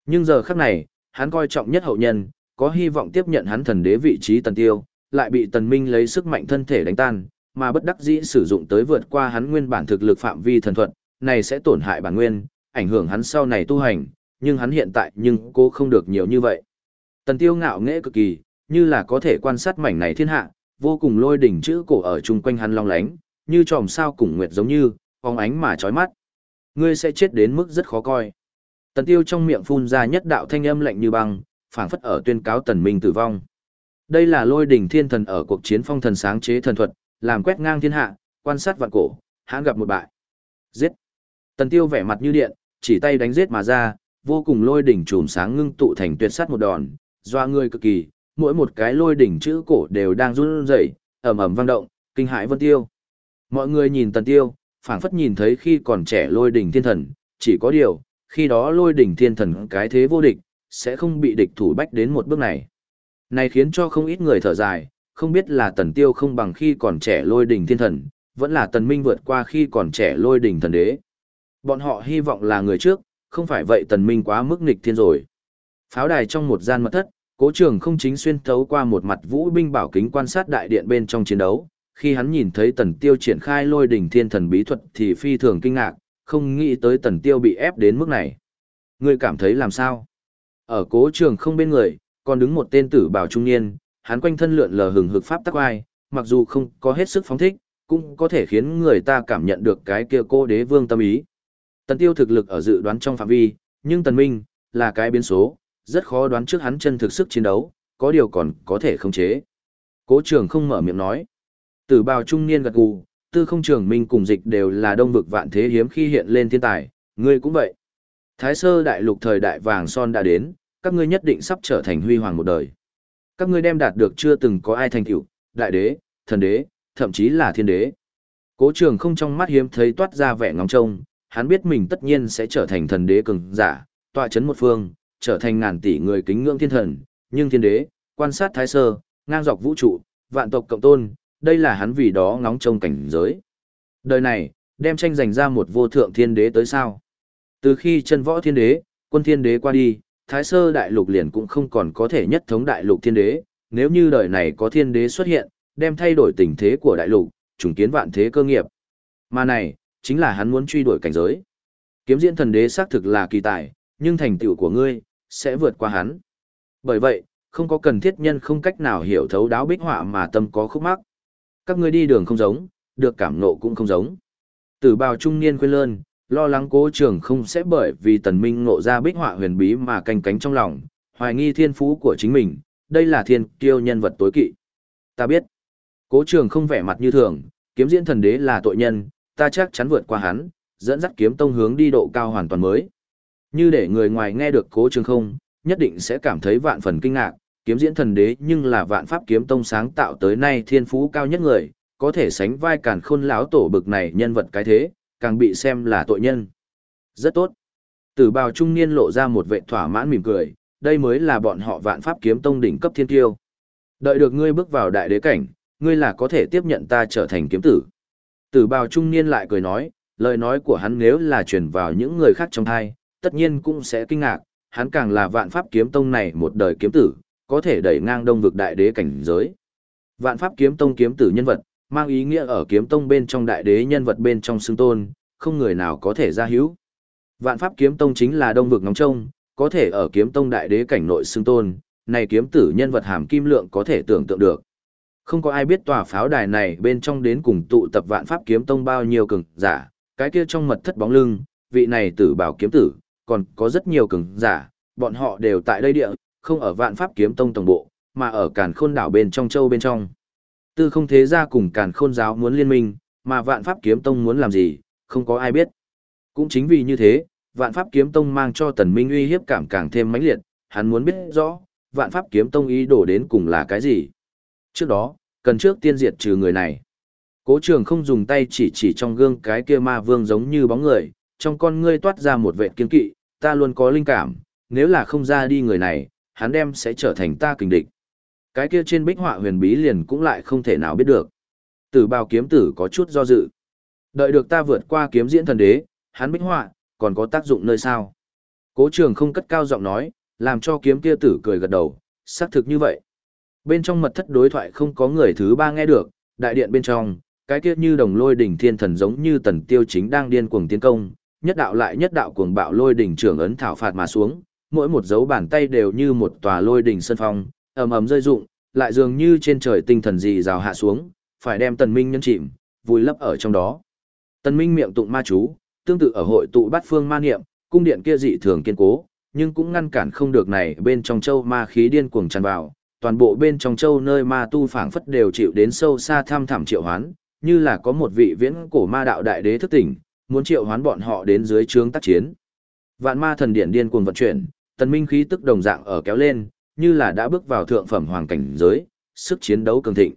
[SPEAKER 1] Nhưng giờ khắc này, hắn coi trọng nhất hậu nhân, có hy vọng tiếp nhận hắn thần đế vị trí tần tiêu, lại bị tần minh lấy sức mạnh thân thể đánh tan, mà bất đắc dĩ sử dụng tới vượt qua hắn nguyên bản thực lực phạm vi thần thuật, này sẽ tổn hại bản nguyên, ảnh hưởng hắn sau này tu hành, nhưng hắn hiện tại nhưng cô không được nhiều như vậy. Tần tiêu ngạo nghễ cực kỳ, như là có thể quan sát mảnh này thiên hạ, vô cùng lôi đỉnh chữ cổ ở chung quanh hắn long lánh, như tròm sao cùng nguyệt giống như, phóng ánh mà chói mắt. Ngươi sẽ chết đến mức rất khó coi. Tần tiêu trong miệng phun ra nhất đạo thanh âm lạnh như băng, phảng phất ở tuyên cáo tần minh tử vong. Đây là lôi đỉnh thiên thần ở cuộc chiến phong thần sáng chế thần thuật, làm quét ngang thiên hạ, quan sát vạn cổ, hãng gặp một bại. Giết. Tần tiêu vẻ mặt như điện, chỉ tay đánh giết mà ra, vô cùng lôi đỉnh trùm sáng ngưng tụ thành tuyệt sắt một đòn, doa người cực kỳ, mỗi một cái lôi đỉnh chữ cổ đều đang run rẩy, ầm ầm vang động, kinh hãi vân tiêu. Mọi người nhìn tần tiêu, phảng phất nhìn thấy khi còn trẻ lôi đỉnh thiên thần, chỉ có điều, khi đó lôi đỉnh thiên thần cái thế vô địch, sẽ không bị địch thủ bách đến một bước này. Này khiến cho không ít người thở dài, không biết là tần tiêu không bằng khi còn trẻ lôi đỉnh thiên thần, vẫn là tần minh vượt qua khi còn trẻ lôi đỉnh thần đế. Bọn họ hy vọng là người trước, không phải vậy tần minh quá mức nghịch thiên rồi. Pháo đài trong một gian mật thất, cố trường không chính xuyên thấu qua một mặt vũ binh bảo kính quan sát đại điện bên trong chiến đấu, khi hắn nhìn thấy tần tiêu triển khai lôi đỉnh thiên thần bí thuật thì phi thường kinh ngạc, không nghĩ tới tần tiêu bị ép đến mức này. Ngươi cảm thấy làm sao? Ở cố trường không bên người, còn đứng một tên tử bảo trung niên, hắn quanh thân lượn lờ hừng hực pháp tắc ai, mặc dù không có hết sức phóng thích, cũng có thể khiến người ta cảm nhận được cái kia cô đế vương tâm ý. Tần tiêu thực lực ở dự đoán trong phạm vi, nhưng tần minh, là cái biến số, rất khó đoán trước hắn chân thực sức chiến đấu, có điều còn có thể khống chế. Cố trường không mở miệng nói. Tử bào trung niên gật gù, tư không trường minh cùng dịch đều là đông vực vạn thế hiếm khi hiện lên thiên tài, ngươi cũng vậy. Thái sơ đại lục thời đại vàng son đã đến, các ngươi nhất định sắp trở thành huy hoàng một đời. Các ngươi đem đạt được chưa từng có ai thành tựu, đại đế, thần đế, thậm chí là thiên đế. Cố trường không trong mắt hiếm thấy toát ra vẻ ngóng trông, hắn biết mình tất nhiên sẽ trở thành thần đế cường giả, tọa chấn một phương, trở thành ngàn tỷ người kính ngưỡng thiên thần, nhưng thiên đế, quan sát thái sơ, ngang dọc vũ trụ, vạn tộc cộng tôn, đây là hắn vì đó ngóng trông cảnh giới. Đời này, đem tranh giành ra một vô thượng thiên đế tới sao. Từ khi chân võ thiên đế, quân thiên đế qua đi, thái sơ đại lục liền cũng không còn có thể nhất thống đại lục thiên đế, nếu như đời này có thiên đế xuất hiện, đem thay đổi tình thế của đại lục, trùng kiến vạn thế cơ nghiệp. Mà này, chính là hắn muốn truy đuổi cảnh giới. Kiếm diễn thần đế xác thực là kỳ tài, nhưng thành tựu của ngươi, sẽ vượt qua hắn. Bởi vậy, không có cần thiết nhân không cách nào hiểu thấu đáo bích họa mà tâm có khúc mắc. Các ngươi đi đường không giống, được cảm nộ cũng không giống. Tử bào trung niên quên lơn, lo lắng cố trường không sẽ bởi vì tần minh ngộ ra bích họa huyền bí mà canh cánh trong lòng, hoài nghi thiên phú của chính mình, đây là thiên kiêu nhân vật tối kỵ. Ta biết, cố trường không vẻ mặt như thường, kiếm diễn thần đế là tội nhân, ta chắc chắn vượt qua hắn, dẫn dắt kiếm tông hướng đi độ cao hoàn toàn mới. Như để người ngoài nghe được cố trường không, nhất định sẽ cảm thấy vạn phần kinh ngạc, kiếm diễn thần đế nhưng là vạn pháp kiếm tông sáng tạo tới nay thiên phú cao nhất người, có thể sánh vai cản khôn láo tổ bực này nhân vật cái thế, càng bị xem là tội nhân. Rất tốt. Tử bào trung niên lộ ra một vệ thỏa mãn mỉm cười, đây mới là bọn họ vạn pháp kiếm tông đỉnh cấp thiên tiêu. Đợi được ngươi bước vào đại đế cảnh, ngươi là có thể tiếp nhận ta trở thành kiếm tử. Tử bào trung niên lại cười nói, lời nói của hắn nếu là truyền vào những người khác trong thai, tất nhiên cũng sẽ kinh ngạc, hắn càng là vạn pháp kiếm tông này một đời kiếm tử, có thể đẩy ngang đông vực đại đế cảnh giới. Vạn pháp kiếm tông kiếm tử nhân vật, mang ý nghĩa ở kiếm tông bên trong đại đế nhân vật bên trong xưng tôn, không người nào có thể ra hữu. Vạn pháp kiếm tông chính là đông vực ngóng trông, có thể ở kiếm tông đại đế cảnh nội xưng tôn, này kiếm tử nhân vật hàm kim lượng có thể tưởng tượng được. Không có ai biết tòa pháo đài này bên trong đến cùng tụ tập vạn pháp kiếm tông bao nhiêu cường giả, cái kia trong mật thất bóng lưng, vị này tử bảo kiếm tử, còn có rất nhiều cường giả, bọn họ đều tại đây địa, không ở vạn pháp kiếm tông tổng bộ, mà ở càn khôn đảo bên trong châu bên trong. Tư không thế ra cùng càn khôn giáo muốn liên minh, mà vạn pháp kiếm tông muốn làm gì, không có ai biết. Cũng chính vì như thế, vạn pháp kiếm tông mang cho tần minh uy hiếp cảm càng thêm mãnh liệt, hắn muốn biết rõ, vạn pháp kiếm tông ý đồ đến cùng là cái gì. Trước đó, cần trước tiên diệt trừ người này. Cố trường không dùng tay chỉ chỉ trong gương cái kia ma vương giống như bóng người, trong con ngươi toát ra một vệ kiên kỵ, ta luôn có linh cảm, nếu là không ra đi người này, hắn đem sẽ trở thành ta kình địch. Cái kia trên bích họa huyền bí liền cũng lại không thể nào biết được. Tử bào kiếm tử có chút do dự. Đợi được ta vượt qua kiếm diễn thần đế, hắn bích họa, còn có tác dụng nơi sao. Cố trường không cất cao giọng nói, làm cho kiếm kia tử cười gật đầu, xác thực như vậy. Bên trong mật thất đối thoại không có người thứ ba nghe được, đại điện bên trong, cái kia như đồng lôi đỉnh thiên thần giống như tần tiêu chính đang điên cuồng tiến công, nhất đạo lại nhất đạo cuồng bạo lôi đỉnh trưởng ấn thảo phạt mà xuống, mỗi một dấu bàn tay đều như một tòa lôi đỉnh sân phong, ầm ầm rơi rụng, lại dường như trên trời tinh thần gì rào hạ xuống, phải đem tần minh nhân chìm, vùi lấp ở trong đó. Tần minh miệng tụng ma chú, tương tự ở hội tụ bát phương ma niệm, cung điện kia dị thường kiên cố, nhưng cũng ngăn cản không được này bên trong châu ma khí điên cuồng tràn vào, toàn bộ bên trong châu nơi ma tu phảng phất đều chịu đến sâu xa tham thẳm triệu hoán, như là có một vị viễn cổ ma đạo đại đế thức tỉnh, muốn triệu hoán bọn họ đến dưới trướng tác chiến. Vạn ma thần điện điên cuồng vận chuyển, tần minh khí tức đồng dạng ở kéo lên, như là đã bước vào thượng phẩm hoàng cảnh giới, sức chiến đấu cường thịnh.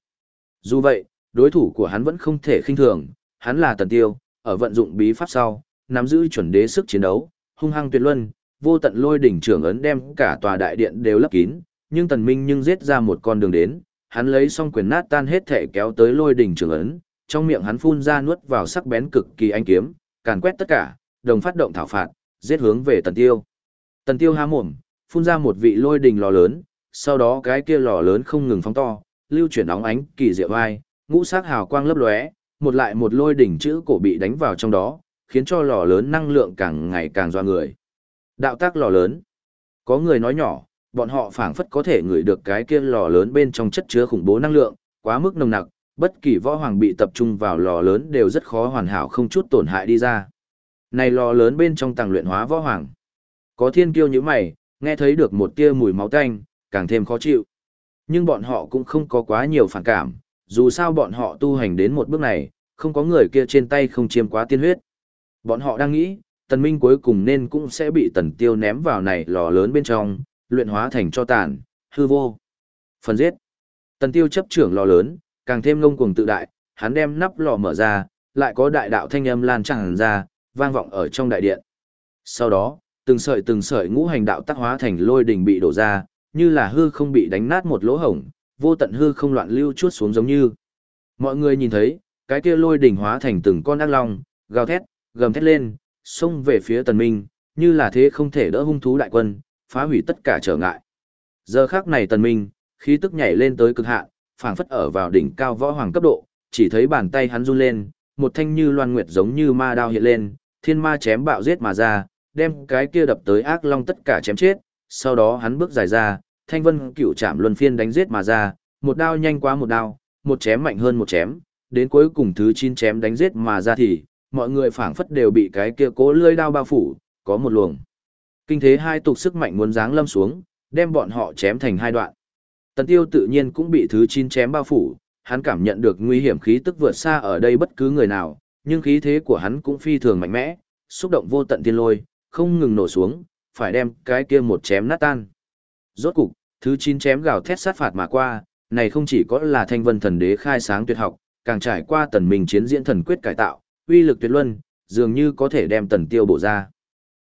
[SPEAKER 1] Dù vậy, đối thủ của hắn vẫn không thể khinh thường, hắn là tần tiêu, ở vận dụng bí pháp sau, nắm giữ chuẩn đế sức chiến đấu, hung hăng tuyệt luân, vô tận lôi đỉnh trưởng ấn đem cả tòa đại điện đều lấp kín, nhưng tần minh nhưng giết ra một con đường đến, hắn lấy xong quyền nát tan hết thể kéo tới lôi đỉnh trưởng ấn, trong miệng hắn phun ra nuốt vào sắc bén cực kỳ anh kiếm, càn quét tất cả, đồng phát động thảo phạt, giết hướng về tần tiêu. Tần tiêu há mồm, phun ra một vị lôi đỉnh lò lớn, sau đó cái kia lò lớn không ngừng phóng to, lưu chuyển óng ánh kỳ diệu vai, ngũ sắc hào quang lấp lóe, một lại một lôi đỉnh chữ cổ bị đánh vào trong đó, khiến cho lò lớn năng lượng càng ngày càng doa người. Đạo tác lò lớn. Có người nói nhỏ, bọn họ phảng phất có thể ngửi được cái kia lò lớn bên trong chất chứa khủng bố năng lượng, quá mức nồng nặc, bất kỳ võ hoàng bị tập trung vào lò lớn đều rất khó hoàn hảo không chút tổn hại đi ra. Này lò lớn bên trong tàng luyện hóa võ hoàng. Có thiên kiêu như mày, nghe thấy được một tia mùi máu tanh, càng thêm khó chịu. Nhưng bọn họ cũng không có quá nhiều phản cảm, dù sao bọn họ tu hành đến một bước này, không có người kia trên tay không chiếm quá tiên huyết. Bọn họ đang nghĩ, tần minh cuối cùng nên cũng sẽ bị tần tiêu ném vào này lò lớn bên trong, luyện hóa thành cho tàn, hư vô. Phần giết. Tần tiêu chấp trưởng lò lớn, càng thêm ngông cuồng tự đại, hắn đem nắp lò mở ra, lại có đại đạo thanh âm lan tràn ra, vang vọng ở trong đại điện. Sau đó, từng sợi từng sợi ngũ hành đạo tác hóa thành lôi đình bị đổ ra, như là hư không bị đánh nát một lỗ hổng, vô tận hư không loạn lưu chuốt xuống giống như. Mọi người nhìn thấy, cái kia lôi đỉnh hóa thành từng con ác long, gào thét, gầm thét lên, xông về phía tần minh, như là thế không thể đỡ hung thú đại quân, phá hủy tất cả trở ngại. Giờ khắc này tần minh, khí tức nhảy lên tới cực hạn, phảng phất ở vào đỉnh cao võ hoàng cấp độ, chỉ thấy bàn tay hắn run lên, một thanh như loan nguyệt giống như ma đao hiện lên, thiên ma chém bạo giết mà ra, đem cái kia đập tới ác long tất cả chém chết, sau đó hắn bước dài ra, thanh vân cựu chạm luân phiên đánh giết mà ra, một đao nhanh quá một đao, một chém mạnh hơn một chém, đến cuối cùng thứ chín chém đánh giết mà ra thì, mọi người phảng phất đều bị cái kia cố lưỡi đao bao phủ, có một luồng. Kinh thế hai tục sức mạnh muốn giáng lâm xuống, đem bọn họ chém thành hai đoạn. Tần tiêu tự nhiên cũng bị thứ chín chém bao phủ, hắn cảm nhận được nguy hiểm khí tức vượt xa ở đây bất cứ người nào, nhưng khí thế của hắn cũng phi thường mạnh mẽ, xúc động vô tận tiên lôi, không ngừng nổ xuống, phải đem cái kia một chém nát tan. Rốt cục, thứ chín chém gào thét sát phạt mà qua, này không chỉ có là thanh vân thần đế khai sáng tuyệt học, càng trải qua tần mình chiến diễn thần quyết cải tạo, uy lực tuyệt luân, dường như có thể đem tần tiêu bổ ra.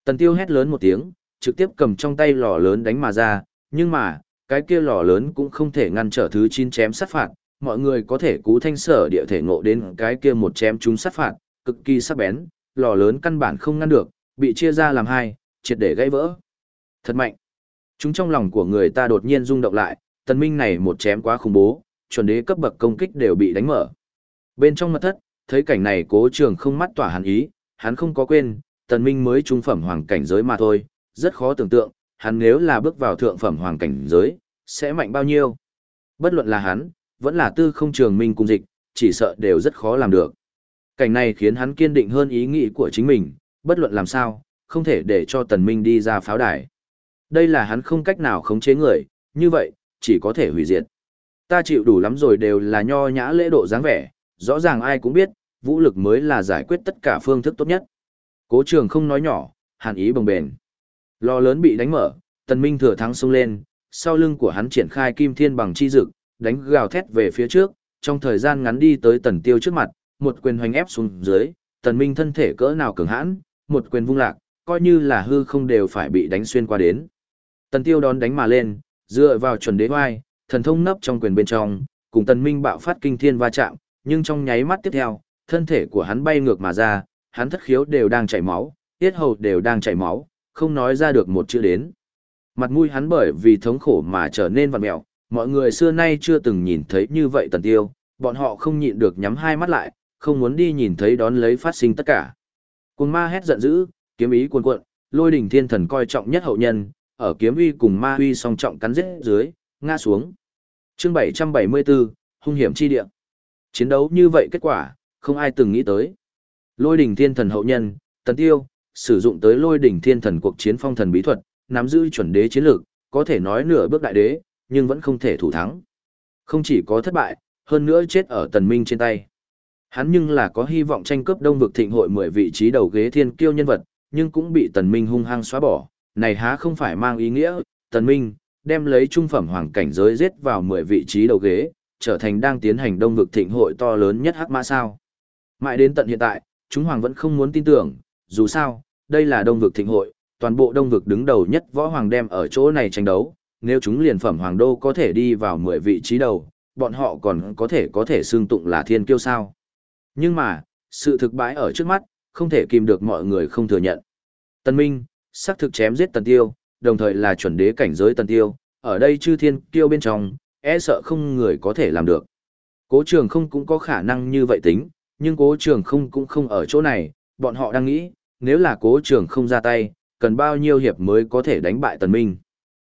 [SPEAKER 1] Tần tiêu hét lớn một tiếng, trực tiếp cầm trong tay lò lớn đánh mà ra, nhưng mà, cái kia lò lớn cũng không thể ngăn trở thứ chín chém sát phạt, mọi người có thể cú thanh sở địa thể ngộ đến cái kia một chém chúng sát phạt, cực kỳ sắc bén, lò lớn căn bản không ngăn được, bị chia ra làm hai, triệt để gãy vỡ. Thật mạnh. Chúng trong lòng của người ta đột nhiên rung động lại, tần minh này một chém quá khủng bố, chuẩn đế cấp bậc công kích đều bị đánh mở. Bên trong mật thất, thấy cảnh này cố trường không mắt tỏa hàn ý, hắn không có quên, tần minh mới trung phẩm hoàng cảnh giới mà thôi, rất khó tưởng tượng, hắn nếu là bước vào thượng phẩm hoàng cảnh giới, sẽ mạnh bao nhiêu. Bất luận là hắn, vẫn là tư không trường minh cùng dịch, chỉ sợ đều rất khó làm được. Cảnh này khiến hắn kiên định hơn ý nghĩ của chính mình, bất luận làm sao, không thể để cho tần minh đi ra pháo đài. Đây là hắn không cách nào khống chế người, như vậy, chỉ có thể hủy diệt. Ta chịu đủ lắm rồi đều là nho nhã lễ độ dáng vẻ, rõ ràng ai cũng biết, vũ lực mới là giải quyết tất cả phương thức tốt nhất. Cố trường không nói nhỏ, hàn ý bồng bền. Lò lớn bị đánh mở, tần minh thừa thắng xông lên, sau lưng của hắn triển khai kim thiên bằng chi dực, đánh gào thét về phía trước, trong thời gian ngắn đi tới tần tiêu trước mặt, một quyền hoành ép xuống dưới, tần minh thân thể cỡ nào cường hãn, một quyền vung lạc, coi như là hư không đều phải bị đánh xuyên qua đến. Tần tiêu đón đánh mà lên, dựa vào chuẩn đế hoai, thần thông nấp trong quyền bên trong, cùng tần minh bạo phát kinh thiên va chạm, nhưng trong nháy mắt tiếp theo, thân thể của hắn bay ngược mà ra, hắn thất khiếu đều đang chảy máu, tiết hầu đều đang chảy máu, không nói ra được một chữ đến. Mặt mũi hắn bởi vì thống khổ mà trở nên vặn mẹo, mọi người xưa nay chưa từng nhìn thấy như vậy tần tiêu, bọn họ không nhịn được nhắm hai mắt lại, không muốn đi nhìn thấy đón lấy phát sinh tất cả. Cùng ma hét giận dữ, kiếm ý cuồn cuộn, lôi đỉnh thiên thần coi trọng nhất hậu nhân, ở kiếm uy cùng ma uy song trọng cắn giết dưới, ngã xuống. Chương 774, hung hiểm chi địa. Chiến đấu như vậy kết quả, không ai từng nghĩ tới. Lôi đỉnh thiên thần hậu nhân, tần tiêu, sử dụng tới lôi đỉnh thiên thần cuộc chiến phong thần bí thuật, nắm giữ chuẩn đế chiến lược, có thể nói nửa bước đại đế, nhưng vẫn không thể thủ thắng. Không chỉ có thất bại, hơn nữa chết ở tần minh trên tay. Hắn nhưng là có hy vọng tranh cướp đông vực thịnh hội 10 vị trí đầu ghế thiên kiêu nhân vật, nhưng cũng bị tần minh hung hăng xóa bỏ. Này há không phải mang ý nghĩa, tần minh, đem lấy trung phẩm hoàng cảnh giới giết vào 10 vị trí đầu ghế, trở thành đang tiến hành đông vực thịnh hội to lớn nhất hắc mã sao. Mãi đến tận hiện tại, chúng hoàng vẫn không muốn tin tưởng, dù sao, đây là đông vực thịnh hội, toàn bộ đông vực đứng đầu nhất võ hoàng đem ở chỗ này tranh đấu, nếu chúng liền phẩm hoàng đô có thể đi vào 10 vị trí đầu, bọn họ còn có thể có thể xương tụng là thiên kiêu sao. Nhưng mà, sự thực bãi ở trước mắt, không thể kìm được mọi người không thừa nhận. Tân Minh, xác thực chém giết Tần Tiêu, đồng thời là chuẩn đế cảnh giới Tần Tiêu, ở đây chư thiên kiêu bên trong, e sợ không người có thể làm được. Cố trường không cũng có khả năng như vậy tính, nhưng cố trường không cũng không ở chỗ này, bọn họ đang nghĩ, nếu là cố trường không ra tay, cần bao nhiêu hiệp mới có thể đánh bại Tần Minh.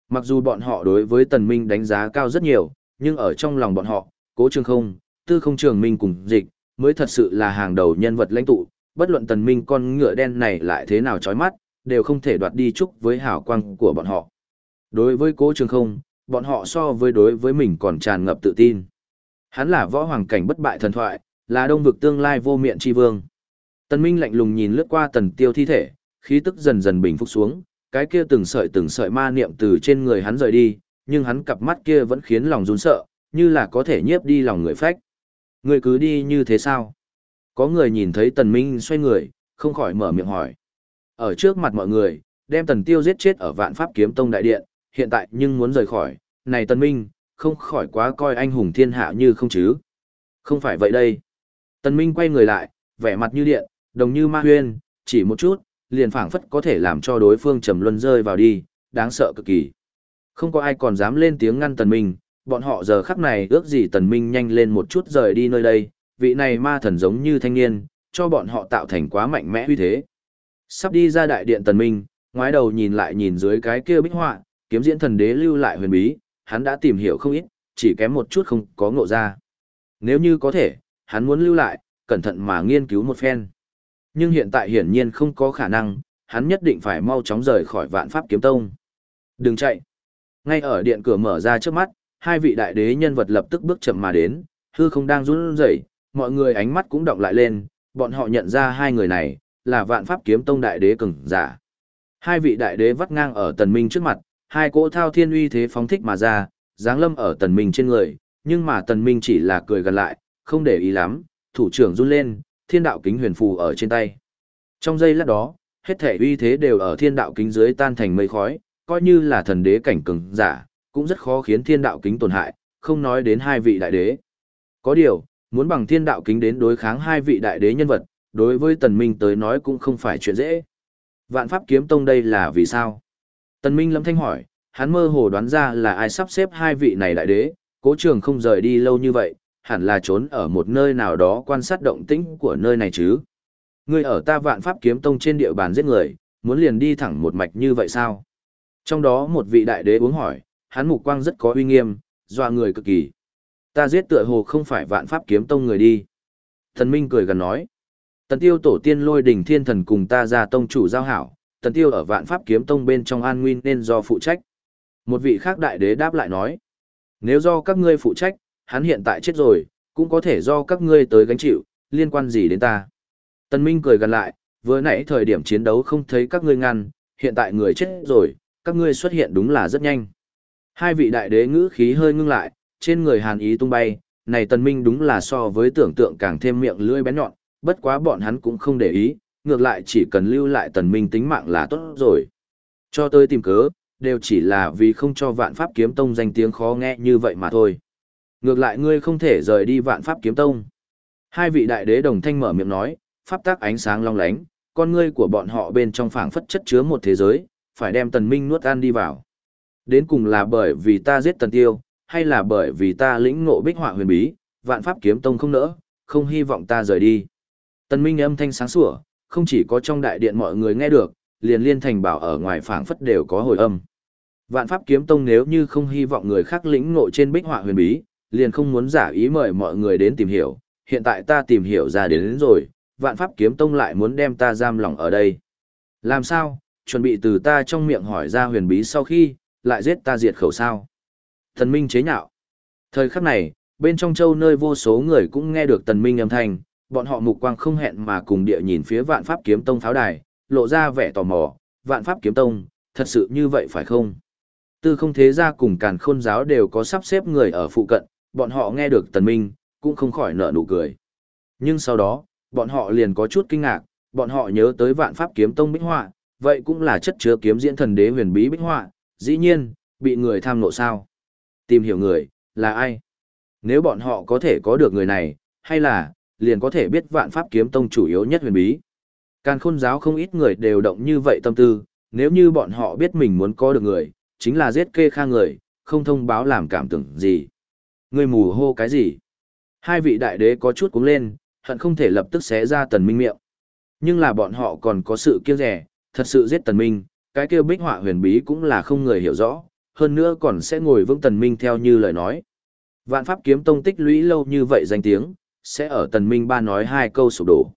[SPEAKER 1] Mặc dù bọn họ đối với Tần Minh đánh giá cao rất nhiều, nhưng ở trong lòng bọn họ, cố trường không, tư không trường minh cùng dịch, mới thật sự là hàng đầu nhân vật lãnh tụ, bất luận Tần Minh con ngựa đen này lại thế nào chói mắt, đều không thể đoạt đi chúc với hảo quang của bọn họ. Đối với cố trường không, bọn họ so với đối với mình còn tràn ngập tự tin. Hắn là võ hoàng cảnh bất bại thần thoại, là đông vực tương lai vô miệng chi vương. Tần Minh lạnh lùng nhìn lướt qua tần tiêu thi thể, khí tức dần dần bình phục xuống, cái kia từng sợi từng sợi ma niệm từ trên người hắn rời đi, nhưng hắn cặp mắt kia vẫn khiến lòng run sợ, như là có thể nhiếp đi lòng người phách. Người cứ đi như thế sao? Có người nhìn thấy tần minh xoay người, không khỏi mở miệng hỏi. Ở trước mặt mọi người, đem tần tiêu giết chết ở vạn pháp kiếm tông đại điện, hiện tại nhưng muốn rời khỏi, này tần minh, không khỏi quá coi anh hùng thiên hạ như không chứ. Không phải vậy đây. Tần minh quay người lại, vẻ mặt như điện, đồng như ma huyên, chỉ một chút, liền phảng phất có thể làm cho đối phương trầm luân rơi vào đi, đáng sợ cực kỳ. Không có ai còn dám lên tiếng ngăn tần minh, bọn họ giờ khắc này ước gì tần minh nhanh lên một chút rời đi nơi đây, vị này ma thần giống như thanh niên, cho bọn họ tạo thành quá mạnh mẽ uy thế. Sắp đi ra đại điện tần minh, ngoái đầu nhìn lại nhìn dưới cái kia bích họa, kiếm diễn thần đế lưu lại huyền bí, hắn đã tìm hiểu không ít, chỉ kém một chút không có ngộ ra. Nếu như có thể, hắn muốn lưu lại, cẩn thận mà nghiên cứu một phen. Nhưng hiện tại hiển nhiên không có khả năng, hắn nhất định phải mau chóng rời khỏi vạn pháp kiếm tông. Đừng chạy. Ngay ở điện cửa mở ra trước mắt, hai vị đại đế nhân vật lập tức bước chậm mà đến, hư không đang run rẩy, mọi người ánh mắt cũng động lại lên, bọn họ nhận ra hai người này, là vạn pháp kiếm tông đại đế cường giả. Hai vị đại đế vắt ngang ở tần minh trước mặt, hai cỗ thao thiên uy thế phóng thích mà ra, giáng lâm ở tần minh trên người, nhưng mà tần minh chỉ là cười gần lại, không để ý lắm, thủ trưởng run lên, thiên đạo kính huyền phù ở trên tay. Trong giây lát đó, hết thể uy thế đều ở thiên đạo kính dưới tan thành mây khói, coi như là thần đế cảnh cường giả, cũng rất khó khiến thiên đạo kính tổn hại, không nói đến hai vị đại đế. Có điều, muốn bằng thiên đạo kính đến đối kháng hai vị đại đế nhân vật, đối với tần minh tới nói cũng không phải chuyện dễ. Vạn pháp kiếm tông đây là vì sao? Tần minh lâm thanh hỏi, hắn mơ hồ đoán ra là ai sắp xếp hai vị này đại đế, cố trường không rời đi lâu như vậy, hẳn là trốn ở một nơi nào đó quan sát động tĩnh của nơi này chứ. Ngươi ở ta vạn pháp kiếm tông trên địa bàn giết người, muốn liền đi thẳng một mạch như vậy sao? Trong đó một vị đại đế uống hỏi, hắn mục quang rất có uy nghiêm, dọa người cực kỳ. Ta giết tựa hồ không phải vạn pháp kiếm tông người đi. Thần Minh cười gần nói. Tần tiêu tổ tiên lôi đỉnh thiên thần cùng ta ra tông chủ giao hảo, tần tiêu ở vạn pháp kiếm tông bên trong an nguyên nên do phụ trách. Một vị khác đại đế đáp lại nói. Nếu do các ngươi phụ trách, hắn hiện tại chết rồi, cũng có thể do các ngươi tới gánh chịu, liên quan gì đến ta. Tần Minh cười gần lại, vừa nãy thời điểm chiến đấu không thấy các ngươi ngăn, hiện tại người chết rồi, các ngươi xuất hiện đúng là rất nhanh. Hai vị đại đế ngữ khí hơi ngưng lại, trên người hàn ý tung bay, này Tần Minh đúng là so với tưởng tượng càng thêm miệng lưỡi bén nhọn, bất quá bọn hắn cũng không để ý, ngược lại chỉ cần lưu lại Tần Minh tính mạng là tốt rồi. Cho tôi tìm cớ, đều chỉ là vì không cho vạn pháp kiếm tông danh tiếng khó nghe như vậy mà thôi. Ngược lại ngươi không thể rời đi vạn pháp kiếm tông. Hai vị đại đế đồng thanh mở miệng nói, pháp tác ánh sáng long lánh, con ngươi của bọn họ bên trong phảng phất chất chứa một thế giới, phải đem tần minh nuốt ăn đi vào. Đến cùng là bởi vì ta giết tần tiêu, hay là bởi vì ta lĩnh ngộ bích họa huyền bí, vạn pháp kiếm tông không nỡ, không hy vọng ta rời đi. Tần minh âm thanh sáng sủa, không chỉ có trong đại điện mọi người nghe được, liền liên thành bảo ở ngoài phảng phất đều có hồi âm. Vạn pháp kiếm tông nếu như không hy vọng người khác lĩnh ngộ trên bích họa huyền bí, liền không muốn giả ý mời mọi người đến tìm hiểu, hiện tại ta tìm hiểu ra đến, đến rồi, vạn pháp kiếm tông lại muốn đem ta giam lỏng ở đây. Làm sao, chuẩn bị từ ta trong miệng hỏi ra huyền bí sau khi, lại giết ta diệt khẩu sao. Thần Minh chế nhạo. Thời khắc này, bên trong châu nơi vô số người cũng nghe được tần minh âm thanh, bọn họ mục quang không hẹn mà cùng địa nhìn phía vạn pháp kiếm tông pháo đài, lộ ra vẻ tò mò, vạn pháp kiếm tông, thật sự như vậy phải không? Tư không thế gia cùng càn khôn giáo đều có sắp xếp người ở phụ cận, bọn họ nghe được tần minh, cũng không khỏi nở nụ cười. Nhưng sau đó, bọn họ liền có chút kinh ngạc, bọn họ nhớ tới vạn pháp kiếm tông bích họa, vậy cũng là chất chứa kiếm diễn thần đế huyền bí bích họa, dĩ nhiên, bị người tham nộ sao. Tìm hiểu người, là ai? Nếu bọn họ có thể có được người này, hay là, liền có thể biết vạn pháp kiếm tông chủ yếu nhất huyền bí. Càn khôn giáo không ít người đều động như vậy tâm tư, nếu như bọn họ biết mình muốn có được người, chính là giết kê kha người, không thông báo làm cảm tưởng gì. Ngươi mù hô cái gì? Hai vị đại đế có chút cuống lên, hận không thể lập tức xé ra tần minh miệng. Nhưng là bọn họ còn có sự kiêng rẻ, thật sự giết tần minh, cái kêu bích họa huyền bí cũng là không người hiểu rõ, hơn nữa còn sẽ ngồi vững tần minh theo như lời nói. Vạn pháp kiếm tông tích lũy lâu như vậy danh tiếng, sẽ ở tần minh ba nói hai câu sụp đổ.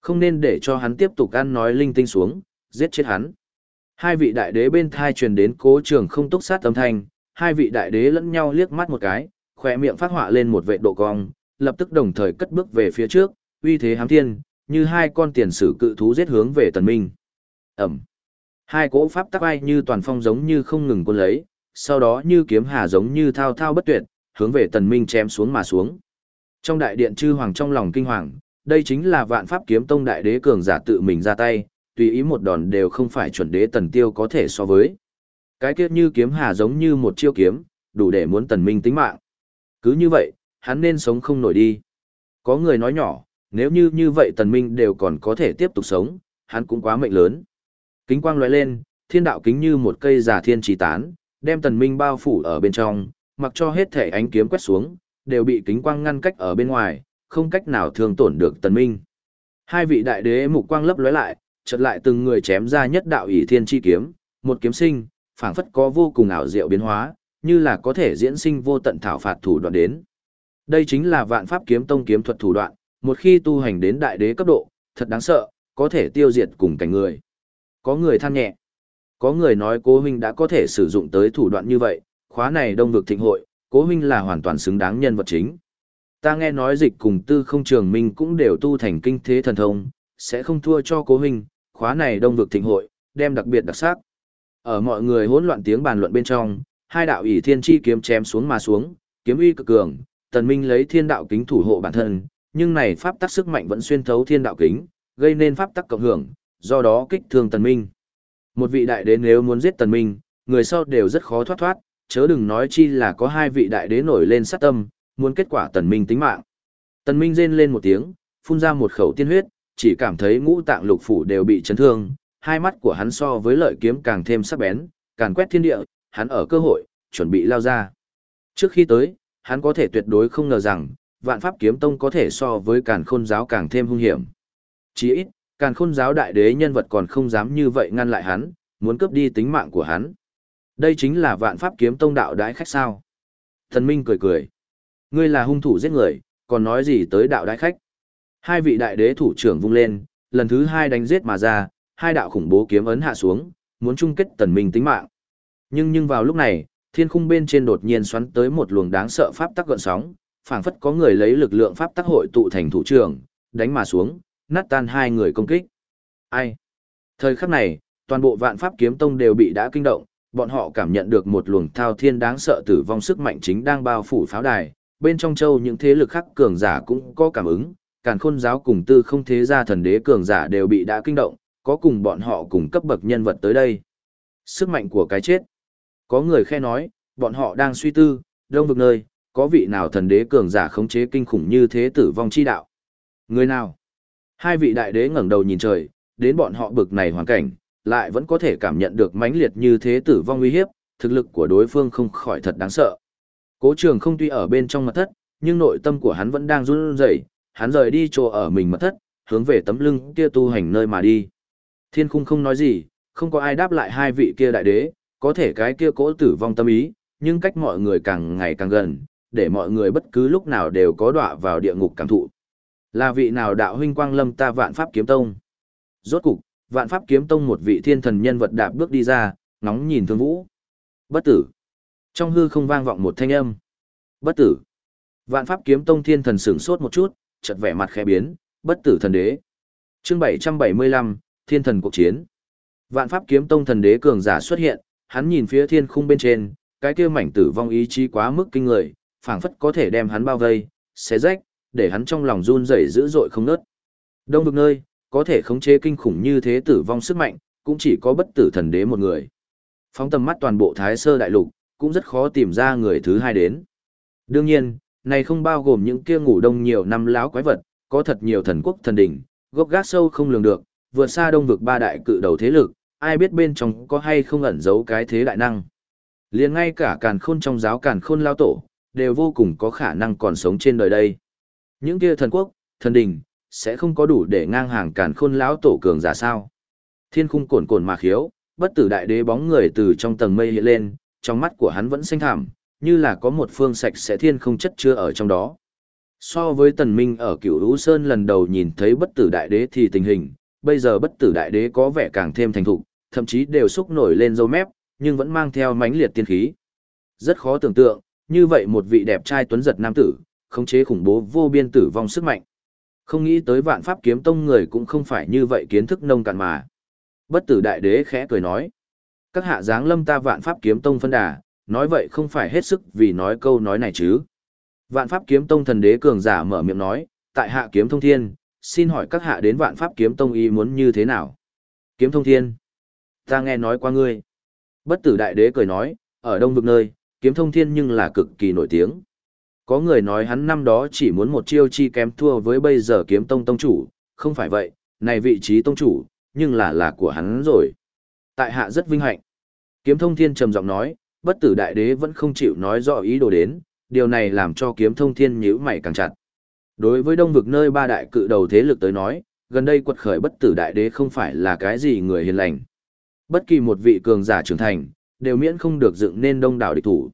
[SPEAKER 1] Không nên để cho hắn tiếp tục ăn nói linh tinh xuống, giết chết hắn. Hai vị đại đế bên thai truyền đến cố trường không túc sát âm thanh, hai vị đại đế lẫn nhau liếc mắt một cái, khỏe miệng phát họa lên một vệ độ cong, lập tức đồng thời cất bước về phía trước, uy thế hám thiên, như hai con tiền sử cự thú giết hướng về tần minh. Ẩm. Hai cỗ pháp tắc ai như toàn phong giống như không ngừng quân lấy, sau đó như kiếm hà giống như thao thao bất tuyệt, hướng về tần minh chém xuống mà xuống. Trong đại điện chư hoàng trong lòng kinh hoàng, đây chính là vạn pháp kiếm tông đại đế cường giả tự mình ra tay, tùy ý một đòn đều không phải chuẩn đế tần tiêu có thể so với. Cái kiếp như kiếm hà giống như một chiêu kiếm, đủ để muốn tần minh tính mạng. Cứ như vậy, hắn nên sống không nổi đi. Có người nói nhỏ, nếu như như vậy tần minh đều còn có thể tiếp tục sống, hắn cũng quá mệnh lớn. Kính quang lóe lên, thiên đạo kính như một cây giả thiên trì tán, đem tần minh bao phủ ở bên trong, mặc cho hết thể ánh kiếm quét xuống, đều bị kính quang ngăn cách ở bên ngoài, không cách nào thương tổn được tần minh. Hai vị đại đế mục quang lấp lóe lại, chợt lại từng người chém ra nhất đạo ỷ thiên chi kiếm, một kiếm sinh, phảng phất có vô cùng ảo diệu biến hóa, như là có thể diễn sinh vô tận thảo phạt thủ đoạn đến. Đây chính là vạn pháp kiếm tông kiếm thuật thủ đoạn, một khi tu hành đến đại đế cấp độ, thật đáng sợ, có thể tiêu diệt cùng cảnh người. Có người than nhẹ. Có người nói cố huynh đã có thể sử dụng tới thủ đoạn như vậy, khóa này đông vực thịnh hội, cố huynh là hoàn toàn xứng đáng nhân vật chính. Ta nghe nói dịch cùng tư không trường minh cũng đều tu thành kinh thế thần thông, sẽ không thua cho cố huynh, khóa này đông vực thịnh hội, đem đặc biệt đặc sắc. Ở mọi người hỗn loạn tiếng bàn luận bên trong, hai đạo ỷ thiên chi kiếm chém xuống mà xuống, kiếm uy cực cường, tần minh lấy thiên đạo kính thủ hộ bản thân, nhưng này pháp tắc sức mạnh vẫn xuyên thấu thiên đạo kính, gây nên pháp tắc cộng hưởng, do đó kích thương tần minh. Một vị đại đế nếu muốn giết tần minh, người sau đều rất khó thoát thoát, chớ đừng nói chi là có hai vị đại đế nổi lên sát tâm, muốn kết quả tần minh tính mạng. Tần minh rên lên một tiếng, phun ra một khẩu tiên huyết, chỉ cảm thấy ngũ tạng lục phủ đều bị chấn thương, hai mắt của hắn so với lợi kiếm càng thêm sắc bén, càng quét thiên địa, hắn ở cơ hội, chuẩn bị lao ra. Trước khi tới, hắn có thể tuyệt đối không ngờ rằng, vạn pháp kiếm tông có thể so với càn khôn giáo càng thêm hung hiểm. Chỉ ít, Càn khôn giáo đại đế nhân vật còn không dám như vậy ngăn lại hắn, muốn cướp đi tính mạng của hắn. Đây chính là vạn pháp kiếm tông đạo đái khách sao. Thần Minh cười cười. Ngươi là hung thủ giết người, còn nói gì tới đạo đái khách. Hai vị đại đế thủ trưởng vung lên, lần thứ hai đánh giết mà ra, hai đạo khủng bố kiếm ấn hạ xuống, muốn chung kết tần minh tính mạng. Nhưng nhưng vào lúc này, thiên khung bên trên đột nhiên xoắn tới một luồng đáng sợ pháp tắc gợn sóng, phảng phất có người lấy lực lượng pháp tắc hội tụ thành thủ trưởng, đánh mà xuống, nát tan hai người công kích. Ai? Thời khắc này, toàn bộ vạn pháp kiếm tông đều bị đã kinh động, bọn họ cảm nhận được một luồng thao thiên đáng sợ tử vong sức mạnh chính đang bao phủ pháo đài, bên trong châu những thế lực khác cường giả cũng có cảm ứng, càn khôn giáo cùng tư không thế gia thần đế cường giả đều bị đã kinh động, có cùng bọn họ cùng cấp bậc nhân vật tới đây. Sức mạnh của cái chết. Có người khe nói, bọn họ đang suy tư, đông vực nơi, có vị nào thần đế cường giả khống chế kinh khủng như thế tử vong chi đạo. Người nào? Hai vị đại đế ngẩng đầu nhìn trời, đến bọn họ bực này hoàn cảnh, lại vẫn có thể cảm nhận được mãnh liệt như thế tử vong uy hiếp, thực lực của đối phương không khỏi thật đáng sợ. Cố trường không tuy ở bên trong mật thất, nhưng nội tâm của hắn vẫn đang run rẩy, hắn rời đi chỗ ở mình mật thất, hướng về tấm lưng kia tu hành nơi mà đi. Thiên khung không nói gì, không có ai đáp lại hai vị kia đại đế, có thể cái kia cỗ tử vong tâm ý, nhưng cách mọi người càng ngày càng gần, để mọi người bất cứ lúc nào đều có đọa vào địa ngục cảm thụ. Là vị nào đạo huynh quang lâm ta vạn pháp kiếm tông? Rốt cục, vạn pháp kiếm tông một vị thiên thần nhân vật đạp bước đi ra, ngóng nhìn thương vũ. Bất tử. Trong hư không vang vọng một thanh âm. Bất tử. Vạn pháp kiếm tông thiên thần sửng sốt một chút, chợt vẻ mặt khẽ biến, bất tử thần đế. Chương 775, thiên thần cuộc chiến. Vạn pháp kiếm tông thần đế cường giả xuất hiện, hắn nhìn phía thiên khung bên trên, cái kia mảnh tử vong ý chí quá mức kinh người, phảng phất có thể đem hắn bao vây, xé rách, để hắn trong lòng run rẩy dữ dội không ngớt. Đông vực nơi, có thể khống chế kinh khủng như thế tử vong sức mạnh, cũng chỉ có bất tử thần đế một người. Phóng tầm mắt toàn bộ Thái Sơ đại lục, cũng rất khó tìm ra người thứ hai đến. Đương nhiên, này không bao gồm những kia ngủ đông nhiều năm láo quái vật, có thật nhiều thần quốc thần đỉnh, gốc gác sâu không lường được, vượt xa đông vực ba đại cự đầu thế lực, ai biết bên trong có hay không ẩn giấu cái thế đại năng. liền ngay cả càn khôn trong giáo càn khôn lao tổ, đều vô cùng có khả năng còn sống trên đời đây. Những kia thần quốc, thần đình, sẽ không có đủ để ngang hàng càn khôn lão tổ cường giả sao. Thiên khung cồn cồn mà khiếu, bất tử đại đế bóng người từ trong tầng mây hiện lên, trong mắt của hắn vẫn xanh thảm, như là có một phương sạch sẽ thiên không chất chứa ở trong đó. So với tần minh ở cửu lũ sơn lần đầu nhìn thấy bất tử đại đế thì tình hình, bây giờ bất tử đại đế có vẻ càng thêm thành thục, thậm chí đều xúc nổi lên dâu mép, nhưng vẫn mang theo mãnh liệt tiên khí. Rất khó tưởng tượng, như vậy một vị đẹp trai tuấn giật nam tử, khống chế khủng bố vô biên tử vong sức mạnh. Không nghĩ tới vạn pháp kiếm tông người cũng không phải như vậy kiến thức nông cạn mà. Bất tử đại đế khẽ cười nói. Các hạ dáng lâm ta vạn pháp kiếm tông phân đà, nói vậy không phải hết sức vì nói câu nói này chứ. Vạn pháp kiếm tông thần đế cường giả mở miệng nói, tại hạ kiếm thông thiên, xin hỏi các hạ đến vạn pháp kiếm tông y muốn như thế nào? Kiếm thông thiên. Ta nghe nói qua ngươi. Bất tử đại đế cười nói, ở đông vực nơi, kiếm thông thiên nhưng là cực kỳ nổi tiếng. Có người nói hắn năm đó chỉ muốn một chiêu chi kém thua với bây giờ kiếm tông tông chủ, không phải vậy, này vị trí tông chủ, nhưng là là của hắn rồi. Tại hạ rất vinh hạnh. Kiếm thông thiên trầm giọng nói, bất tử đại đế vẫn không chịu nói rõ ý đồ đến, điều này làm cho kiếm thông thiên nhíu mày càng chặt. Đối với đông vực nơi ba đại cự đầu thế lực tới nói, gần đây quật khởi bất tử đại đế không phải là cái gì người hiền lành. Bất kỳ một vị cường giả trưởng thành, đều miễn không được dựng nên đông đảo địch thủ.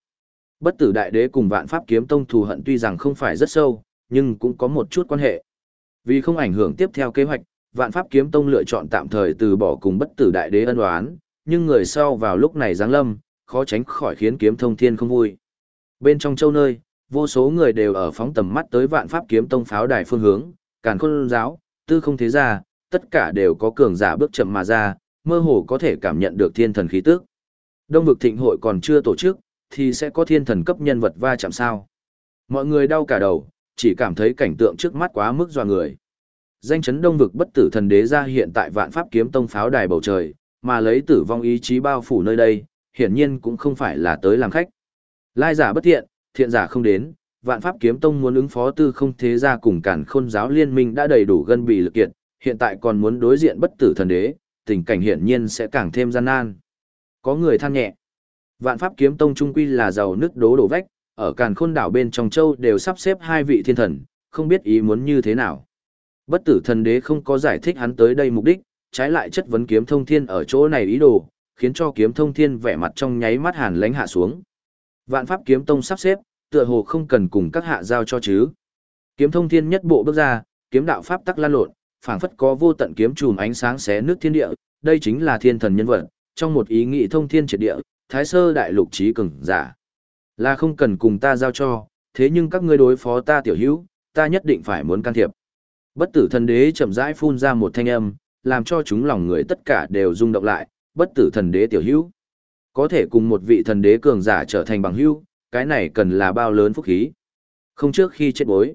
[SPEAKER 1] Bất tử đại đế cùng vạn pháp kiếm tông thù hận tuy rằng không phải rất sâu, nhưng cũng có một chút quan hệ. Vì không ảnh hưởng tiếp theo kế hoạch, vạn pháp kiếm tông lựa chọn tạm thời từ bỏ cùng bất tử đại đế ân oán, nhưng người sau vào lúc này giáng lâm, khó tránh khỏi khiến kiếm thông thiên không vui. Bên trong châu nơi, vô số người đều ở phóng tầm mắt tới vạn pháp kiếm tông pháo đài phương hướng, càn khôn giáo, tư không thế gia, tất cả đều có cường giả bước chậm mà ra, mơ hồ có thể cảm nhận được thiên thần khí tức. Đông vực thịnh hội còn chưa tổ chức, thì sẽ có thiên thần cấp nhân vật va chạm sao. Mọi người đau cả đầu, chỉ cảm thấy cảnh tượng trước mắt quá mức dọa người. Danh chấn đông vực bất tử thần đế ra hiện tại vạn pháp kiếm tông pháo đài bầu trời, mà lấy tử vong ý chí bao phủ nơi đây, hiển nhiên cũng không phải là tới làm khách. Lai giả bất thiện, thiện giả không đến, vạn pháp kiếm tông muốn ứng phó tư không thế gia cùng cản khôn giáo liên minh đã đầy đủ gân bị lực kiện, hiện tại còn muốn đối diện bất tử thần đế, tình cảnh hiển nhiên sẽ càng thêm gian nan. Có người than nhẹ. Vạn pháp kiếm tông trung quy là giàu nước đố đổ vách, ở càn khôn đảo bên trong châu đều sắp xếp hai vị thiên thần, không biết ý muốn như thế nào. Bất tử thần đế không có giải thích hắn tới đây mục đích, trái lại chất vấn kiếm thông thiên ở chỗ này ý đồ, khiến cho kiếm thông thiên vẻ mặt trong nháy mắt hàn lãnh hạ xuống. Vạn pháp kiếm tông sắp xếp, tựa hồ không cần cùng các hạ giao cho chứ. Kiếm thông thiên nhất bộ bước ra, kiếm đạo pháp tắc lan lộn, phảng phất có vô tận kiếm chùm ánh sáng xé nước thiên địa, đây chính là thiên thần nhân vật, trong một ý nghĩ thông thiên triệt địa, thái sơ đại lục trí cường giả. Là không cần cùng ta giao cho, thế nhưng các ngươi đối phó ta tiểu hữu, ta nhất định phải muốn can thiệp. Bất tử thần đế chậm rãi phun ra một thanh âm, làm cho chúng lòng người tất cả đều rung động lại, bất tử thần đế tiểu hữu. Có thể cùng một vị thần đế cường giả trở thành bằng hữu, cái này cần là bao lớn phúc khí. Không trước khi chết bối.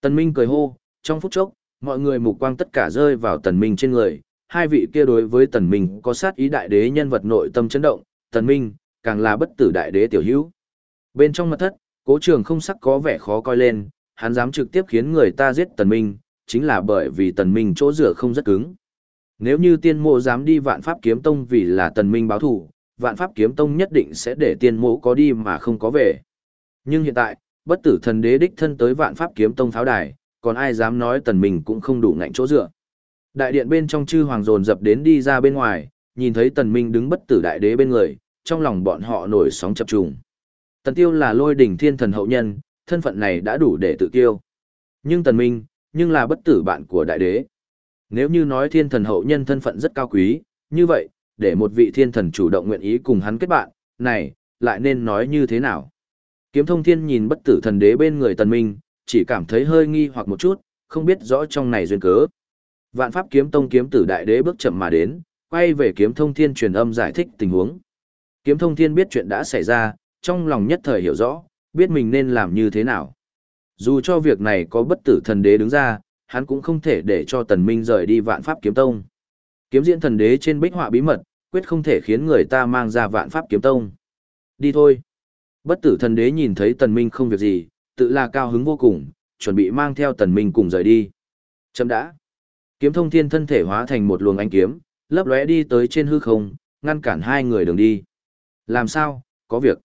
[SPEAKER 1] Tần Minh cười hô, trong phút chốc, mọi người mục quang tất cả rơi vào Tần Minh trên người, hai vị kia đối với Tần Minh có sát ý đại đế nhân vật nội tâm chấn động, Tần Minh, càng là bất tử đại đế tiểu hữu. Bên trong mật thất, cố trường không sắc có vẻ khó coi lên, hắn dám trực tiếp khiến người ta giết Tần Minh, chính là bởi vì Tần Minh chỗ rửa không rất cứng. Nếu như tiên mộ dám đi vạn pháp kiếm tông vì là Tần Minh báo thù, vạn pháp kiếm tông nhất định sẽ để tiên mộ có đi mà không có về. Nhưng hiện tại, bất tử thần đế đích thân tới vạn pháp kiếm tông pháo đài, còn ai dám nói Tần Minh cũng không đủ ngạnh chỗ dựa. Đại điện bên trong chư hoàng dồn dập đến đi ra bên ngoài, nhìn thấy Tần Minh đứng bất tử đại đế bên người, trong lòng bọn họ nổi sóng chập trùng. Tần Tiêu là lôi đỉnh thiên thần hậu nhân, thân phận này đã đủ để tự tiêu. Nhưng Tần Minh, nhưng là bất tử bạn của đại đế. Nếu như nói thiên thần hậu nhân thân phận rất cao quý, như vậy, để một vị thiên thần chủ động nguyện ý cùng hắn kết bạn, này, lại nên nói như thế nào? Kiếm thông thiên nhìn bất tử thần đế bên người Tần Minh, chỉ cảm thấy hơi nghi hoặc một chút, không biết rõ trong này duyên cớ. Vạn pháp kiếm tông kiếm tử đại đế bước chậm mà đến, quay về kiếm thông thiên truyền âm giải thích tình huống. Kiếm thông thiên biết chuyện đã xảy ra, trong lòng nhất thời hiểu rõ, biết mình nên làm như thế nào. Dù cho việc này có bất tử thần đế đứng ra, hắn cũng không thể để cho tần minh rời đi vạn pháp kiếm tông. Kiếm diễn thần đế trên bích họa bí mật, quyết không thể khiến người ta mang ra vạn pháp kiếm tông. Đi thôi. Bất tử thần đế nhìn thấy tần minh không việc gì, tự là cao hứng vô cùng, chuẩn bị mang theo tần minh cùng rời đi. Chấm đã. Kiếm thông thiên thân thể hóa thành một luồng ánh kiếm, lấp lóe đi tới trên hư không, ngăn cản hai người đường đi. Làm sao, có việc.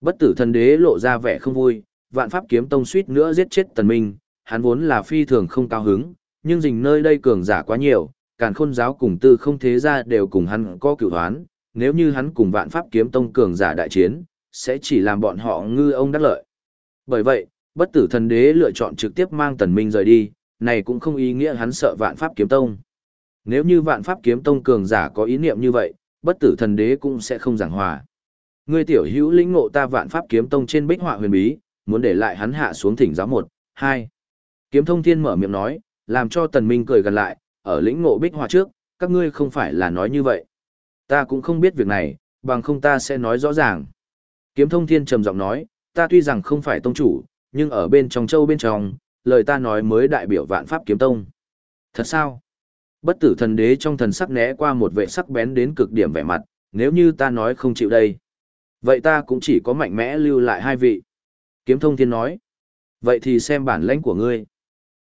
[SPEAKER 1] Bất tử thần đế lộ ra vẻ không vui, vạn pháp kiếm tông suýt nữa giết chết tần minh, hắn vốn là phi thường không cao hứng, nhưng dình nơi đây cường giả quá nhiều, càn khôn giáo cùng tư không thế ra đều cùng hắn có cửu hoán, nếu như hắn cùng vạn pháp kiếm tông cường giả đại chiến, sẽ chỉ làm bọn họ ngư ông đắc lợi. Bởi vậy, bất tử thần đế lựa chọn trực tiếp mang tần minh rời đi, này cũng không ý nghĩa hắn sợ vạn pháp kiếm tông. Nếu như vạn pháp kiếm tông cường giả có ý niệm như vậy, bất tử thần đế cũng sẽ không giảng hòa. Ngươi tiểu hữu lĩnh ngộ ta vạn pháp kiếm tông trên bích họa huyền bí, muốn để lại hắn hạ xuống thỉnh giáo một, hai. Kiếm thông thiên mở miệng nói, làm cho tần minh cười gần lại, ở lĩnh ngộ bích họa trước, các ngươi không phải là nói như vậy. Ta cũng không biết việc này, bằng không ta sẽ nói rõ ràng. Kiếm thông thiên trầm giọng nói, ta tuy rằng không phải tông chủ, nhưng ở bên trong châu bên trong, lời ta nói mới đại biểu vạn pháp kiếm tông. Thật sao? Bất tử thần đế trong thần sắc né qua một vệ sắc bén đến cực điểm vẻ mặt, nếu như ta nói không chịu đây. Vậy ta cũng chỉ có mạnh mẽ lưu lại hai vị. Kiếm thông thiên nói. Vậy thì xem bản lãnh của ngươi.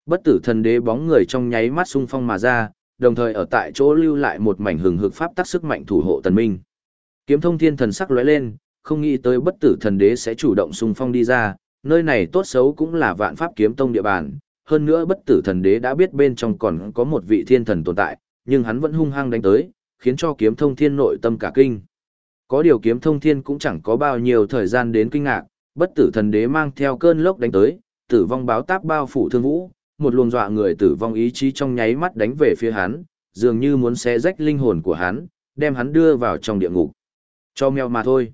[SPEAKER 1] Bất tử thần đế bóng người trong nháy mắt sung phong mà ra, đồng thời ở tại chỗ lưu lại một mảnh hừng hực pháp tắc sức mạnh thủ hộ tần minh. Kiếm thông thiên thần sắc lóe lên, không nghĩ tới bất tử thần đế sẽ chủ động sung phong đi ra, nơi này tốt xấu cũng là vạn pháp kiếm tông địa bàn, hơn nữa bất tử thần đế đã biết bên trong còn có một vị thiên thần tồn tại, nhưng hắn vẫn hung hăng đánh tới, khiến cho kiếm thông thiên nội tâm cả kinh. Có điều kiếm thông thiên cũng chẳng có bao nhiêu thời gian đến kinh ngạc, bất tử thần đế mang theo cơn lốc đánh tới, tử vong báo táp bao phủ thương vũ, một luồng dọa người tử vong ý chí trong nháy mắt đánh về phía hắn, dường như muốn xé rách linh hồn của hắn, đem hắn đưa vào trong địa ngục. Cho mèo mà thôi.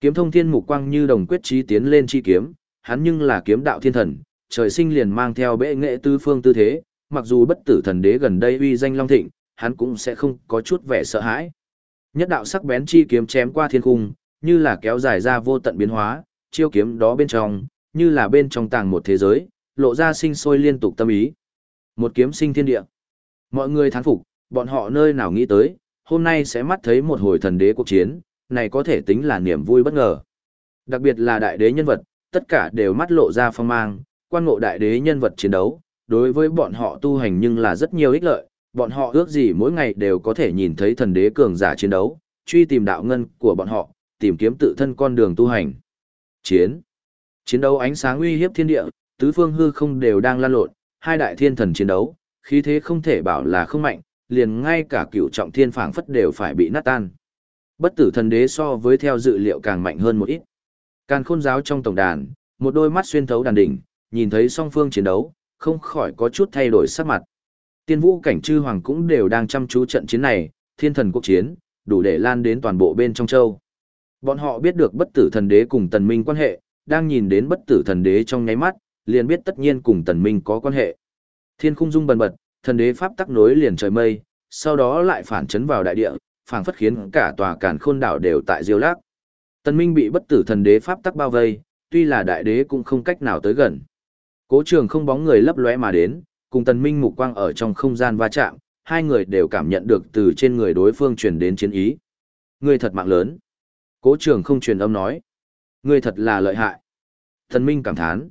[SPEAKER 1] Kiếm thông thiên mục quang như đồng quyết chí tiến lên chi kiếm, hắn nhưng là kiếm đạo thiên thần, trời sinh liền mang theo bệ nghệ tư phương tư thế, mặc dù bất tử thần đế gần đây uy danh long thịnh, hắn cũng sẽ không có chút vẻ sợ hãi. Nhất đạo sắc bén chi kiếm chém qua thiên cung, như là kéo dài ra vô tận biến hóa, chiêu kiếm đó bên trong, như là bên trong tàng một thế giới, lộ ra sinh sôi liên tục tâm ý. Một kiếm sinh thiên địa. Mọi người thán phục, bọn họ nơi nào nghĩ tới, hôm nay sẽ mắt thấy một hồi thần đế cuộc chiến, này có thể tính là niềm vui bất ngờ. Đặc biệt là đại đế nhân vật, tất cả đều mắt lộ ra phong mang, quan ngộ đại đế nhân vật chiến đấu, đối với bọn họ tu hành nhưng là rất nhiều ích lợi, bọn họ ước gì mỗi ngày đều có thể nhìn thấy thần đế cường giả chiến đấu, truy tìm đạo ngân của bọn họ, tìm kiếm tự thân con đường tu hành. Chiến. Chiến đấu ánh sáng uy hiếp thiên địa, tứ phương hư không đều đang lan lộn, hai đại thiên thần chiến đấu, khí thế không thể bảo là không mạnh, liền ngay cả cựu trọng thiên phảng phất đều phải bị nát tan. Bất tử thần đế so với theo dự liệu càng mạnh hơn một ít. Càn khôn giáo trong tổng đàn, một đôi mắt xuyên thấu đàn đỉnh, nhìn thấy song phương chiến đấu, không khỏi có chút thay đổi sắc mặt. Tiên vũ cảnh chư hoàng cũng đều đang chăm chú trận chiến này, thiên thần quốc chiến, đủ để lan đến toàn bộ bên trong châu. Bọn họ biết được bất tử thần đế cùng tần minh quan hệ, đang nhìn đến bất tử thần đế trong nháy mắt, liền biết tất nhiên cùng tần minh có quan hệ. Thiên khung dung bần bật, thần đế pháp tắc nối liền trời mây, sau đó lại phản chấn vào đại địa, phảng phất khiến cả tòa càn khôn đảo đều tại diêu lác. Tần minh bị bất tử thần đế pháp tắc bao vây, tuy là đại đế cũng không cách nào tới gần. Cố trường không bóng người lấp lóe mà đến, cùng tần minh mục quang ở trong không gian va chạm, hai người đều cảm nhận được từ trên người đối phương truyền đến chiến ý. Người thật mạng lớn. Cố trường không truyền âm nói. Người thật là lợi hại. Tần minh cảm thán.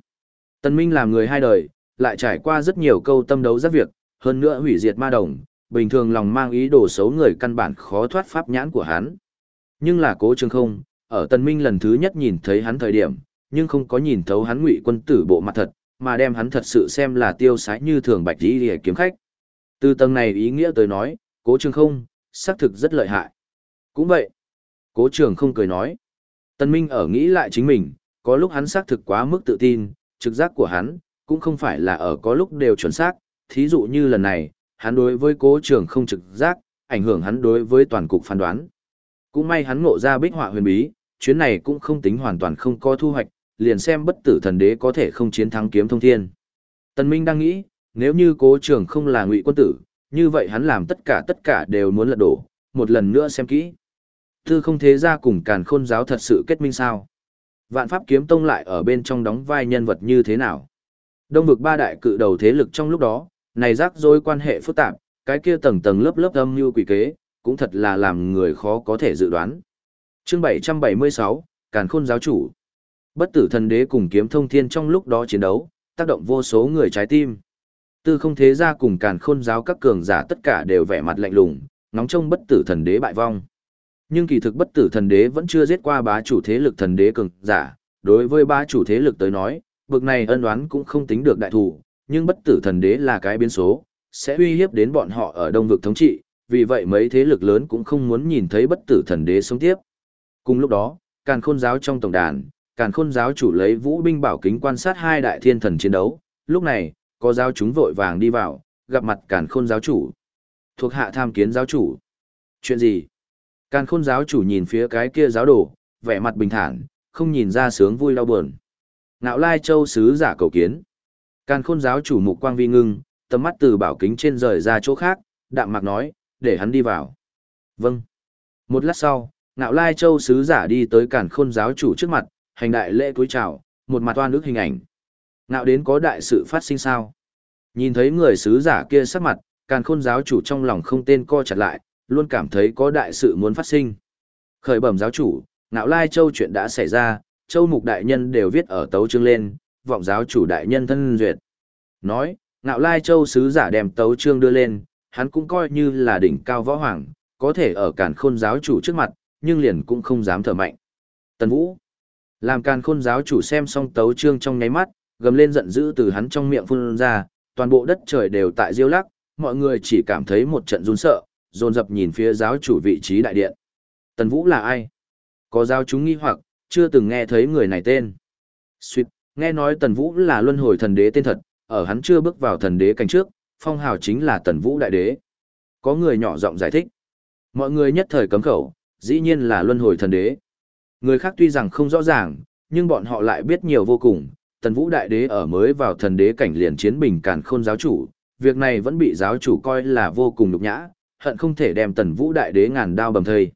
[SPEAKER 1] Tần minh làm người hai đời, lại trải qua rất nhiều câu tâm đấu rất việc, hơn nữa hủy diệt ma đồng, bình thường lòng mang ý đồ xấu người căn bản khó thoát pháp nhãn của hắn. Nhưng là cố trường không, ở tần minh lần thứ nhất nhìn thấy hắn thời điểm, nhưng không có nhìn thấu hắn ngụy quân tử bộ mặt thật, mà đem hắn thật sự xem là tiêu sái như thường bạch đi để kiếm khách. Từ tầng này ý nghĩa tới nói, cố trường không, xác thực rất lợi hại. Cũng vậy. Cố trường không cười nói. Tân Minh ở nghĩ lại chính mình, có lúc hắn xác thực quá mức tự tin, trực giác của hắn, cũng không phải là ở có lúc đều chuẩn xác, thí dụ như lần này, hắn đối với cố trường không trực giác, ảnh hưởng hắn đối với toàn cục phán đoán. Cũng may hắn ngộ ra bích họa huyền bí, chuyến này cũng không tính hoàn toàn không có thu hoạch, liền xem bất tử thần đế có thể không chiến thắng kiếm thông thiên. Tần Minh đang nghĩ, nếu như cố trường không là ngụy quân tử, như vậy hắn làm tất cả tất cả đều muốn lật đổ, một lần nữa xem kỹ. Thư không thế ra cùng càn khôn giáo thật sự kết minh sao? Vạn pháp kiếm tông lại ở bên trong đóng vai nhân vật như thế nào? Đông vực ba đại cự đầu thế lực trong lúc đó, này rắc rối quan hệ phức tạp, cái kia tầng tầng lớp lớp âm như quỷ kế, cũng thật là làm người khó có thể dự đoán. Chương 776, Càn Khôn giáo chủ. Bất tử thần đế cùng kiếm thông thiên trong lúc đó chiến đấu, tác động vô số người trái tim. Tư không thế ra cùng càn khôn giáo các cường giả tất cả đều vẻ mặt lạnh lùng, ngóng trông bất tử thần đế bại vong. Nhưng kỳ thực bất tử thần đế vẫn chưa giết qua bá chủ thế lực thần đế cường giả, đối với bá chủ thế lực tới nói, bực này ân oán cũng không tính được đại thủ, nhưng bất tử thần đế là cái biến số, sẽ uy hiếp đến bọn họ ở đông vực thống trị, vì vậy mấy thế lực lớn cũng không muốn nhìn thấy bất tử thần đế sống tiếp. Cùng lúc đó, càn khôn giáo trong tổng đàn, càn khôn giáo chủ lấy vũ binh bảo kính quan sát hai đại thiên thần chiến đấu, lúc này, có giáo chúng vội vàng đi vào, gặp mặt càn khôn giáo chủ. Thuộc hạ tham kiến giáo chủ. Chuyện gì? Càn khôn giáo chủ nhìn phía cái kia giáo đồ, vẻ mặt bình thản, không nhìn ra sướng vui đau buồn. Nạo lai châu sứ giả cầu kiến. Càn khôn giáo chủ mục quang vi ngưng, tầm mắt từ bảo kính trên rời ra chỗ khác, đạm mạc nói, để hắn đi vào. Vâng. Một lát sau, Nạo lai châu sứ giả đi tới càn khôn giáo chủ trước mặt, hành đại lễ cúi chào, một mặt toan ước hình ảnh. Nạo đến có đại sự phát sinh sao? Nhìn thấy người sứ giả kia sắc mặt, càn khôn giáo chủ trong lòng không tên co chặt lại, luôn cảm thấy có đại sự muốn phát sinh. Khởi bẩm giáo chủ, nạo lai châu chuyện đã xảy ra, châu mục đại nhân đều viết ở tấu chương lên, vọng giáo chủ đại nhân thân duyệt. Nói, nạo lai châu sứ giả đem tấu chương đưa lên, hắn cũng coi như là đỉnh cao võ hoàng, có thể ở càn khôn giáo chủ trước mặt, nhưng liền cũng không dám thở mạnh. Tần Vũ, làm càn khôn giáo chủ xem xong tấu chương trong nháy mắt, gầm lên giận dữ từ hắn trong miệng phun ra, toàn bộ đất trời đều tại diêu lắc, mọi người chỉ cảm thấy một trận run sợ, dồn dập nhìn phía giáo chủ vị trí đại điện. Tần Vũ là ai? Có giáo chúng nghi hoặc, chưa từng nghe thấy người này tên. Xuyệt, nghe nói Tần Vũ là luân hồi thần đế tên thật, ở hắn chưa bước vào thần đế cảnh trước, phong hào chính là Tần Vũ đại đế. Có người nhỏ giọng giải thích. Mọi người nhất thời cấm khẩu, dĩ nhiên là luân hồi thần đế. Người khác tuy rằng không rõ ràng, nhưng bọn họ lại biết nhiều vô cùng, tần vũ đại đế ở mới vào thần đế cảnh liền chiến bình càn khôn giáo chủ, việc này vẫn bị giáo chủ coi là vô cùng nhục nhã, hận không thể đem tần vũ đại đế ngàn đao bầm thây.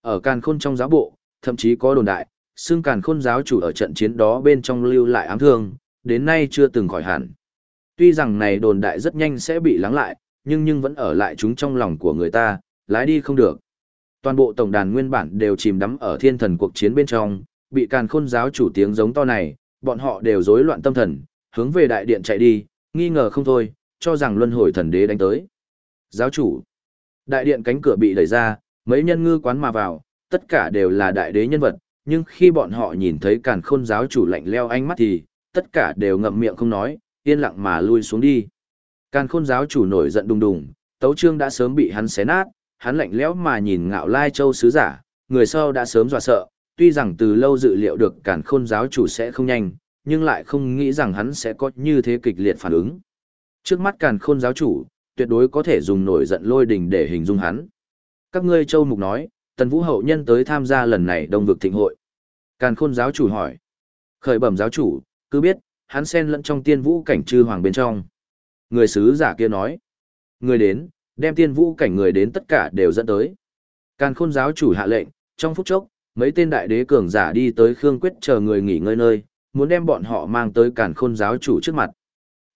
[SPEAKER 1] Ở càn khôn trong giáo bộ, thậm chí có đồn đại, xưng càn khôn giáo chủ ở trận chiến đó bên trong lưu lại ám thương, đến nay chưa từng khỏi hẳn. Tuy rằng này đồn đại rất nhanh sẽ bị lắng lại, nhưng nhưng vẫn ở lại chúng trong lòng của người ta, lái đi không được toàn bộ tổng đàn nguyên bản đều chìm đắm ở thiên thần cuộc chiến bên trong, bị càn khôn giáo chủ tiếng giống to này, bọn họ đều rối loạn tâm thần, hướng về đại điện chạy đi, nghi ngờ không thôi, cho rằng luân hồi thần đế đánh tới. Giáo chủ, đại điện cánh cửa bị đẩy ra, mấy nhân ngư quán mà vào, tất cả đều là đại đế nhân vật, nhưng khi bọn họ nhìn thấy càn khôn giáo chủ lạnh leo ánh mắt thì, tất cả đều ngậm miệng không nói, yên lặng mà lui xuống đi. Càn khôn giáo chủ nổi giận đùng đùng, tấu trương đã sớm bị hắn xé nát, hắn lạnh lẽo mà nhìn ngạo lai châu sứ giả, người sau đã sớm dọa sợ, tuy rằng từ lâu dự liệu được càn khôn giáo chủ sẽ không nhanh, nhưng lại không nghĩ rằng hắn sẽ có như thế kịch liệt phản ứng. Trước mắt càn khôn giáo chủ, tuyệt đối có thể dùng nổi giận lôi đình để hình dung hắn. Các ngươi châu mục nói, tần vũ hậu nhân tới tham gia lần này đông vực thịnh hội. Càn khôn giáo chủ hỏi. Khởi bẩm giáo chủ, cứ biết, hắn xen lẫn trong tiên vũ cảnh chư hoàng bên trong. Người sứ giả kia nói. Người đến, đem tiên vũ cảnh người đến tất cả đều dẫn tới. Càn khôn giáo chủ hạ lệnh, trong phút chốc, mấy tên đại đế cường giả đi tới Khương Quyết chờ người nghỉ ngơi nơi, muốn đem bọn họ mang tới càn khôn giáo chủ trước mặt.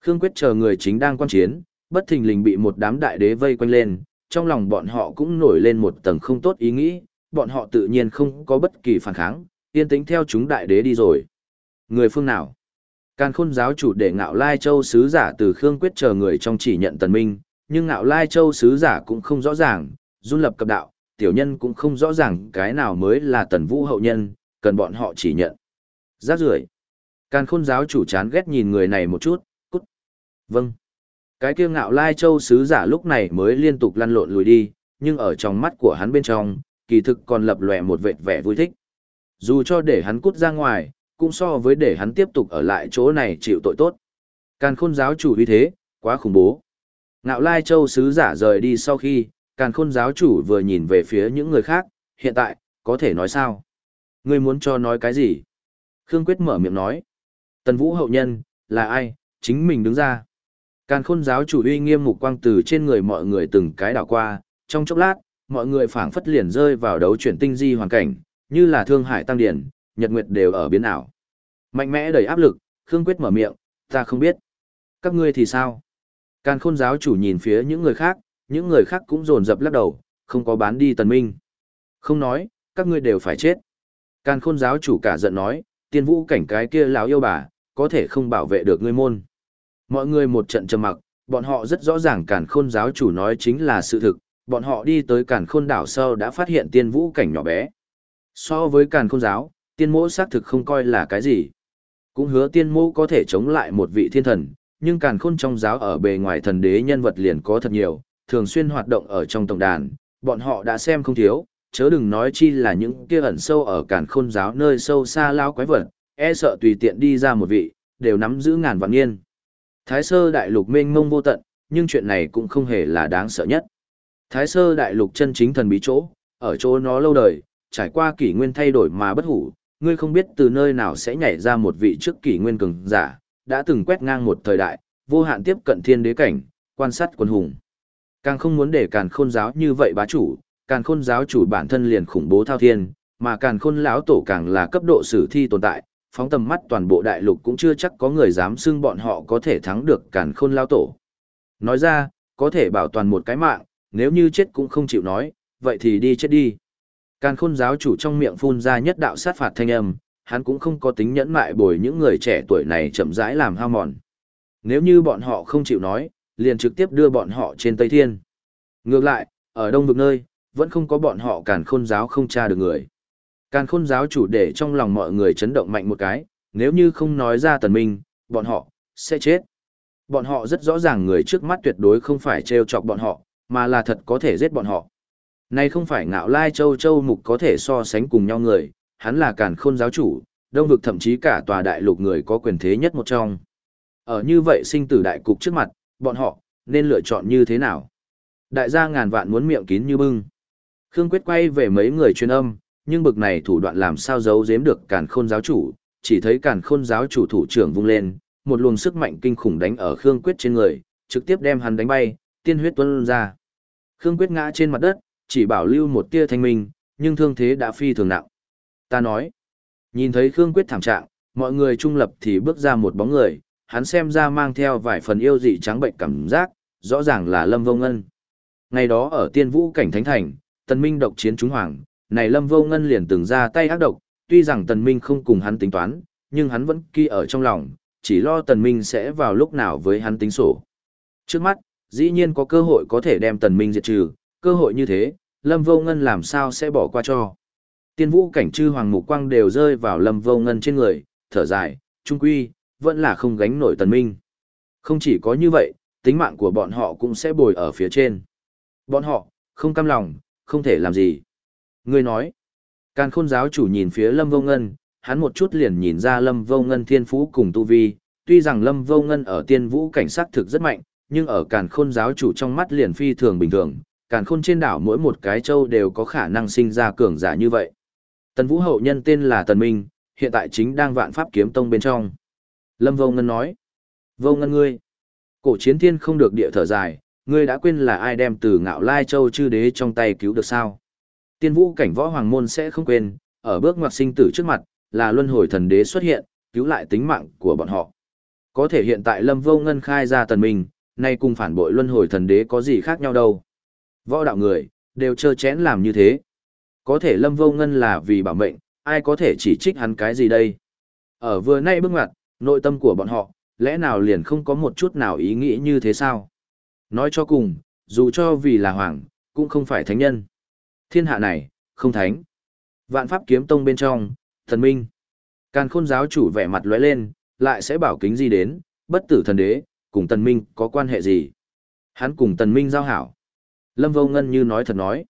[SPEAKER 1] Khương Quyết chờ người chính đang quan chiến, bất thình lình bị một đám đại đế vây quanh lên, trong lòng bọn họ cũng nổi lên một tầng không tốt ý nghĩ, bọn họ tự nhiên không có bất kỳ phản kháng, yên tĩnh theo chúng đại đế đi rồi. Người phương nào? Càn khôn giáo chủ để ngạo lai châu sứ giả từ Khương Quyết chờ người trong chỉ nhận tần minh, nhưng ngạo lai châu sứ giả cũng không rõ ràng, run lập cập đạo, tiểu nhân cũng không rõ ràng cái nào mới là tần vũ hậu nhân, cần bọn họ chỉ nhận. Giác rưởi Càn khôn giáo chủ chán ghét nhìn người này một chút, cút. Vâng. Cái kiêu ngạo lai châu sứ giả lúc này mới liên tục lăn lộn lùi đi, nhưng ở trong mắt của hắn bên trong, kỳ thực còn lập lòe một vệt vẻ vui thích. Dù cho để hắn cút ra ngoài, cũng so với để hắn tiếp tục ở lại chỗ này chịu tội tốt. Càn khôn giáo chủ uy thế, quá khủng bố. Ngạo lai châu sứ giả rời đi sau khi, càn khôn giáo chủ vừa nhìn về phía những người khác, hiện tại, có thể nói sao? Ngươi muốn cho nói cái gì? Khương Quyết mở miệng nói. Tần Vũ hậu nhân, là ai? Chính mình đứng ra. Càn khôn giáo chủ uy nghiêm mục quang từ trên người mọi người từng cái đảo qua, trong chốc lát, mọi người phảng phất liền rơi vào đấu chuyển tinh di hoàn cảnh, như là thương hải tăng điển, nhật nguyệt đều ở biến ảo. Mạnh mẽ đầy áp lực, Khương Quyết mở miệng, ta không biết. Các ngươi thì sao? Càn khôn giáo chủ nhìn phía những người khác, những người khác cũng rồn rập lắc đầu, không có bán đi tần minh. Không nói, các ngươi đều phải chết. Càn khôn giáo chủ cả giận nói, tiên vũ cảnh cái kia lão yêu bà, có thể không bảo vệ được ngươi môn. Mọi người một trận trầm mặc, bọn họ rất rõ ràng càn khôn giáo chủ nói chính là sự thực, bọn họ đi tới càn khôn đảo sau đã phát hiện tiên vũ cảnh nhỏ bé. So với càn khôn giáo, tiên mỗ xác thực không coi là cái gì. Cũng hứa tiên mỗ có thể chống lại một vị thiên thần, nhưng càn khôn trong giáo ở bề ngoài thần đế nhân vật liền có thật nhiều, thường xuyên hoạt động ở trong tổng đàn, bọn họ đã xem không thiếu, chớ đừng nói chi là những kia ẩn sâu ở càn khôn giáo nơi sâu xa lao quái vật, e sợ tùy tiện đi ra một vị, đều nắm giữ ngàn vạn niên. Thái sơ đại lục mênh mông vô tận, nhưng chuyện này cũng không hề là đáng sợ nhất. Thái sơ đại lục chân chính thần bí chỗ, ở chỗ nó lâu đời, trải qua kỷ nguyên thay đổi mà bất hủ, ngươi không biết từ nơi nào sẽ nhảy ra một vị trước kỷ nguyên cường giả, đã từng quét ngang một thời đại, vô hạn tiếp cận thiên đế cảnh, quan sát quân hùng. Càng không muốn để càn khôn giáo như vậy bá chủ, càn khôn giáo chủ bản thân liền khủng bố thao thiên, mà càn khôn lão tổ càng là cấp độ sử thi tồn tại, phóng tầm mắt toàn bộ đại lục cũng chưa chắc có người dám xưng bọn họ có thể thắng được càn khôn lao tổ. Nói ra, có thể bảo toàn một cái mạng, nếu như chết cũng không chịu nói, vậy thì đi chết đi. Càn khôn giáo chủ trong miệng phun ra nhất đạo sát phạt thanh âm, hắn cũng không có tính nhẫn mại bồi những người trẻ tuổi này chậm rãi làm hao mòn. Nếu như bọn họ không chịu nói, liền trực tiếp đưa bọn họ trên Tây Thiên. Ngược lại, ở đông vực nơi, vẫn không có bọn họ càn khôn giáo không tra được người. Càn khôn giáo chủ để trong lòng mọi người chấn động mạnh một cái, nếu như không nói ra tần minh, bọn họ, sẽ chết. Bọn họ rất rõ ràng người trước mắt tuyệt đối không phải treo chọc bọn họ, mà là thật có thể giết bọn họ. Này không phải ngạo lai châu châu mục có thể so sánh cùng nhau người, hắn là càn khôn giáo chủ, đông vực thậm chí cả tòa đại lục người có quyền thế nhất một trong. Ở như vậy sinh tử đại cục trước mặt, bọn họ, nên lựa chọn như thế nào? Đại gia ngàn vạn muốn miệng kín như bưng. Khương Quyết quay về mấy người truyền âm, nhưng bực này thủ đoạn làm sao giấu giếm được càn khôn giáo chủ, chỉ thấy càn khôn giáo chủ thủ trưởng vung lên, một luồng sức mạnh kinh khủng đánh ở Khương Quyết trên người, trực tiếp đem hắn đánh bay, tiên huyết tuôn ra. Khương Quyết ngã trên mặt đất, chỉ bảo lưu một tia thanh minh, nhưng thương thế đã phi thường nặng. Ta nói, nhìn thấy Khương Quyết thảm trạng, mọi người trung lập thì bước ra một bóng người, hắn xem ra mang theo vài phần yêu dị trắng bệnh cảm giác, rõ ràng là Lâm vông ân Ngày đó ở tiên vũ cảnh thánh thành, tần minh độc chiến chúng hoàng, này Lâm Vô Ngân liền từng ra tay ác độc, tuy rằng tần minh không cùng hắn tính toán, nhưng hắn vẫn kỳ ở trong lòng, chỉ lo tần minh sẽ vào lúc nào với hắn tính sổ. Trước mắt, dĩ nhiên có cơ hội có thể đem tần minh diệt trừ, cơ hội như thế, Lâm Vô Ngân làm sao sẽ bỏ qua cho. Tiên vũ cảnh chư hoàng mục quang đều rơi vào Lâm Vô Ngân trên người, thở dài, trung quy, vẫn là không gánh nổi tần minh. Không chỉ có như vậy, tính mạng của bọn họ cũng sẽ bồi ở phía trên. Bọn họ, không cam lòng, không thể làm gì. Ngươi nói, Càn khôn giáo chủ nhìn phía Lâm Vô Ngân, hắn một chút liền nhìn ra Lâm Vô Ngân thiên phú cùng tu vi, tuy rằng Lâm Vô Ngân ở tiên vũ cảnh sát thực rất mạnh, nhưng ở càn khôn giáo chủ trong mắt liền phi thường bình thường, càn khôn trên đảo mỗi một cái châu đều có khả năng sinh ra cường giả như vậy. Tần vũ hậu nhân tên là Tần Minh, hiện tại chính đang vạn pháp kiếm tông bên trong. Lâm Vô Ngân nói, Vô Ngân ngươi, cổ chiến thiên không được địa thở dài, ngươi đã quên là ai đem từ ngạo lai châu chư đế trong tay cứu được sao? Tiên vũ cảnh võ hoàng môn sẽ không quên, ở bước ngoặt sinh tử trước mặt, là luân hồi thần đế xuất hiện, cứu lại tính mạng của bọn họ. Có thể hiện tại Lâm Vô Ngân khai ra tần mình, nay cùng phản bội luân hồi thần đế có gì khác nhau đâu. Võ đạo người, đều trơ chén làm như thế. Có thể Lâm Vô Ngân là vì bảo mệnh, ai có thể chỉ trích hắn cái gì đây. Ở vừa nay bước ngoặt, nội tâm của bọn họ, lẽ nào liền không có một chút nào ý nghĩ như thế sao? Nói cho cùng, dù cho vì là hoàng, cũng không phải thánh nhân. Thiên hạ này, không thánh. Vạn pháp kiếm tông bên trong, thần minh. Càn khôn giáo chủ vẻ mặt lóe lên, lại sẽ bảo kính gì đến, bất tử thần đế, cùng tần minh có quan hệ gì? Hắn cùng tần minh giao hảo. Lâm vô ngân như nói thật nói.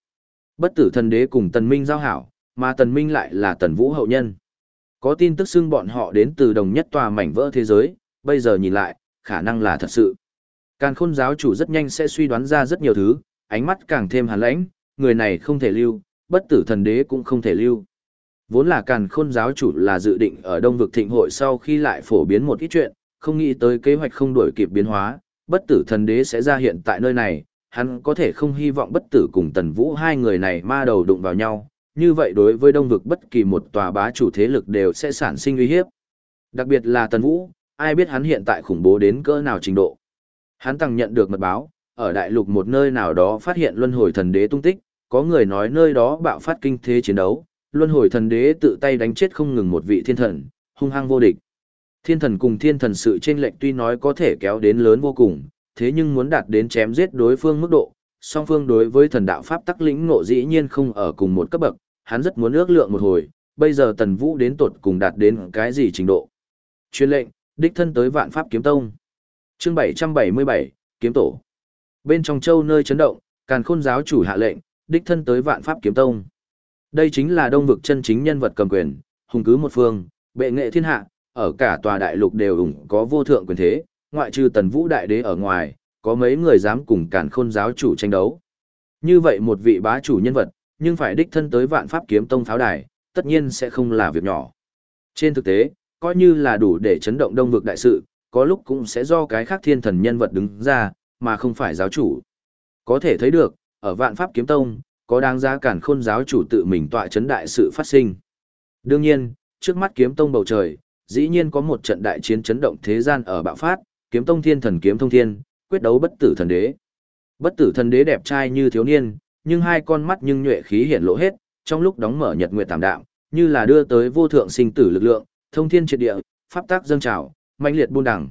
[SPEAKER 1] Bất tử thần đế cùng tần minh giao hảo, mà tần minh lại là tần vũ hậu nhân. Có tin tức xưng bọn họ đến từ đồng nhất tòa mảnh vỡ thế giới, bây giờ nhìn lại, khả năng là thật sự. Càn khôn giáo chủ rất nhanh sẽ suy đoán ra rất nhiều thứ, ánh mắt càng thêm hàn lãnh, người này không thể lưu, bất tử thần đế cũng không thể lưu. Vốn là càn khôn giáo chủ là dự định ở đông vực thịnh hội sau khi lại phổ biến một ít chuyện, không nghĩ tới kế hoạch không đổi kịp biến hóa, bất tử thần đế sẽ ra hiện tại nơi này, hắn có thể không hy vọng bất tử cùng tần vũ hai người này ma đầu đụng vào nhau, như vậy đối với đông vực bất kỳ một tòa bá chủ thế lực đều sẽ sản sinh uy hiếp. Đặc biệt là tần vũ, ai biết hắn hiện tại khủng bố đến cỡ nào trình độ. Hắn tăng nhận được mật báo, ở đại lục một nơi nào đó phát hiện luân hồi thần đế tung tích, có người nói nơi đó bạo phát kinh thế chiến đấu, luân hồi thần đế tự tay đánh chết không ngừng một vị thiên thần, hung hăng vô địch. Thiên thần cùng thiên thần sự chênh lệch tuy nói có thể kéo đến lớn vô cùng, thế nhưng muốn đạt đến chém giết đối phương mức độ, song phương đối với thần đạo pháp tắc lĩnh ngộ dĩ nhiên không ở cùng một cấp bậc, hắn rất muốn ước lượng một hồi, bây giờ tần vũ đến tột cùng đạt đến cái gì trình độ. Chuyên lệnh, đích thân tới vạn pháp kiếm tông. Chương 777, kiếm tổ. Bên trong châu nơi chấn động, càn khôn giáo chủ hạ lệnh, đích thân tới vạn pháp kiếm tông. Đây chính là đông vực chân chính nhân vật cầm quyền, hùng cứ một phương, bệ nghệ thiên hạ, ở cả tòa đại lục đều ủng có vô thượng quyền thế, ngoại trừ tần vũ đại đế ở ngoài, có mấy người dám cùng càn khôn giáo chủ tranh đấu. Như vậy một vị bá chủ nhân vật, nhưng phải đích thân tới vạn pháp kiếm tông pháo đài, tất nhiên sẽ không là việc nhỏ. Trên thực tế, coi như là đủ để chấn động đông vực đại sự, có lúc cũng sẽ do cái khác thiên thần nhân vật đứng ra, mà không phải giáo chủ. Có thể thấy được, ở vạn pháp kiếm tông, có đáng giá cản khôn giáo chủ tự mình tọa chấn đại sự phát sinh. Đương nhiên, trước mắt kiếm tông bầu trời, dĩ nhiên có một trận đại chiến chấn động thế gian ở bạo phát, kiếm tông thiên thần kiếm thông thiên, quyết đấu bất tử thần đế. Bất tử thần đế đẹp trai như thiếu niên, nhưng hai con mắt nhưng nhuệ khí hiển lộ hết, trong lúc đóng mở nhật nguyệt tạm đạm, như là đưa tới vô thượng sinh tử lực lượng, thông thiên triệt địa, pháp tác dâng trào, mãnh liệt buôn đẳng.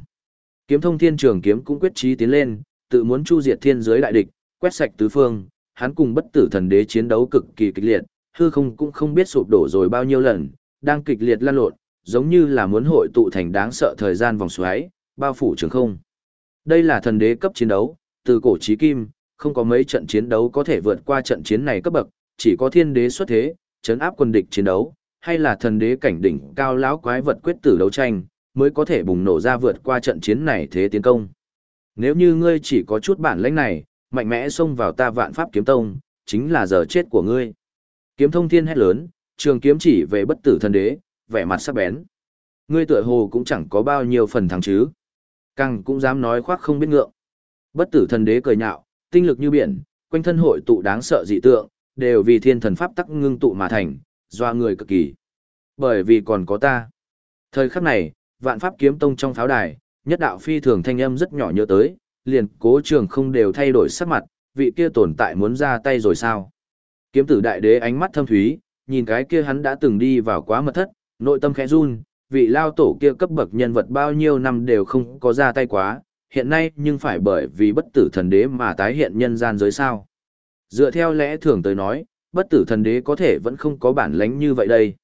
[SPEAKER 1] Kiếm thông thiên trường kiếm cũng quyết chí tiến lên, tự muốn chu diệt thiên giới đại địch, quét sạch tứ phương, hắn cùng bất tử thần đế chiến đấu cực kỳ kịch liệt, hư không cũng không biết sụp đổ rồi bao nhiêu lần, đang kịch liệt lan lộn, giống như là muốn hội tụ thành đáng sợ thời gian vòng xoáy, bao phủ trường không. Đây là thần đế cấp chiến đấu, từ cổ chí kim, không có mấy trận chiến đấu có thể vượt qua trận chiến này cấp bậc, chỉ có thiên đế xuất thế, chấn áp quân địch chiến đấu, hay là thần đế cảnh đỉnh cao lão quái vật quyết tử đấu tranh, mới có thể bùng nổ ra vượt qua trận chiến này thế tiến công. Nếu như ngươi chỉ có chút bản lĩnh này, mạnh mẽ xông vào ta vạn pháp kiếm tông, chính là giờ chết của ngươi. Kiếm thông thiên hét lớn, trường kiếm chỉ về bất tử thần đế, vẻ mặt sắc bén. Ngươi tựa hồ cũng chẳng có bao nhiêu phần thắng chứ. Càng cũng dám nói khoác không biết ngượng. Bất tử thần đế cười nhạo, tinh lực như biển, quanh thân hội tụ đáng sợ dị tượng, đều vì thiên thần pháp tắc ngưng tụ mà thành, doa người cực kỳ. Bởi vì còn có ta. Thời khắc này, vạn pháp kiếm tông trong pháo đài, nhất đạo phi thường thanh âm rất nhỏ nhớ tới, liền cố trường không đều thay đổi sắc mặt, vị kia tồn tại muốn ra tay rồi sao. Kiếm tử đại đế ánh mắt thâm thúy, nhìn cái kia hắn đã từng đi vào quá mật thất, nội tâm khẽ run, vị lao tổ kia cấp bậc nhân vật bao nhiêu năm đều không có ra tay quá, hiện nay nhưng phải bởi vì bất tử thần đế mà tái hiện nhân gian giới sao. Dựa theo lẽ thường tới nói, bất tử thần đế có thể vẫn không có bản lánh như vậy đây.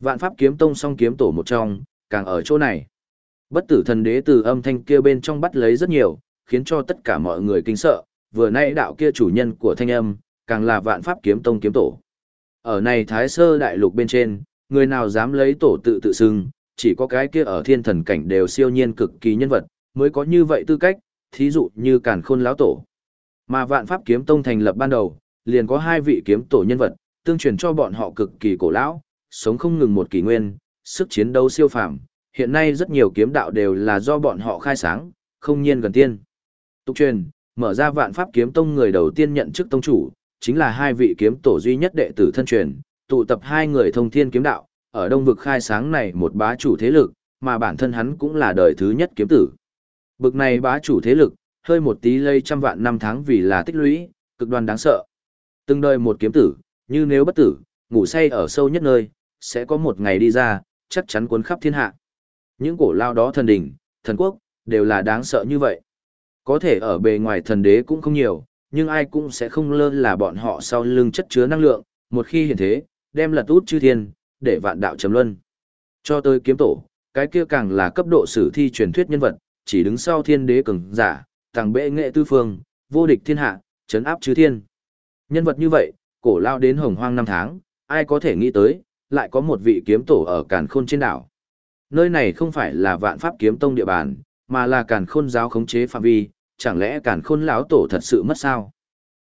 [SPEAKER 1] Vạn pháp kiếm tông song kiếm tổ một trong, càng ở chỗ này. Bất tử thần đế từ âm thanh kia bên trong bắt lấy rất nhiều, khiến cho tất cả mọi người kinh sợ, vừa nay đạo kia chủ nhân của thanh âm, càng là vạn pháp kiếm tông kiếm tổ. Ở này thái sơ đại lục bên trên, người nào dám lấy tổ tự tự xưng, chỉ có cái kia ở thiên thần cảnh đều siêu nhiên cực kỳ nhân vật, mới có như vậy tư cách, thí dụ như càn khôn lão tổ. Mà vạn pháp kiếm tông thành lập ban đầu, liền có hai vị kiếm tổ nhân vật, tương truyền cho bọn họ cực kỳ cổ lão, sống không ngừng một kỷ nguyên, sức chiến đấu siêu phàm. Hiện nay rất nhiều kiếm đạo đều là do bọn họ khai sáng, không nhiên gần tiên. Tục truyền, mở ra vạn pháp kiếm tông người đầu tiên nhận chức tông chủ, chính là hai vị kiếm tổ duy nhất đệ tử thân truyền, tụ tập hai người thông thiên kiếm đạo, ở đông vực khai sáng này một bá chủ thế lực, mà bản thân hắn cũng là đời thứ nhất kiếm tử. Bực này bá chủ thế lực, hơi một tí lây trăm vạn năm tháng vì là tích lũy, cực đoan đáng sợ. Từng đời một kiếm tử, như nếu bất tử, ngủ say ở sâu nhất nơi, sẽ có một ngày đi ra, chắc chắn cuốn khắp thiên hạ. Những cổ lao đó thần đỉnh, thần quốc, đều là đáng sợ như vậy. Có thể ở bề ngoài thần đế cũng không nhiều, nhưng ai cũng sẽ không lơ là bọn họ sau lưng chất chứa năng lượng, một khi hiện thế, đem lật út chư thiên, để vạn đạo chấm luân. Cho tới kiếm tổ, cái kia càng là cấp độ sử thi truyền thuyết nhân vật, chỉ đứng sau thiên đế cường giả, tàng bệ nghệ tư phương, vô địch thiên hạ, chấn áp chư thiên. Nhân vật như vậy, cổ lao đến hồng hoang năm tháng, ai có thể nghĩ tới, lại có một vị kiếm tổ ở càn khôn trên đảo. Nơi này không phải là vạn pháp kiếm tông địa bàn, mà là càn khôn giáo khống chế phạm vi, chẳng lẽ càn khôn lão tổ thật sự mất sao?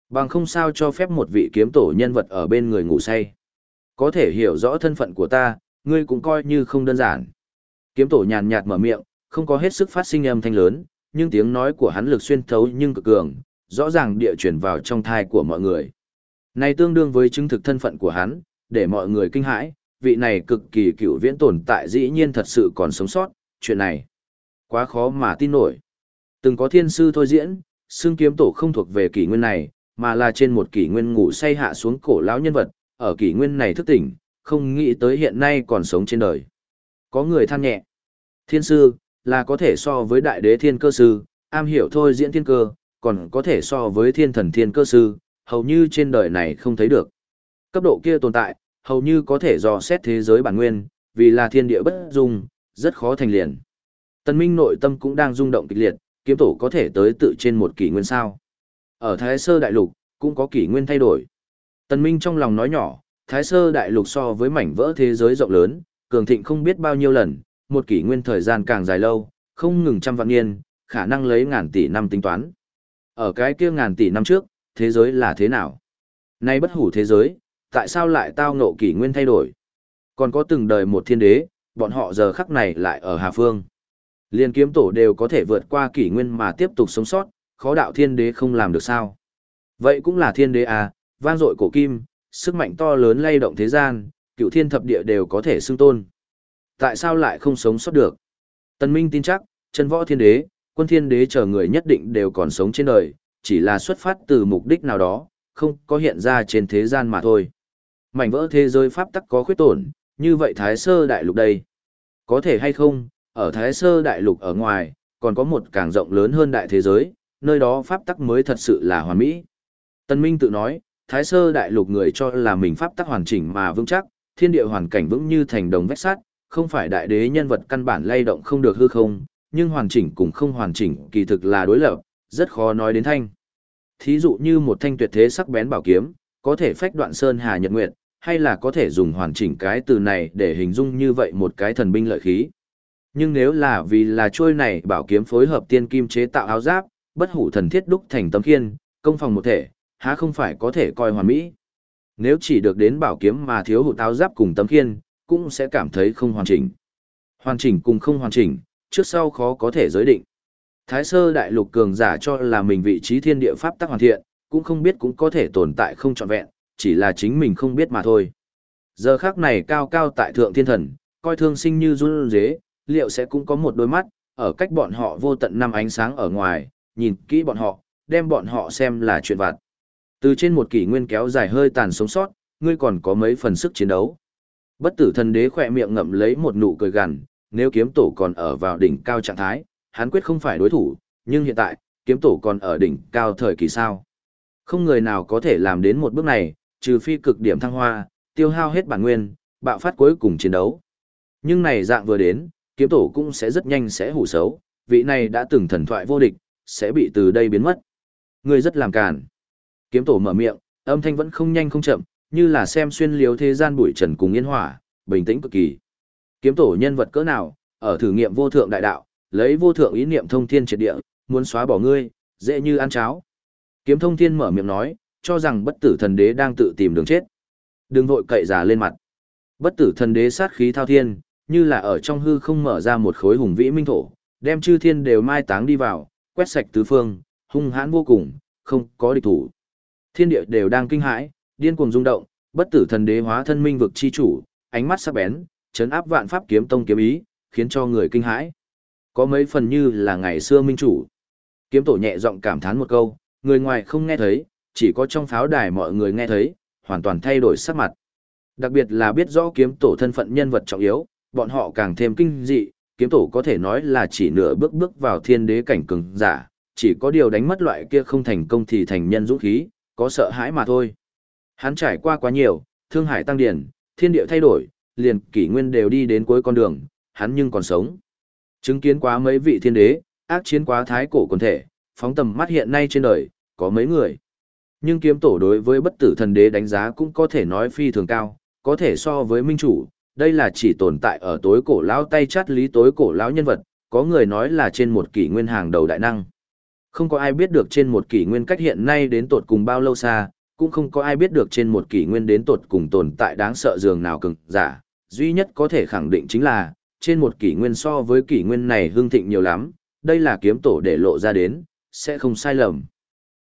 [SPEAKER 1] Bằng không sao cho phép một vị kiếm tổ nhân vật ở bên người ngủ say. Có thể hiểu rõ thân phận của ta, ngươi cũng coi như không đơn giản. Kiếm tổ nhàn nhạt mở miệng, không có hết sức phát sinh âm thanh lớn, nhưng tiếng nói của hắn lực xuyên thấu nhưng cực cường, rõ ràng địa chuyển vào trong thai của mọi người. Này tương đương với chứng thực thân phận của hắn, để mọi người kinh hãi, vị này cực kỳ cựu viễn tồn tại dĩ nhiên thật sự còn sống sót, chuyện này quá khó mà tin nổi. Từng có thiên sư thôi diễn, xương kiếm tổ không thuộc về kỷ nguyên này, mà là trên một kỷ nguyên ngủ say hạ xuống cổ lão nhân vật, ở kỷ nguyên này thức tỉnh, không nghĩ tới hiện nay còn sống trên đời. Có người than nhẹ. Thiên sư, là có thể so với đại đế thiên cơ sư, am hiểu thôi diễn thiên cơ, còn có thể so với thiên thần thiên cơ sư, hầu như trên đời này không thấy được. Cấp độ kia tồn tại, hầu như có thể dò xét thế giới bản nguyên, vì là thiên địa bất dung, rất khó thành liền. Tân Minh nội tâm cũng đang rung động kịch liệt, kiếm tổ có thể tới tự trên một kỷ nguyên sao. Ở Thái Sơ Đại Lục, cũng có kỷ nguyên thay đổi. Tần Minh trong lòng nói nhỏ, Thái Sơ Đại Lục so với mảnh vỡ thế giới rộng lớn, cường thịnh không biết bao nhiêu lần, một kỷ nguyên thời gian càng dài lâu, không ngừng trăm vạn niên, khả năng lấy ngàn tỷ năm tính toán. Ở cái kia ngàn tỷ năm trước, thế giới là thế nào? Nay bất hủ thế giới, tại sao lại tao ngộ kỷ nguyên thay đổi? Còn có từng đời một thiên đế, bọn họ giờ khắc này lại ở Hà Phương. Liên kiếm tổ đều có thể vượt qua kỷ nguyên mà tiếp tục sống sót, khó đạo thiên đế không làm được sao? Vậy cũng là thiên đế à, vang dội cổ kim, sức mạnh to lớn lay động thế gian, cựu thiên thập địa đều có thể xưng tôn. Tại sao lại không sống sót được? Tần Minh tin chắc, chân võ thiên đế, quân thiên đế chờ người nhất định đều còn sống trên đời, chỉ là xuất phát từ mục đích nào đó, không có hiện ra trên thế gian mà thôi. Mảnh vỡ thế giới pháp tắc có khuyết tổn, như vậy Thái Sơ Đại Lục đây. Có thể hay không, ở Thái Sơ Đại Lục ở ngoài, còn có một càng rộng lớn hơn đại thế giới, nơi đó pháp tắc mới thật sự là hoàn mỹ. Tân Minh tự nói, Thái Sơ Đại Lục người cho là mình pháp tắc hoàn chỉnh mà vững chắc, thiên địa hoàn cảnh vững như thành đồng vách sắt, không phải đại đế nhân vật căn bản lay động không được hư không, nhưng hoàn chỉnh cùng không hoàn chỉnh kỳ thực là đối lập, rất khó nói đến thanh. Thí dụ như một thanh tuyệt thế sắc bén bảo kiếm, có thể phách đoạn sơn hà nhật nguyệt, hay là có thể dùng hoàn chỉnh cái từ này để hình dung như vậy một cái thần binh lợi khí. Nhưng nếu là vì là trôi này bảo kiếm phối hợp tiên kim chế tạo áo giáp, bất hủ thần thiết đúc thành tấm khiên, công phòng một thể, há không phải có thể coi hoàn mỹ. Nếu chỉ được đến bảo kiếm mà thiếu hụt áo giáp cùng tấm khiên, cũng sẽ cảm thấy không hoàn chỉnh. Hoàn chỉnh cùng không hoàn chỉnh, trước sau khó có thể giới định. Thái sơ đại lục cường giả cho là mình vị trí thiên địa pháp tắc hoàn thiện, cũng không biết cũng có thể tồn tại không trọn vẹn, chỉ là chính mình không biết mà thôi. Giờ khác này cao cao tại thượng thiên thần, coi thương sinh như run dế, liệu sẽ cũng có một đôi mắt, ở cách bọn họ vô tận năm ánh sáng ở ngoài, nhìn kỹ bọn họ, đem bọn họ xem là chuyện vặt. Từ trên một kỷ nguyên kéo dài hơi tàn sống sót, ngươi còn có mấy phần sức chiến đấu. Bất tử thần đế khỏe miệng ngậm lấy một nụ cười gằn, nếu kiếm tổ còn ở vào đỉnh cao trạng thái, hắn quyết không phải đối thủ, nhưng hiện tại, kiếm tổ còn ở đỉnh cao thời kỳ sao. Không người nào có thể làm đến một bước này, trừ phi cực điểm thăng hoa, tiêu hao hết bản nguyên, bạo phát cuối cùng chiến đấu. Nhưng này dạng vừa đến, kiếm tổ cũng sẽ rất nhanh sẽ hủ xấu, vị này đã từng thần thoại vô địch, sẽ bị từ đây biến mất. Ngươi rất làm càn. Kiếm tổ mở miệng, âm thanh vẫn không nhanh không chậm, như là xem xuyên liếu thế gian bụi trần cùng yên hỏa, bình tĩnh cực kỳ. Kiếm tổ nhân vật cỡ nào, ở thử nghiệm vô thượng đại đạo, lấy vô thượng ý niệm thông thiên triệt địa, muốn xóa bỏ ngươi, dễ như ăn cháo. Kiếm thông thiên mở miệng nói, cho rằng bất tử thần đế đang tự tìm đường chết. Đừng vội cậy giả lên mặt. Bất tử thần đế sát khí thao thiên, như là ở trong hư không mở ra một khối hùng vĩ minh thổ, đem chư thiên đều mai táng đi vào, quét sạch tứ phương, hung hãn vô cùng, không có địch thủ. Thiên địa đều đang kinh hãi, điên cuồng rung động, bất tử thần đế hóa thân minh vực chi chủ, ánh mắt sắc bén, chấn áp vạn pháp kiếm tông kiếm ý, khiến cho người kinh hãi. Có mấy phần như là ngày xưa minh chủ. Kiếm tổ nhẹ giọng cảm thán một câu, người ngoài không nghe thấy, chỉ có trong pháo đài mọi người nghe thấy, hoàn toàn thay đổi sắc mặt. Đặc biệt là biết rõ kiếm tổ thân phận nhân vật trọng yếu, bọn họ càng thêm kinh dị, kiếm tổ có thể nói là chỉ nửa bước bước vào thiên đế cảnh cường giả, chỉ có điều đánh mất loại kia không thành công thì thành nhân dũng khí, có sợ hãi mà thôi. Hắn trải qua quá nhiều, thương hải tăng điển, thiên địa thay đổi, liền kỷ nguyên đều đi đến cuối con đường, hắn nhưng còn sống. Chứng kiến quá mấy vị thiên đế, ác chiến quá thái cổ quần thể, phóng tầm mắt hiện nay trên đời, có mấy người. Nhưng kiếm tổ đối với bất tử thần đế đánh giá cũng có thể nói phi thường cao, có thể so với minh chủ, đây là chỉ tồn tại ở tối cổ lão tay chát lý tối cổ lão nhân vật, có người nói là trên một kỷ nguyên hàng đầu đại năng. Không có ai biết được trên một kỷ nguyên cách hiện nay đến tột cùng bao lâu xa, cũng không có ai biết được trên một kỷ nguyên đến tột cùng tồn tại đáng sợ dường nào cực giả, duy nhất có thể khẳng định chính là, trên một kỷ nguyên so với kỷ nguyên này hương thịnh nhiều lắm, đây là kiếm tổ để lộ ra đến, sẽ không sai lầm.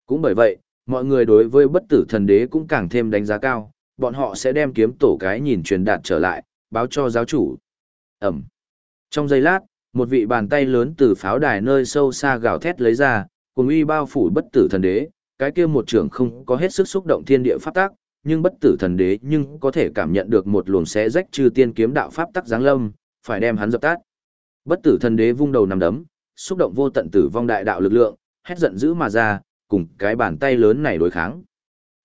[SPEAKER 1] Cũng bởi vậy, mọi người đối với bất tử thần đế cũng càng thêm đánh giá cao, bọn họ sẽ đem kiếm tổ cái nhìn truyền đạt trở lại, báo cho giáo chủ. Ẩm. Trong giây lát, một vị bàn tay lớn từ pháo đài nơi sâu xa gào thét lấy ra, cùng uy bao phủ bất tử thần đế, cái kia một trưởng không có hết sức xúc động thiên địa pháp tác, nhưng bất tử thần đế nhưng có thể cảm nhận được một luồng xé rách trừ tiên kiếm đạo pháp tắc giáng lâm, phải đem hắn dập tắt. Bất tử thần đế vung đầu nằm đấm, xúc động vô tận tử vong đại đạo lực lượng, hét giận dữ mà ra, cùng cái bàn tay lớn này đối kháng.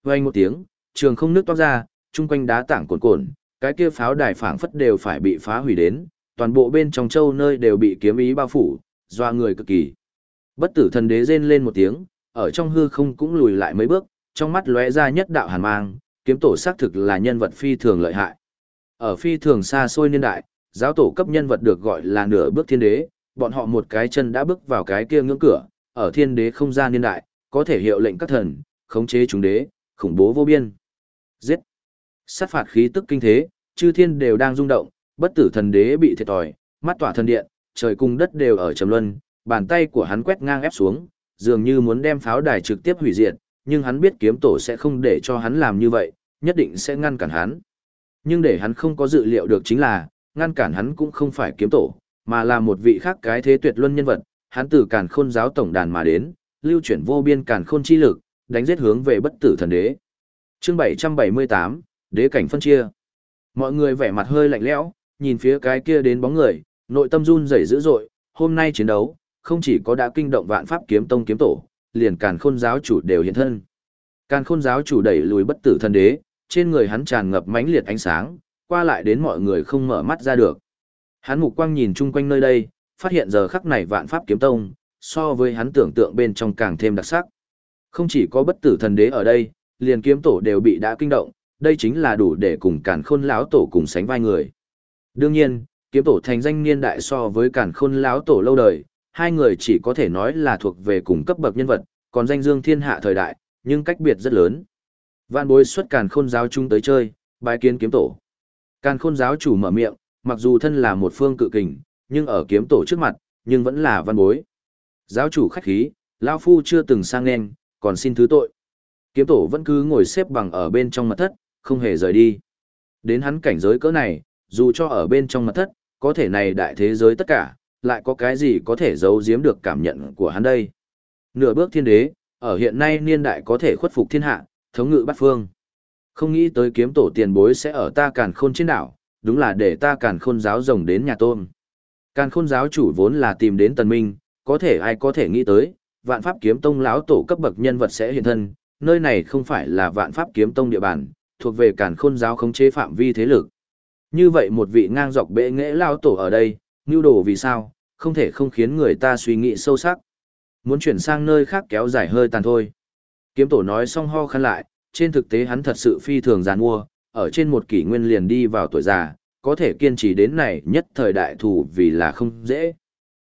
[SPEAKER 1] Vang một tiếng, trường không nước toát ra, chung quanh đá tảng cuồn cuộn, cái kia pháo đài phảng phất đều phải bị phá hủy đến, toàn bộ bên trong châu nơi đều bị kiếm ý bao phủ, doa người cực kỳ. Bất tử thần đế rên lên một tiếng, ở trong hư không cũng lùi lại mấy bước, trong mắt lóe ra nhất đạo hàn mang, kiếm tổ xác thực là nhân vật phi thường lợi hại. Ở phi thường xa xôi niên đại, giáo tổ cấp nhân vật được gọi là nửa bước thiên đế, bọn họ một cái chân đã bước vào cái kia ngưỡng cửa, ở thiên đế không gian niên đại, có thể hiệu lệnh các thần, khống chế chúng đế, khủng bố vô biên. Giết! Sát phạt khí tức kinh thế, chư thiên đều đang rung động, bất tử thần đế bị thiệt tỏi, mắt tỏa thần điện, trời cung đất đều ở trầm luân, bàn tay của hắn quét ngang ép xuống, dường như muốn đem pháo đài trực tiếp hủy diệt, nhưng hắn biết kiếm tổ sẽ không để cho hắn làm như vậy, nhất định sẽ ngăn cản hắn. Nhưng để hắn không có dự liệu được chính là, ngăn cản hắn cũng không phải kiếm tổ, mà là một vị khác cái thế tuyệt luân nhân vật, hắn từ càn khôn giáo tổng đàn mà đến, lưu chuyển vô biên càn khôn chi lực, đánh giết hướng về bất tử thần đế. Chương 778, đế cảnh phân chia. Mọi người vẻ mặt hơi lạnh lẽo, nhìn phía cái kia đến bóng người, nội tâm run rẩy dữ dội, hôm nay chiến đấu, không chỉ có đã kinh động vạn pháp kiếm tông kiếm tổ, liền càn khôn giáo chủ đều hiện thân. Càn khôn giáo chủ đẩy lùi bất tử thần đế, trên người hắn tràn ngập mãnh liệt ánh sáng, qua lại đến mọi người không mở mắt ra được. Hắn mục quang nhìn chung quanh nơi đây, phát hiện giờ khắc này vạn pháp kiếm tông, so với hắn tưởng tượng bên trong càng thêm đặc sắc. Không chỉ có bất tử thần đế ở đây, liền kiếm tổ đều bị đã kinh động, đây chính là đủ để cùng càn khôn lão tổ cùng sánh vai người. Đương nhiên, kiếm tổ thành danh niên đại so với càn khôn lão tổ lâu đời, hai người chỉ có thể nói là thuộc về cùng cấp bậc nhân vật, còn danh dương thiên hạ thời đại, nhưng cách biệt rất lớn. Vạn bối xuất càn khôn giáo chung tới chơi, bái kiến kiếm tổ. Càn khôn giáo chủ mở miệng, mặc dù thân là một phương cự kình, nhưng ở kiếm tổ trước mặt, nhưng vẫn là văn bối. Giáo chủ khách khí, lão phu chưa từng sang nên, còn xin thứ tội. Kiếm tổ vẫn cứ ngồi xếp bằng ở bên trong mặt thất, không hề rời đi. Đến hắn cảnh giới cỡ này, dù cho ở bên trong mật thất, có thể này đại thế giới tất cả, lại có cái gì có thể giấu giếm được cảm nhận của hắn đây. Nửa bước thiên đế, ở hiện nay niên đại có thể khuất phục thiên hạ, thống ngự bát phương. Không nghĩ tới kiếm tổ tiền bối sẽ ở ta càn khôn trên đảo, đúng là để ta càn khôn giáo rồng đến nhà tôm. Càn khôn giáo chủ vốn là tìm đến tần minh, có thể ai có thể nghĩ tới, vạn pháp kiếm tông lão tổ cấp bậc nhân vật sẽ hiện thân, nơi này không phải là vạn pháp kiếm tông địa bàn, thuộc về cản khôn giáo khống chế phạm vi thế lực. Như vậy một vị ngang dọc bệ nghệ lao tổ ở đây, như đồ vì sao, không thể không khiến người ta suy nghĩ sâu sắc. Muốn chuyển sang nơi khác kéo dài hơi tàn thôi. Kiếm tổ nói xong ho khăn lại, trên thực tế hắn thật sự phi thường giàn mua, ở trên một kỷ nguyên liền đi vào tuổi già, có thể kiên trì đến này nhất thời đại thủ vì là không dễ.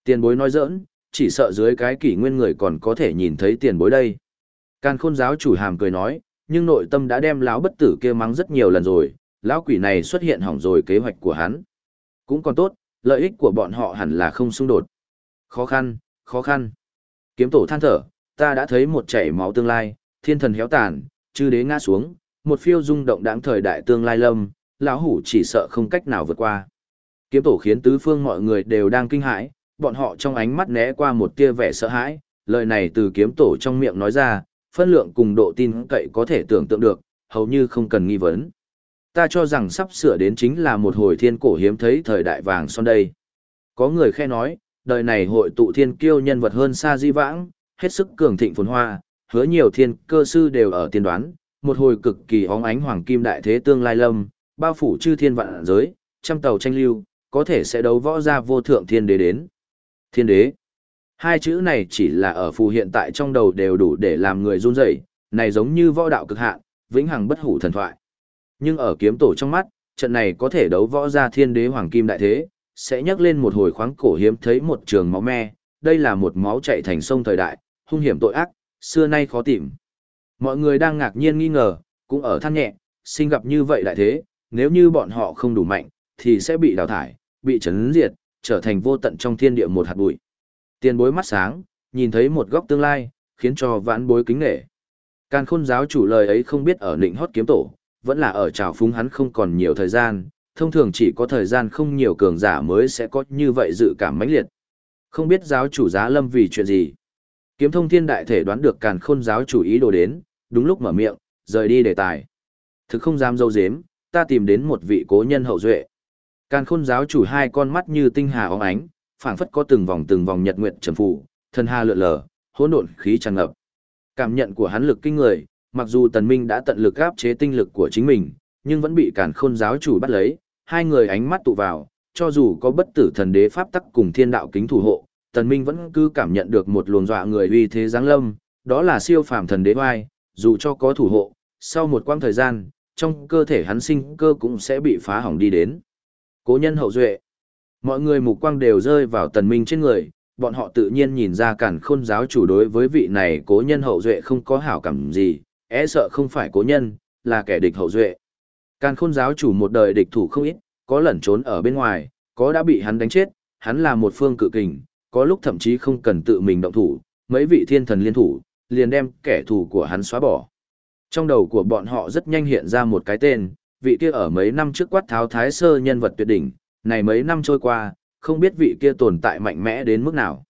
[SPEAKER 1] Tiền bối nói giỡn, chỉ sợ dưới cái kỷ nguyên người còn có thể nhìn thấy tiền bối đây. Càn khôn giáo chủ hàm cười nói, nhưng nội tâm đã đem lão bất tử kia mắng rất nhiều lần rồi, lão quỷ này xuất hiện hỏng rồi kế hoạch của hắn. Cũng còn tốt, lợi ích của bọn họ hẳn là không xung đột. Khó khăn, khó khăn. Kiếm tổ than thở, ta đã thấy một chảy máu tương lai, thiên thần héo tàn, chư đế ngã xuống, một phiêu rung động đáng thời đại tương lai lâm, lão hủ chỉ sợ không cách nào vượt qua. Kiếm tổ khiến tứ phương mọi người đều đang kinh hãi, bọn họ trong ánh mắt né qua một tia vẻ sợ hãi, lời này từ kiếm tổ trong miệng nói ra, phân lượng cùng độ tin cậy có thể tưởng tượng được, hầu như không cần nghi vấn. Ta cho rằng sắp sửa đến chính là một hồi thiên cổ hiếm thấy thời đại vàng son đây. Có người khe nói, đời này hội tụ thiên kiêu nhân vật hơn xa di vãng, hết sức cường thịnh phồn hoa, hứa nhiều thiên cơ sư đều ở tiên đoán, một hồi cực kỳ óng ánh hoàng kim đại thế tương lai lâm, bao phủ chư thiên vạn giới, trăm tàu tranh lưu, có thể sẽ đấu võ ra vô thượng thiên đế đến. Thiên đế. Hai chữ này chỉ là ở phù hiện tại trong đầu đều đủ để làm người run rẩy, này giống như võ đạo cực hạn, vĩnh hằng bất hủ thần thoại. Nhưng ở kiếm tổ trong mắt, trận này có thể đấu võ ra thiên đế hoàng kim đại thế, sẽ nhắc lên một hồi khoáng cổ hiếm thấy một trường máu me, đây là một máu chạy thành sông thời đại, hung hiểm tội ác, xưa nay khó tìm. Mọi người đang ngạc nhiên nghi ngờ, cũng ở than nhẹ, sinh gặp như vậy đại thế, nếu như bọn họ không đủ mạnh, thì sẽ bị đào thải, bị chấn diệt, trở thành vô tận trong thiên địa một hạt bụi. Tiền bối mắt sáng, nhìn thấy một góc tương lai, khiến cho vãn bối kính nghệ. Càn khôn giáo chủ lời ấy không biết ở nịnh hót kiếm tổ, vẫn là ở trào phúng hắn không còn nhiều thời gian, thông thường chỉ có thời gian không nhiều cường giả mới sẽ có như vậy dự cảm mãnh liệt. Không biết giáo chủ giá lâm vì chuyện gì. Kiếm thông thiên đại thể đoán được càn khôn giáo chủ ý đồ đến, đúng lúc mở miệng, rời đi đề tài. Thực không dám dâu dếm, ta tìm đến một vị cố nhân hậu duệ. Càn khôn giáo chủ hai con mắt như tinh hà óng ánh, phảng phất có từng vòng từng vòng nhật nguyện trầm phủ, thần hà lượn lờ, hỗn độn khí tràn ngập. Cảm nhận của hắn lực kinh người, mặc dù Tần Minh đã tận lực áp chế tinh lực của chính mình, nhưng vẫn bị cản Khôn giáo chủ bắt lấy, hai người ánh mắt tụ vào, cho dù có bất tử thần đế pháp tắc cùng thiên đạo kính thủ hộ, Tần Minh vẫn cứ cảm nhận được một luồng dọa người uy thế giáng lâm, đó là siêu phàm thần đế oai, dù cho có thủ hộ, sau một quãng thời gian, trong cơ thể hắn sinh cơ cũng sẽ bị phá hỏng đi đến. Cố nhân hậu duệ. Mọi người mục quang đều rơi vào tần minh trên người, bọn họ tự nhiên nhìn ra cản khôn giáo chủ đối với vị này cố nhân hậu duệ không có hảo cảm gì, e sợ không phải cố nhân, là kẻ địch hậu duệ. Càn khôn giáo chủ một đời địch thủ không ít, có lẩn trốn ở bên ngoài, có đã bị hắn đánh chết, hắn là một phương cự kình, có lúc thậm chí không cần tự mình động thủ, mấy vị thiên thần liên thủ, liền đem kẻ thù của hắn xóa bỏ. Trong đầu của bọn họ rất nhanh hiện ra một cái tên, vị kia ở mấy năm trước quát tháo thái sơ nhân vật tuyệt đỉnh, này mấy năm trôi qua, không biết vị kia tồn tại mạnh mẽ đến mức nào.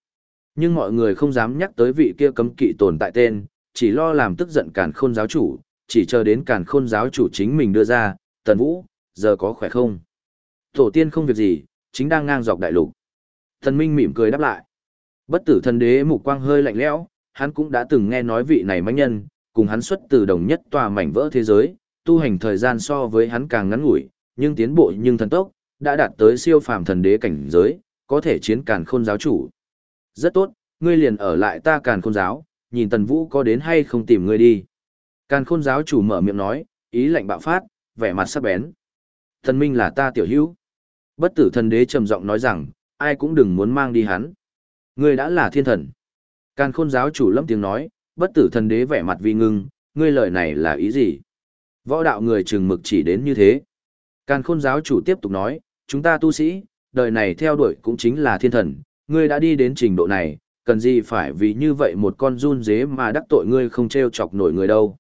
[SPEAKER 1] Nhưng mọi người không dám nhắc tới vị kia cấm kỵ tồn tại tên, chỉ lo làm tức giận càn khôn giáo chủ, chỉ chờ đến càn khôn giáo chủ chính mình đưa ra, tần vũ, giờ có khỏe không? Tổ tiên không việc gì, chính đang ngang dọc đại lục. Thần Minh mỉm cười đáp lại. Bất tử thần đế mục quang hơi lạnh lẽo, hắn cũng đã từng nghe nói vị này mãnh nhân, cùng hắn xuất từ đồng nhất tòa mảnh vỡ thế giới, tu hành thời gian so với hắn càng ngắn ngủi, nhưng tiến bộ nhưng thần tốc, đã đạt tới siêu phàm thần đế cảnh giới, có thể chiến càn khôn giáo chủ. Rất tốt, ngươi liền ở lại ta càn khôn giáo, nhìn tần vũ có đến hay không tìm ngươi đi. Càn khôn giáo chủ mở miệng nói, ý lệnh bạo phát, vẻ mặt sắc bén. Thần minh là ta tiểu hữu. Bất tử thần đế trầm giọng nói rằng, ai cũng đừng muốn mang đi hắn. Ngươi đã là thiên thần. Càn khôn giáo chủ lâm tiếng nói, bất tử thần đế vẻ mặt vi ngưng, ngươi lời này là ý gì? Võ đạo người chừng mực chỉ đến như thế. Càn khôn giáo chủ tiếp tục nói, chúng ta tu sĩ, đời này theo đuổi cũng chính là thiên thần, ngươi đã đi đến trình độ này, cần gì phải vì như vậy một con run dế mà đắc tội ngươi không treo chọc nổi người đâu.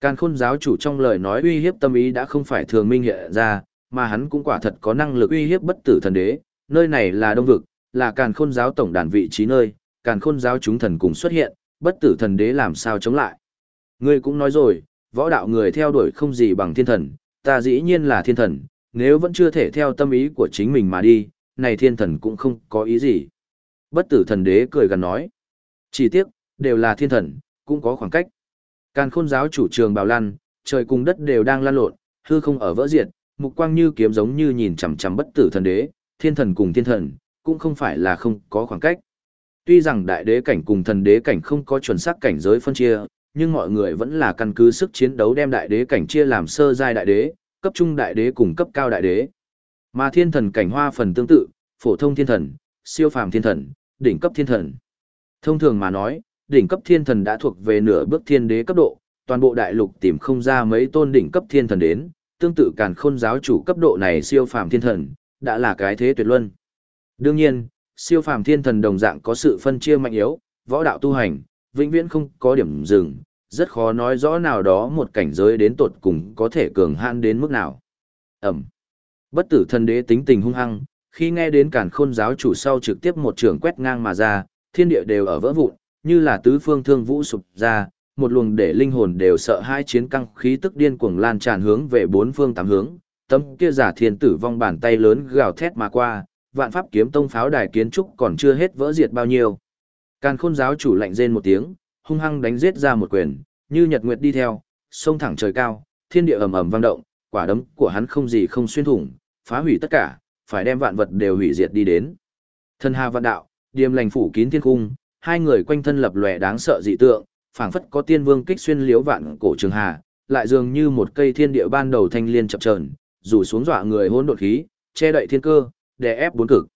[SPEAKER 1] Càn khôn giáo chủ trong lời nói uy hiếp tâm ý đã không phải thường minh hiện ra, mà hắn cũng quả thật có năng lực uy hiếp bất tử thần đế, nơi này là đông vực, là càn khôn giáo tổng đàn vị trí nơi, càn khôn giáo chúng thần cùng xuất hiện, bất tử thần đế làm sao chống lại. Ngươi cũng nói rồi, võ đạo người theo đuổi không gì bằng thiên thần, ta dĩ nhiên là thiên thần, nếu vẫn chưa thể theo tâm ý của chính mình mà đi, này thiên thần cũng không có ý gì. Bất tử thần đế cười gần nói. Chỉ tiếc, đều là thiên thần, cũng có khoảng cách. Càn khôn giáo chủ trường bào lăn, trời cùng đất đều đang lan lộn, hư không ở vỡ diệt, mục quang như kiếm giống như nhìn chằm chằm bất tử thần đế, thiên thần cùng thiên thần, cũng không phải là không có khoảng cách. Tuy rằng đại đế cảnh cùng thần đế cảnh không có chuẩn xác cảnh giới phân chia, nhưng mọi người vẫn là căn cứ sức chiến đấu đem đại đế cảnh chia làm sơ giai đại đế, cấp trung đại đế cùng cấp cao đại đế. Mà thiên thần cảnh hoa phần tương tự, phổ thông thiên thần, siêu phàm thiên thần, đỉnh cấp thiên thần. Thông thường mà nói, đỉnh cấp thiên thần đã thuộc về nửa bước thiên đế cấp độ, toàn bộ đại lục tìm không ra mấy tôn đỉnh cấp thiên thần đến, tương tự càn khôn giáo chủ cấp độ này siêu phàm thiên thần, đã là cái thế tuyệt luân. Đương nhiên, siêu phàm thiên thần đồng dạng có sự phân chia mạnh yếu, võ đạo tu hành, vĩnh viễn không có điểm dừng, rất khó nói rõ nào đó một cảnh giới đến tột cùng có thể cường hãn đến mức nào. Ẩm. Bất tử thần đế tính tình hung hăng, khi nghe đến càn khôn giáo chủ sau trực tiếp một trường quét ngang mà ra, thiên địa đều ở vỡ vụn, như là tứ phương thương vũ sụp ra, một luồng để linh hồn đều sợ hai chiến căng khí tức điên cuồng lan tràn hướng về bốn phương tám hướng, tấm kia giả thiên tử vong bàn tay lớn gào thét mà qua, vạn pháp kiếm tông pháo đài kiến trúc còn chưa hết vỡ diệt bao nhiêu. Càn khôn giáo chủ lạnh rên một tiếng, hung hăng đánh giết ra một quyền, như nhật nguyệt đi theo, sông thẳng trời cao, thiên địa ầm ầm vang động, quả đấm của hắn không gì không xuyên thủng, phá hủy tất cả, phải đem vạn vật đều hủy diệt đi đến. Thân hà vạn đạo, điềm lành phủ kín thiên cung, hai người quanh thân lập lòe đáng sợ dị tượng, phảng phất có tiên vương kích xuyên liếu vạn cổ trường hà, lại dường như một cây thiên địa ban đầu thanh liên chập chờn, rủ xuống dọa người hỗn độn khí, che đậy thiên cơ, đè ép bốn cực.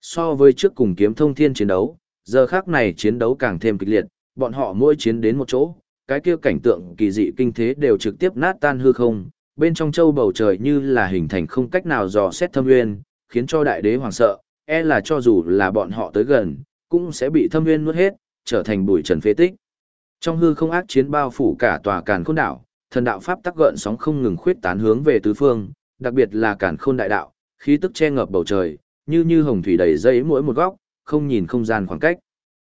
[SPEAKER 1] So với trước cùng kiếm thông thiên chiến đấu, giờ khác này chiến đấu càng thêm kịch liệt, bọn họ mỗi chiến đến một chỗ, cái kia cảnh tượng kỳ dị kinh thế đều trực tiếp nát tan hư không, bên trong châu bầu trời như là hình thành không cách nào dò xét thâm nguyên, khiến cho đại đế hoàng sợ, e là cho dù là bọn họ tới gần, cũng sẽ bị thâm nguyên nuốt hết, trở thành bụi trần phế tích. Trong hư không ác chiến bao phủ cả tòa càn khôn đảo, thần đạo pháp tắc gợn sóng không ngừng khuyết tán hướng về tứ phương, đặc biệt là càn khôn đại đạo, khí tức che ngập bầu trời, như như hồng thủy đầy dây mỗi một góc, không nhìn không gian khoảng cách.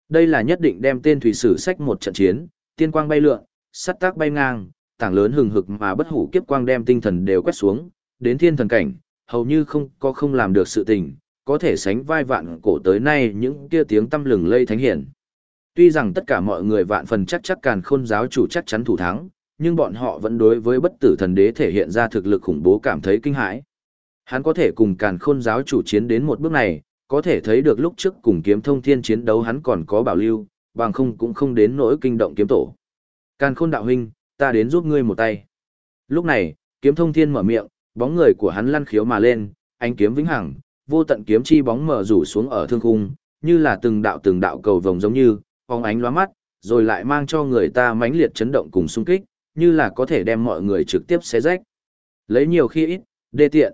[SPEAKER 1] Đây là nhất định đem tên thủy sử sách một trận chiến, tiên quang bay lượn, sắt tác bay ngang, tảng lớn hừng hực mà bất hủ kiếp quang đem tinh thần đều quét xuống, đến thiên thần cảnh, hầu như không có không làm được sự tình, có thể sánh vai vạn cổ tới nay những kia tiếng tâm lừng lây thánh hiển. Tuy rằng tất cả mọi người vạn phần chắc chắc càn khôn giáo chủ chắc chắn thủ thắng, nhưng bọn họ vẫn đối với bất tử thần đế thể hiện ra thực lực khủng bố cảm thấy kinh hãi. Hắn có thể cùng càn khôn giáo chủ chiến đến một bước này, có thể thấy được lúc trước cùng kiếm thông thiên chiến đấu hắn còn có bảo lưu, bằng không cũng không đến nỗi kinh động kiếm tổ. Càn khôn đạo huynh, ta đến giúp ngươi một tay. Lúc này, kiếm thông thiên mở miệng, bóng người của hắn lăn khiếu mà lên, ánh kiếm vĩnh hằng, vô tận kiếm chi bóng mở rủ xuống ở thương khung, như là từng đạo từng đạo cầu vồng giống như, phóng ánh lóa mắt, rồi lại mang cho người ta mãnh liệt chấn động cùng xung kích, như là có thể đem mọi người trực tiếp xé rách. Lấy nhiều khi ít, đê tiện.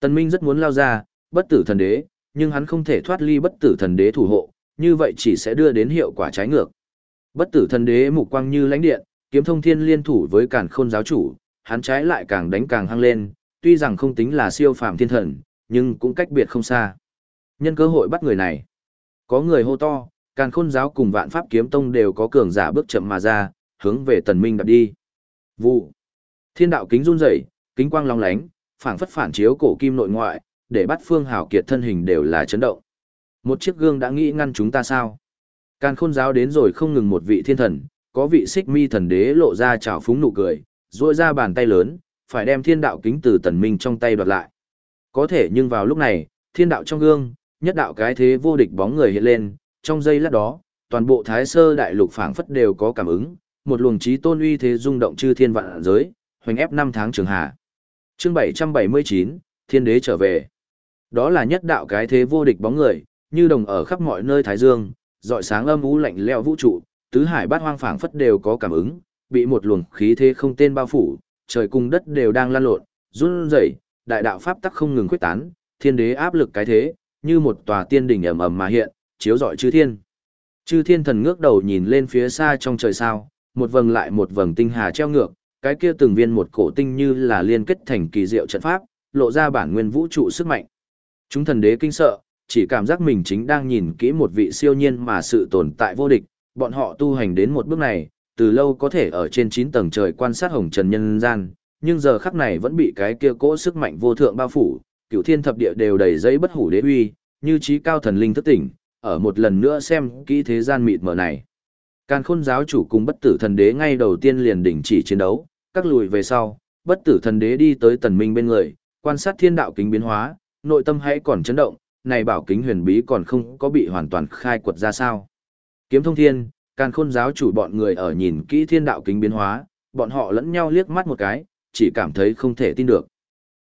[SPEAKER 1] Tần Minh rất muốn lao ra, bất tử thần đế, nhưng hắn không thể thoát ly bất tử thần đế thủ hộ, như vậy chỉ sẽ đưa đến hiệu quả trái ngược. Bất tử thần đế mục quang như lãnh điện, kiếm thông thiên liên thủ với càn khôn giáo chủ, hắn trái lại càng đánh càng hăng lên, tuy rằng không tính là siêu phàm thiên thần, nhưng cũng cách biệt không xa. Nhân cơ hội bắt người này, có người hô to, càn khôn giáo cùng vạn pháp kiếm tông đều có cường giả bước chậm mà ra, hướng về tần minh đặt đi. Vụ. Thiên đạo kính run rẩy, kính quang long lánh, phảng phất phản chiếu cổ kim nội ngoại, để bắt phương Hảo kiệt thân hình đều là chấn động. Một chiếc gương đã nghĩ ngăn chúng ta sao? Càn khôn giáo đến rồi không ngừng một vị thiên thần, có vị xích mi thần đế lộ ra trào phúng nụ cười, duỗi ra bàn tay lớn, phải đem thiên đạo kính từ tần minh trong tay đoạt lại. Có thể nhưng vào lúc này, thiên đạo trong gương, nhất đạo cái thế vô địch bóng người hiện lên, trong giây lát đó, toàn bộ thái sơ đại lục phảng phất đều có cảm ứng, một luồng trí tôn uy thế rung động chư thiên vạn giới, hoành ép năm tháng trường hạ. Chương 779, Thiên đế trở về. Đó là nhất đạo cái thế vô địch bóng người, như đồng ở khắp mọi nơi thái dương, dọi sáng âm u lạnh lẽo vũ trụ, tứ hải bát hoang phảng phất đều có cảm ứng, bị một luồng khí thế không tên bao phủ, trời cùng đất đều đang lan lộn, run rẩy, đại đạo pháp tắc không ngừng quyết tán, thiên đế áp lực cái thế, như một tòa tiên đỉnh ầm ầm mà hiện, chiếu rọi chư thiên. Chư thiên thần ngước đầu nhìn lên phía xa trong trời sao, một vầng lại một vầng tinh hà treo ngược, cái kia từng viên một cổ tinh như là liên kết thành kỳ diệu trận pháp, lộ ra bản nguyên vũ trụ sức mạnh. Chúng thần đế kinh sợ, chỉ cảm giác mình chính đang nhìn kỹ một vị siêu nhiên mà sự tồn tại vô địch, bọn họ tu hành đến một bước này, từ lâu có thể ở trên 9 tầng trời quan sát hồng trần nhân gian, nhưng giờ khắc này vẫn bị cái kia cỗ sức mạnh vô thượng bao phủ, cửu thiên thập địa đều đầy giấy bất hủ đế uy, như trí cao thần linh thức tỉnh, ở một lần nữa xem kỹ thế gian mịt mờ này. Càn khôn giáo chủ cùng bất tử thần đế ngay đầu tiên liền đỉnh chỉ chiến đấu, các lùi về sau, bất tử thần đế đi tới tần minh bên người, quan sát thiên đạo kính biến hóa, nội tâm hãy còn chấn động, này bảo kính huyền bí còn không có bị hoàn toàn khai quật ra sao. Kiếm thông thiên, càn khôn giáo chủ bọn người ở nhìn kỹ thiên đạo kính biến hóa, bọn họ lẫn nhau liếc mắt một cái, chỉ cảm thấy không thể tin được.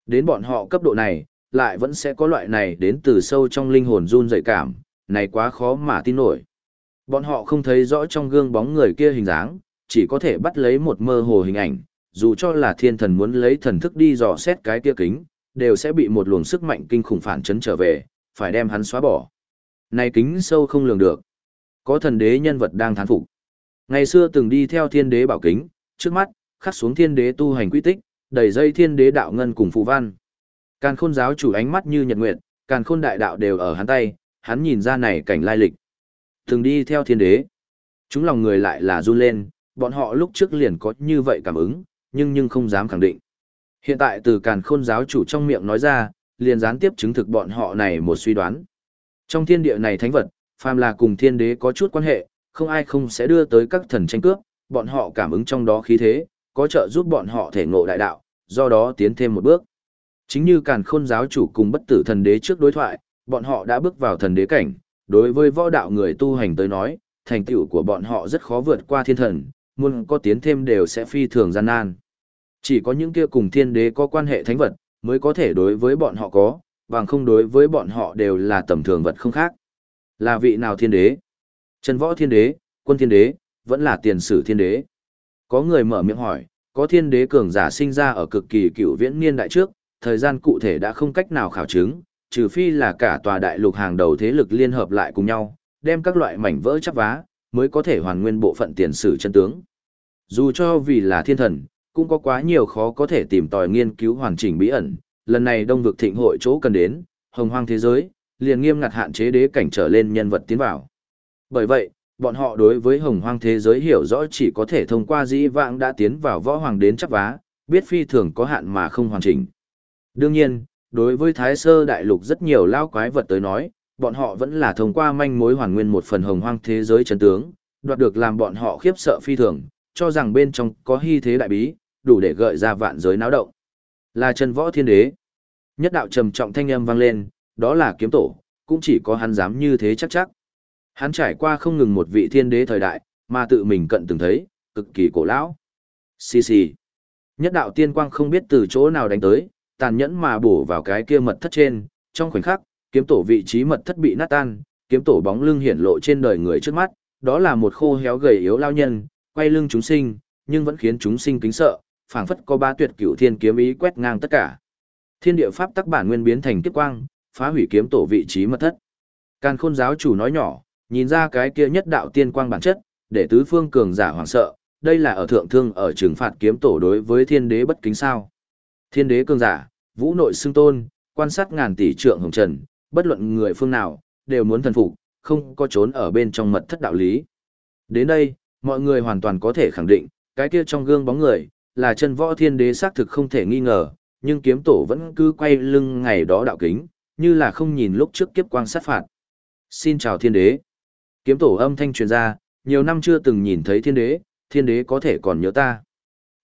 [SPEAKER 1] Đến bọn họ cấp độ này, lại vẫn sẽ có loại này đến từ sâu trong linh hồn run dậy cảm, này quá khó mà tin nổi. Bọn họ không thấy rõ trong gương bóng người kia hình dáng, chỉ có thể bắt lấy một mơ hồ hình ảnh, dù cho là thiên thần muốn lấy thần thức đi dò xét cái kia kính, đều sẽ bị một luồng sức mạnh kinh khủng phản chấn trở về, phải đem hắn xóa bỏ. Này kính sâu không lường được. Có thần đế nhân vật đang thán phục. Ngày xưa từng đi theo thiên đế bảo kính, trước mắt, khắc xuống thiên đế tu hành quy tích, đầy dây thiên đế đạo ngân cùng phù văn. Càn khôn giáo chủ ánh mắt như nhật nguyệt, càn khôn đại đạo đều ở hắn tay, hắn nhìn ra này cảnh lai lịch. Từng đi theo thiên đế. Chúng lòng người lại là run lên, bọn họ lúc trước liền có như vậy cảm ứng, nhưng nhưng không dám khẳng định. Hiện tại từ càn khôn giáo chủ trong miệng nói ra, liền gián tiếp chứng thực bọn họ này một suy đoán. Trong thiên địa này thánh vật, phàm là cùng thiên đế có chút quan hệ, không ai không sẽ đưa tới các thần tranh cướp, bọn họ cảm ứng trong đó khí thế, có trợ giúp bọn họ thể ngộ đại đạo, do đó tiến thêm một bước. Chính như càn khôn giáo chủ cùng bất tử thần đế trước đối thoại, bọn họ đã bước vào thần đế cảnh, đối với võ đạo người tu hành tới nói, thành tựu của bọn họ rất khó vượt qua thiên thần, muốn có tiến thêm đều sẽ phi thường gian nan. Chỉ có những kia cùng thiên đế có quan hệ thánh vật, mới có thể đối với bọn họ có, bằng không đối với bọn họ đều là tầm thường vật không khác. Là vị nào thiên đế? Trần võ thiên đế, quân thiên đế, vẫn là tiền sử thiên đế. Có người mở miệng hỏi, có thiên đế cường giả sinh ra ở cực kỳ cựu viễn niên đại trước, thời gian cụ thể đã không cách nào khảo chứng, trừ phi là cả tòa đại lục hàng đầu thế lực liên hợp lại cùng nhau, đem các loại mảnh vỡ chắp vá, mới có thể hoàn nguyên bộ phận tiền sử chân tướng. Dù cho vì là thiên thần, cũng có quá nhiều khó có thể tìm tòi nghiên cứu hoàn chỉnh bí ẩn, lần này đông vực thịnh hội chỗ cần đến, hồng hoang thế giới, liền nghiêm ngặt hạn chế đế cảnh trở lên nhân vật tiến vào. Bởi vậy, bọn họ đối với hồng hoang thế giới hiểu rõ chỉ có thể thông qua dĩ vãng đã tiến vào võ hoàng đến chấp vá, biết phi thường có hạn mà không hoàn chỉnh. Đương nhiên, đối với thái sơ đại lục rất nhiều lao quái vật tới nói, bọn họ vẫn là thông qua manh mối hoàn nguyên một phần hồng hoang thế giới chân tướng, đoạt được làm bọn họ khiếp sợ phi thường, cho rằng bên trong có hy thế đại bí, đủ để gợi ra vạn giới náo động. Là chân Võ Thiên Đế. Nhất đạo trầm trọng thanh âm vang lên, đó là kiếm tổ, cũng chỉ có hắn dám như thế chắc chắc. Hắn trải qua không ngừng một vị thiên đế thời đại, mà tự mình cận từng thấy, cực kỳ cổ lão. Xì xì. Nhất đạo tiên quang không biết từ chỗ nào đánh tới, tàn nhẫn mà bổ vào cái kia mật thất trên, trong khoảnh khắc, kiếm tổ vị trí mật thất bị nát tan, kiếm tổ bóng lưng hiển lộ trên đời người trước mắt, đó là một khô héo gầy yếu lao nhân, quay lưng chúng sinh, nhưng vẫn khiến chúng sinh kính sợ, phảng phất có ba tuyệt cửu thiên kiếm ý quét ngang tất cả. Thiên địa pháp tắc bản nguyên biến thành kiếp quang, phá hủy kiếm tổ vị trí mật thất. Càn Khôn giáo chủ nói nhỏ, nhìn ra cái kia nhất đạo tiên quang bản chất, để tứ phương cường giả hoảng sợ, đây là ở thượng thương ở trừng phạt kiếm tổ đối với thiên đế bất kính sao. Thiên đế cường giả, vũ nội xưng tôn, quan sát ngàn tỷ trượng hồng trần, bất luận người phương nào, đều muốn thần phục, không có trốn ở bên trong mật thất đạo lý. Đến đây, mọi người hoàn toàn có thể khẳng định, cái kia trong gương bóng người, là chân võ thiên đế xác thực không thể nghi ngờ, nhưng kiếm tổ vẫn cứ quay lưng ngày đó đạo kính, như là không nhìn lúc trước kiếp quang sát phạt. Xin chào thiên đế. Kiếm tổ âm thanh truyền ra, nhiều năm chưa từng nhìn thấy thiên đế, thiên đế có thể còn nhớ ta.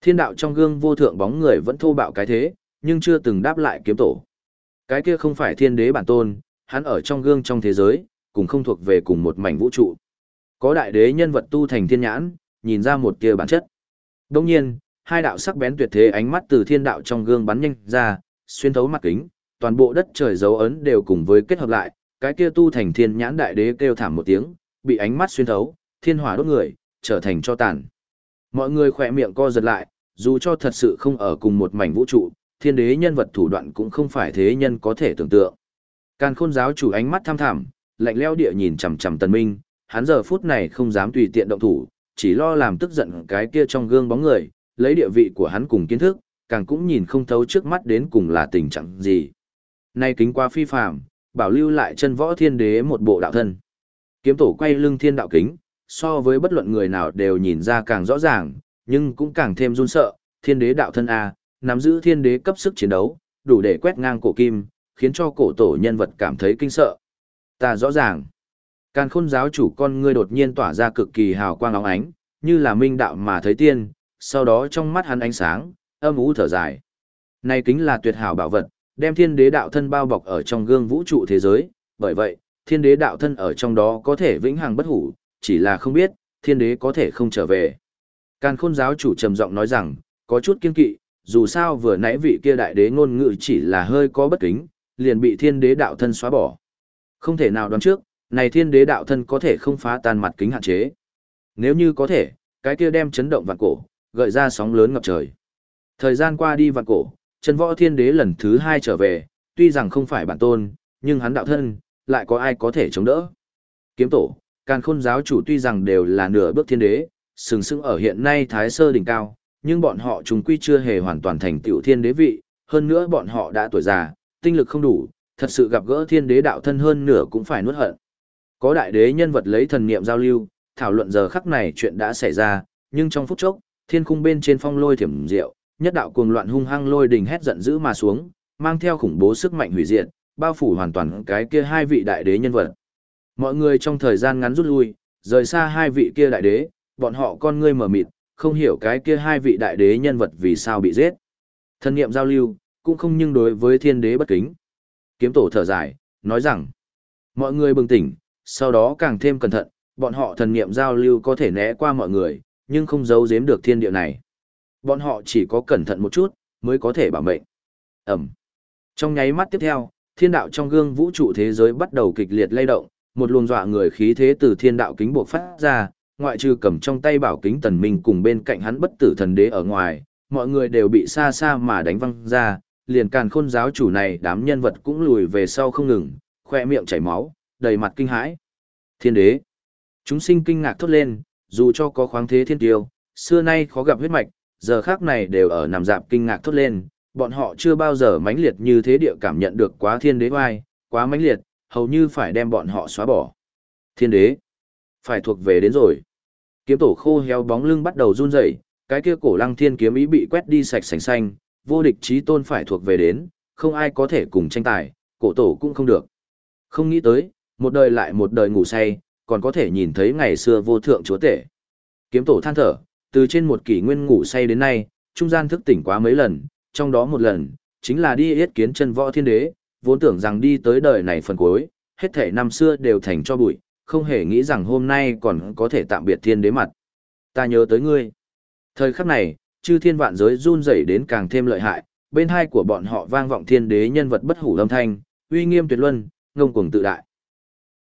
[SPEAKER 1] Thiên đạo trong gương vô thượng bóng người vẫn thô bạo cái thế, nhưng chưa từng đáp lại kiếm tổ. Cái kia không phải thiên đế bản tôn, hắn ở trong gương trong thế giới, cùng không thuộc về cùng một mảnh vũ trụ. Có đại đế nhân vật tu thành thiên nhãn, nhìn ra một kia bản chất. Đồng nhiên, hai đạo sắc bén tuyệt thế ánh mắt từ thiên đạo trong gương bắn nhanh ra, xuyên thấu mặt kính, toàn bộ đất trời dấu ấn đều cùng với kết hợp lại, cái kia tu thành thiên nhãn đại đế kêu thảm một tiếng, bị ánh mắt xuyên thấu, thiên hỏa đốt người, trở thành cho tàn. Mọi người khỏe miệng co giật lại, dù cho thật sự không ở cùng một mảnh vũ trụ, thiên đế nhân vật thủ đoạn cũng không phải thế nhân có thể tưởng tượng. Càn khôn giáo chủ ánh mắt tham thảm, lạnh leo địa nhìn chằm chằm tần minh, hắn giờ phút này không dám tùy tiện động thủ, chỉ lo làm tức giận cái kia trong gương bóng người, lấy địa vị của hắn cùng kiến thức, càng cũng nhìn không thấu trước mắt đến cùng là tình trạng gì. Nay kính qua phi phàm, bảo lưu lại chân võ thiên đế một bộ đạo thân. Kiếm tổ quay lưng thiên đạo kính, so với bất luận người nào đều nhìn ra càng rõ ràng, nhưng cũng càng thêm run sợ, thiên đế đạo thân A, nắm giữ thiên đế cấp sức chiến đấu, đủ để quét ngang cổ kim, khiến cho cổ tổ nhân vật cảm thấy kinh sợ. Ta rõ ràng, càn khôn giáo chủ con ngươi đột nhiên tỏa ra cực kỳ hào quang óng ánh, như là minh đạo mà thấy tiên, sau đó trong mắt hắn ánh sáng, âm ú thở dài. Này kính là tuyệt hảo bảo vật, đem thiên đế đạo thân bao bọc ở trong gương vũ trụ thế giới, bởi vậy, thiên đế đạo thân ở trong đó có thể vĩnh hằng bất hủ, chỉ là không biết, thiên đế có thể không trở về. Càn khôn giáo chủ trầm giọng nói rằng, có chút kiên kỵ, dù sao vừa nãy vị kia đại đế ngôn ngữ chỉ là hơi có bất kính, liền bị thiên đế đạo thân xóa bỏ. Không thể nào đoán trước, này thiên đế đạo thân có thể không phá tan mặt kính hạn chế. Nếu như có thể, cái kia đem chấn động vạn cổ, gợi ra sóng lớn ngập trời. Thời gian qua đi vạn cổ, chân võ thiên đế lần thứ hai trở về, tuy rằng không phải bản tôn, nhưng hắn đạo thân, lại có ai có thể chống đỡ. Kiếm tổ, càn khôn giáo chủ tuy rằng đều là nửa bước thiên đế, sừng sững ở hiện nay thái sơ đỉnh cao, nhưng bọn họ chúng quy chưa hề hoàn toàn thành tiểu thiên đế vị, hơn nữa bọn họ đã tuổi già, tinh lực không đủ, thật sự gặp gỡ thiên đế đạo thân hơn nửa cũng phải nuốt hận. Có đại đế nhân vật lấy thần niệm giao lưu, thảo luận giờ khắc này chuyện đã xảy ra, nhưng trong phút chốc, thiên khung bên trên phong lôi thiểm diệu, nhất đạo cuồng loạn hung hăng lôi đình hét giận dữ mà xuống, mang theo khủng bố sức mạnh hủy diệt, bao phủ hoàn toàn cái kia hai vị đại đế nhân vật. Mọi người trong thời gian ngắn rút lui, rời xa hai vị kia đại đế, bọn họ con ngươi mở mịt, không hiểu cái kia hai vị đại đế nhân vật vì sao bị giết. Thân niệm giao lưu, cũng không nhưng đối với thiên đế bất kính. Kiếm tổ thở dài, nói rằng, mọi người bừng tỉnh, sau đó càng thêm cẩn thận, bọn họ thần niệm giao lưu có thể né qua mọi người, nhưng không giấu giếm được thiên địa này. Bọn họ chỉ có cẩn thận một chút, mới có thể bảo mệnh. Ẩm. Trong nháy mắt tiếp theo, thiên đạo trong gương vũ trụ thế giới bắt đầu kịch liệt lay động, một luồng dọa người khí thế từ thiên đạo kính buộc phát ra, ngoại trừ cầm trong tay bảo kính tần minh cùng bên cạnh hắn bất tử thần đế ở ngoài, mọi người đều bị xa xa mà đánh văng ra, liền càn khôn giáo chủ này đám nhân vật cũng lùi về sau không ngừng, khoe miệng chảy máu, đầy mặt kinh hãi. Thiên đế. Chúng sinh kinh ngạc thốt lên, dù cho có khoáng thế thiên tiêu, xưa nay khó gặp huyết mạch, giờ khác này đều ở nằm dạp kinh ngạc thốt lên, bọn họ chưa bao giờ mãnh liệt như thế địa cảm nhận được quá thiên đế oai, quá mãnh liệt, hầu như phải đem bọn họ xóa bỏ. Thiên đế, phải thuộc về đến rồi. Kiếm tổ khô héo bóng lưng bắt đầu run rẩy, cái kia cổ lăng thiên kiếm ý bị quét đi sạch sành xanh, vô địch chí tôn phải thuộc về đến, không ai có thể cùng tranh tài, cổ tổ cũng không được. Không nghĩ tới, một đời lại một đời ngủ say, còn có thể nhìn thấy ngày xưa vô thượng chúa tể. Kiếm tổ than thở, từ trên một kỷ nguyên ngủ say đến nay, trung gian thức tỉnh quá mấy lần, trong đó một lần, chính là đi yết kiến chân võ thiên đế, vốn tưởng rằng đi tới đời này phần cuối, hết thể năm xưa đều thành cho bụi, không hề nghĩ rằng hôm nay còn có thể tạm biệt thiên đế mặt. Ta nhớ tới ngươi. Thời khắc này, chư thiên vạn giới run rẩy đến càng thêm lợi hại, bên hai của bọn họ vang vọng thiên đế nhân vật bất hủ âm thanh, uy nghiêm tuyệt luân, ngông cuồng tự đại.